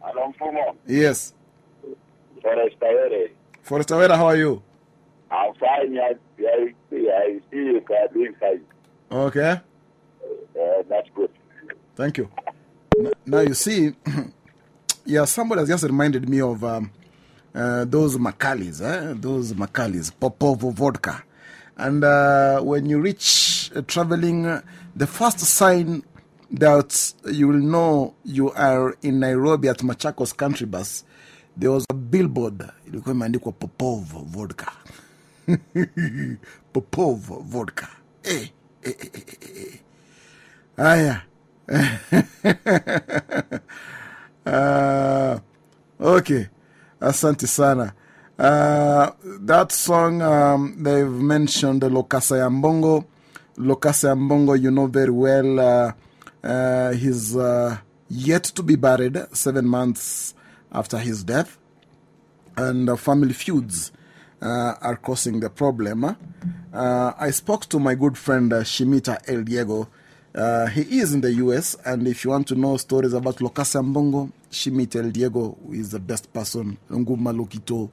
Hello, Mfumo. yes. Forestawere forestawere how are you? I'm fine. I, see, okay Uh, that's good. Thank you. Now you see, yeah, somebody has just reminded me of um, uh, those Makalis, eh? those Makalis, Popov vodka. And uh, when you reach uh, traveling, uh, the first sign that you will know you are in Nairobi at Machakos Country Bus, there was a billboard. Ilikuwa imeandikwa Popov vodka. Popov vodka. Eh, eh, eh, eh, eh, eh. Haya. uh, okay. Asante sana. Uh, that song, um, they've mentioned Lokassa Yambongo. Lokassa Yambongo, you know very well. Uh, uh, he's uh, yet to be buried seven months after his death. And uh, family feuds uh, are causing the problem. Uh, I spoke to my good friend uh, Shimita El Diego. Uh, he is in the US, and if you want to know stories about Lokassa Mbongo, Shimita El Diego is the best person. Ngouma Lokito,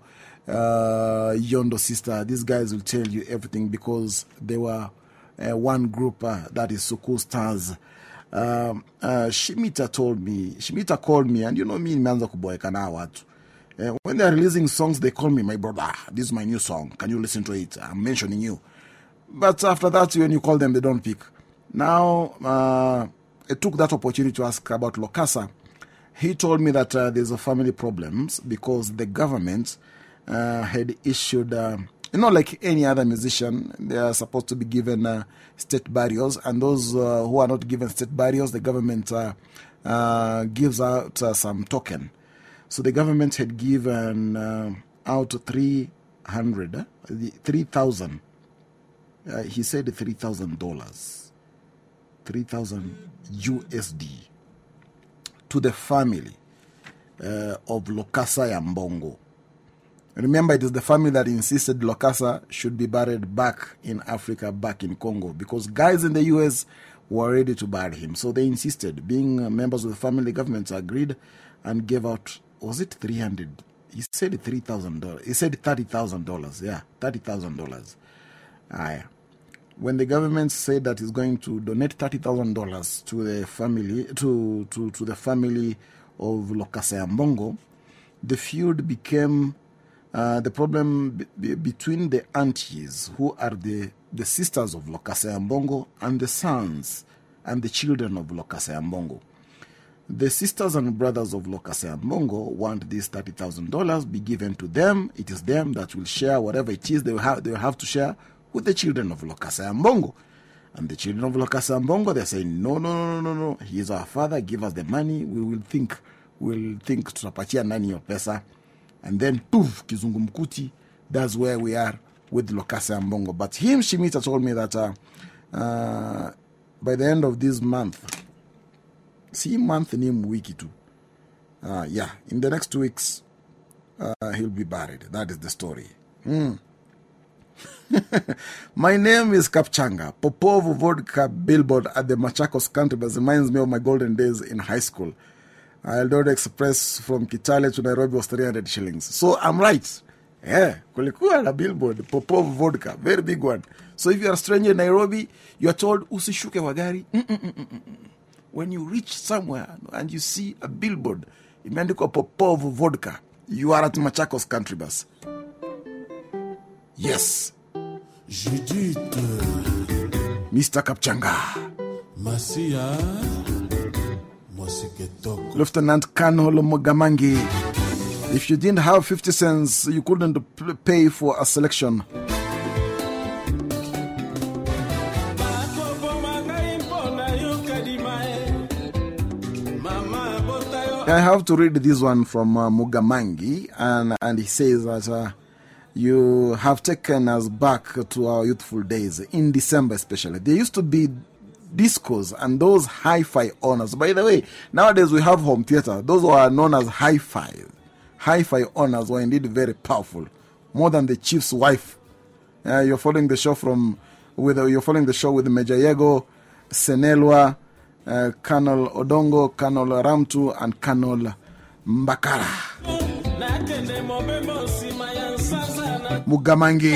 uh, Yondo sister, these guys will tell you everything because they were uh, one group that is Soukous Stars. Um, Shimita told me, Shimita called me, and you know me, nimeanza kuboeka na watu. Uh, when they're releasing songs, they call me, my brother, "Ah, this is my new song. Can you listen to it? I'm mentioning you. But after that, when you call them, they don't pick. Now, uh, I took that opportunity to ask about Lokassa. He told me that uh, there's a family problems because the government uh, had issued, you know, like any other musician, they are supposed to be given state barriers, and those who are not given state barriers, the government gives out some token. So the government had given uh, out 300, uh, 3,000. Uh, he said $3,000. 3,000 USD to the family uh, of Lokassa Yambongo. Remember, it is the family that insisted Lokassa should be buried back in Africa, back in Congo, because guys in the US were ready to bury him. So they insisted. Being members of the family, government agreed and gave out, was it 300? He said $3,000. He said $30,000. Yeah, $30,000. Aye. When the government said that it's going to donate $30,000 to the family, to, to, to the family of Lokassa Yambongo, the feud became uh, the problem be- be- between the aunties, who are the, the sisters of Lokassa Yambongo, and the sons and the children of Lokassa Yambongo. The sisters and brothers of Lokassa Yambongo want this $30,000 be given to them. It is them that will share whatever it is they will have, they will have to share with the children of Lokassa Yambongo. And the children of Lokassa Mbongo, they're saying, no, no, no, no, no. He is our father. Give us the money. We will think, we'll think tutapatia nani hiyo pesa. And then, poof, kizungumkuti. That's where we are with Lokassa Mbongo. But him, Shimita, told me that uh, uh, by the end of this month, see month ni wiki tu. Uh, yeah, in the next two weeks, uh, he'll be buried. That is the story. Mm. my name is Kapchanga. Popov vodka billboard at the Machakos country reminds me of my golden days in high school. I Eldoret Express from Kitale to Nairobi was 300 shillings. So I'm right. Yeah, kulikuwa na billboard Popov vodka, very big one. So if you are a stranger in Nairobi, you are told usishuke wa gari. Mm, mm, mm. When you reach somewhere and you see a billboard imeandikwa Popov vodka, you are at Machakos country bus. Yes. Judith. Mr. Kapchanga. Masia. Lieutenant Colonel Mugamangi. If you didn't have 50 cents, you couldn't pay for a selection. I have to read this one from uh, Mugamangi, and, and he says that uh, you have taken us back to our youthful days, in December especially. There used to be discos and those hi fi honors. By the way, nowadays we have home theater. Those who are known as hi fi. Hi fi honors were indeed very powerful, more than the chief's wife. Uh, you're following the show from with you're following the show with Major Yego, Senelwa, uh, Colonel Odongo, Colonel Ramtu, and Colonel Mbakara. nakende mobembo nsima ya nsanza na Mugamangi.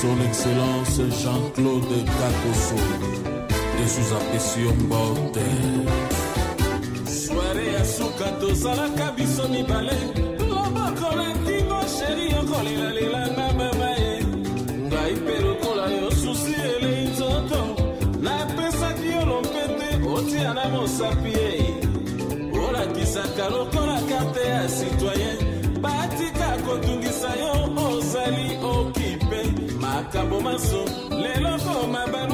Son Excellence Jean-Claude Kakoso de sous-appréciation Mbote. soare ya suka tozalaka biso mibale loboko na nkingo sheri yokolelalela mama ye ngai mpe lokola yo susi elei nzoto napesaki yo lompete otia na mosapi ye olakisaka lokola bomaso leloko mabanga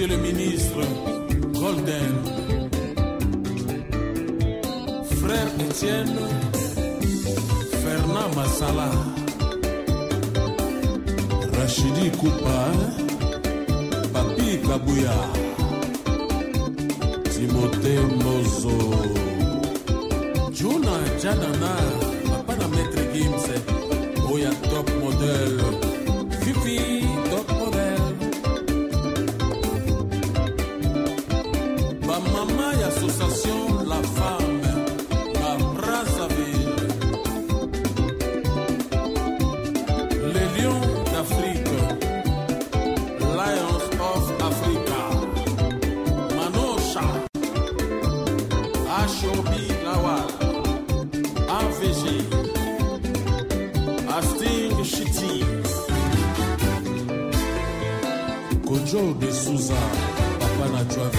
Monsieur le ministre, Golden. Frère Étienne, Fernand Massala, Rachidi Koupa, Papi Kabouya, Timothée Mozo, Juna Janana, Papa na Maître Gims, Oya Top Model, Fifi Kojo de Souza, Papa Nachuavi,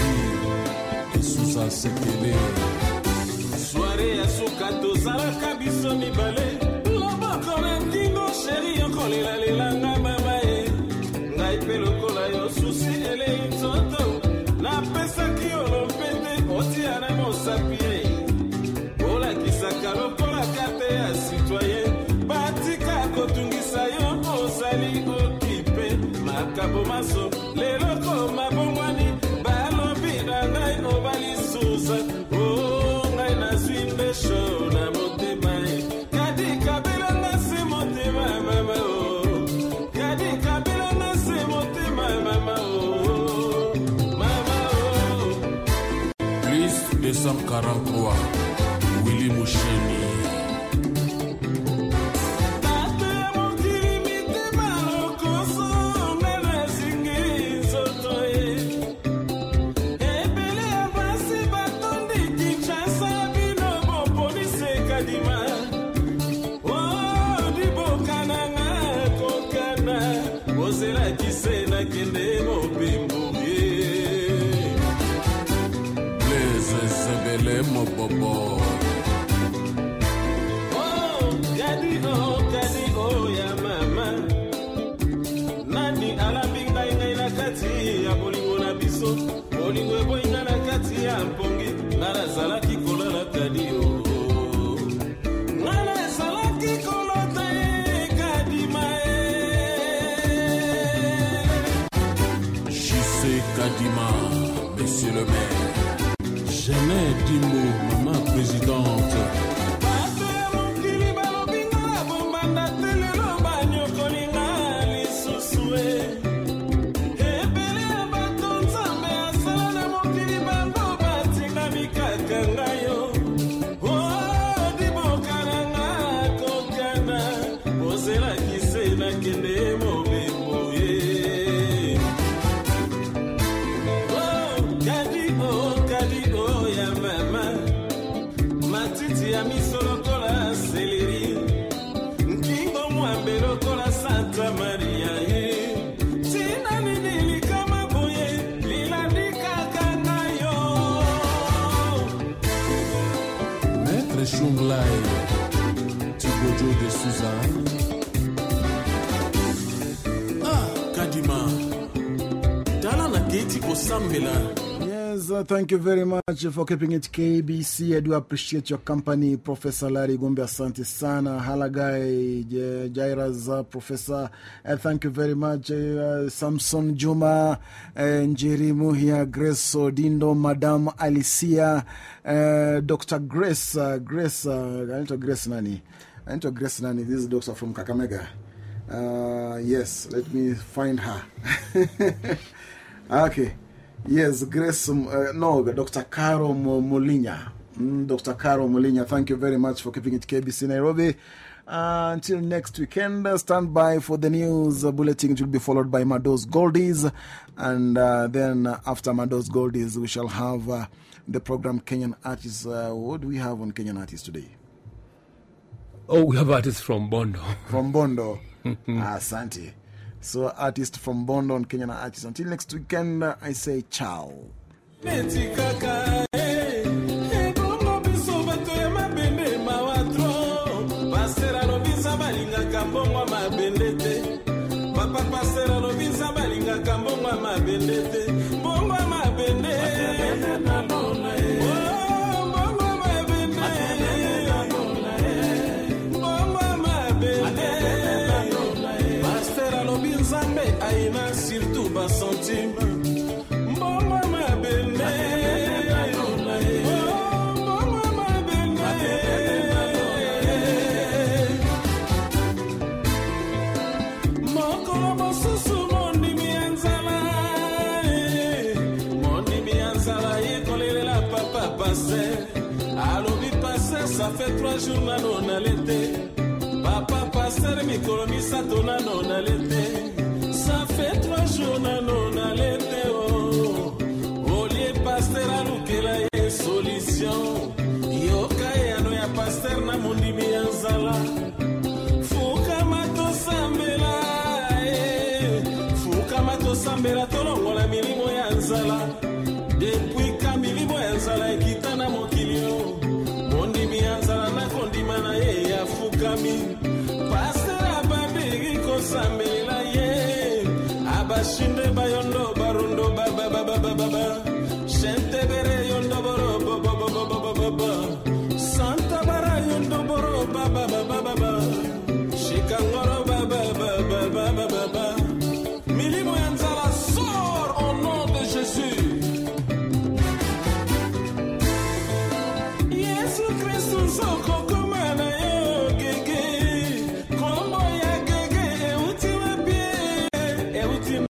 de Souza Sekele. soare ya suka tozalaka biso mibale loboko na nkingo sheri yokolelalela Yes, uh, thank you very much for keeping it KBC. I do appreciate your company, Professor Larry Gombe Asante Sana, Halagai, J- uh, Professor. Uh, thank you very much, uh, Samson Juma, uh, Njeri Muhia, Grace Odindo, Madam Alicia, uh, Dr. Grace, uh, Grace, uh, I need Grace Nani. I need Grace Nani. This is Doctor from Kakamega. Yes, let me find her. okay. Yes, Grace, um, uh, no, Dr. Caro Mo- Molinya. Mm, Dr. Caro Molinya, thank you very much for keeping it KBC Nairobi. Uh, until next weekend, uh, stand by for the news uh, bulletin. It will be followed by Mado's Goldies. And uh, then uh, after Mado's Goldies, we shall have uh, the program Kenyan Artists. Uh, what do we have on Kenyan Artists today? Oh, we have artists from Bondo. From Bondo. Asante. So, artist from Bondo on Kenyan Artists. Until next weekend, I say ciao. Misato nano nale te ça fait trois jours nano nale te oh. olie paster alukela ye solution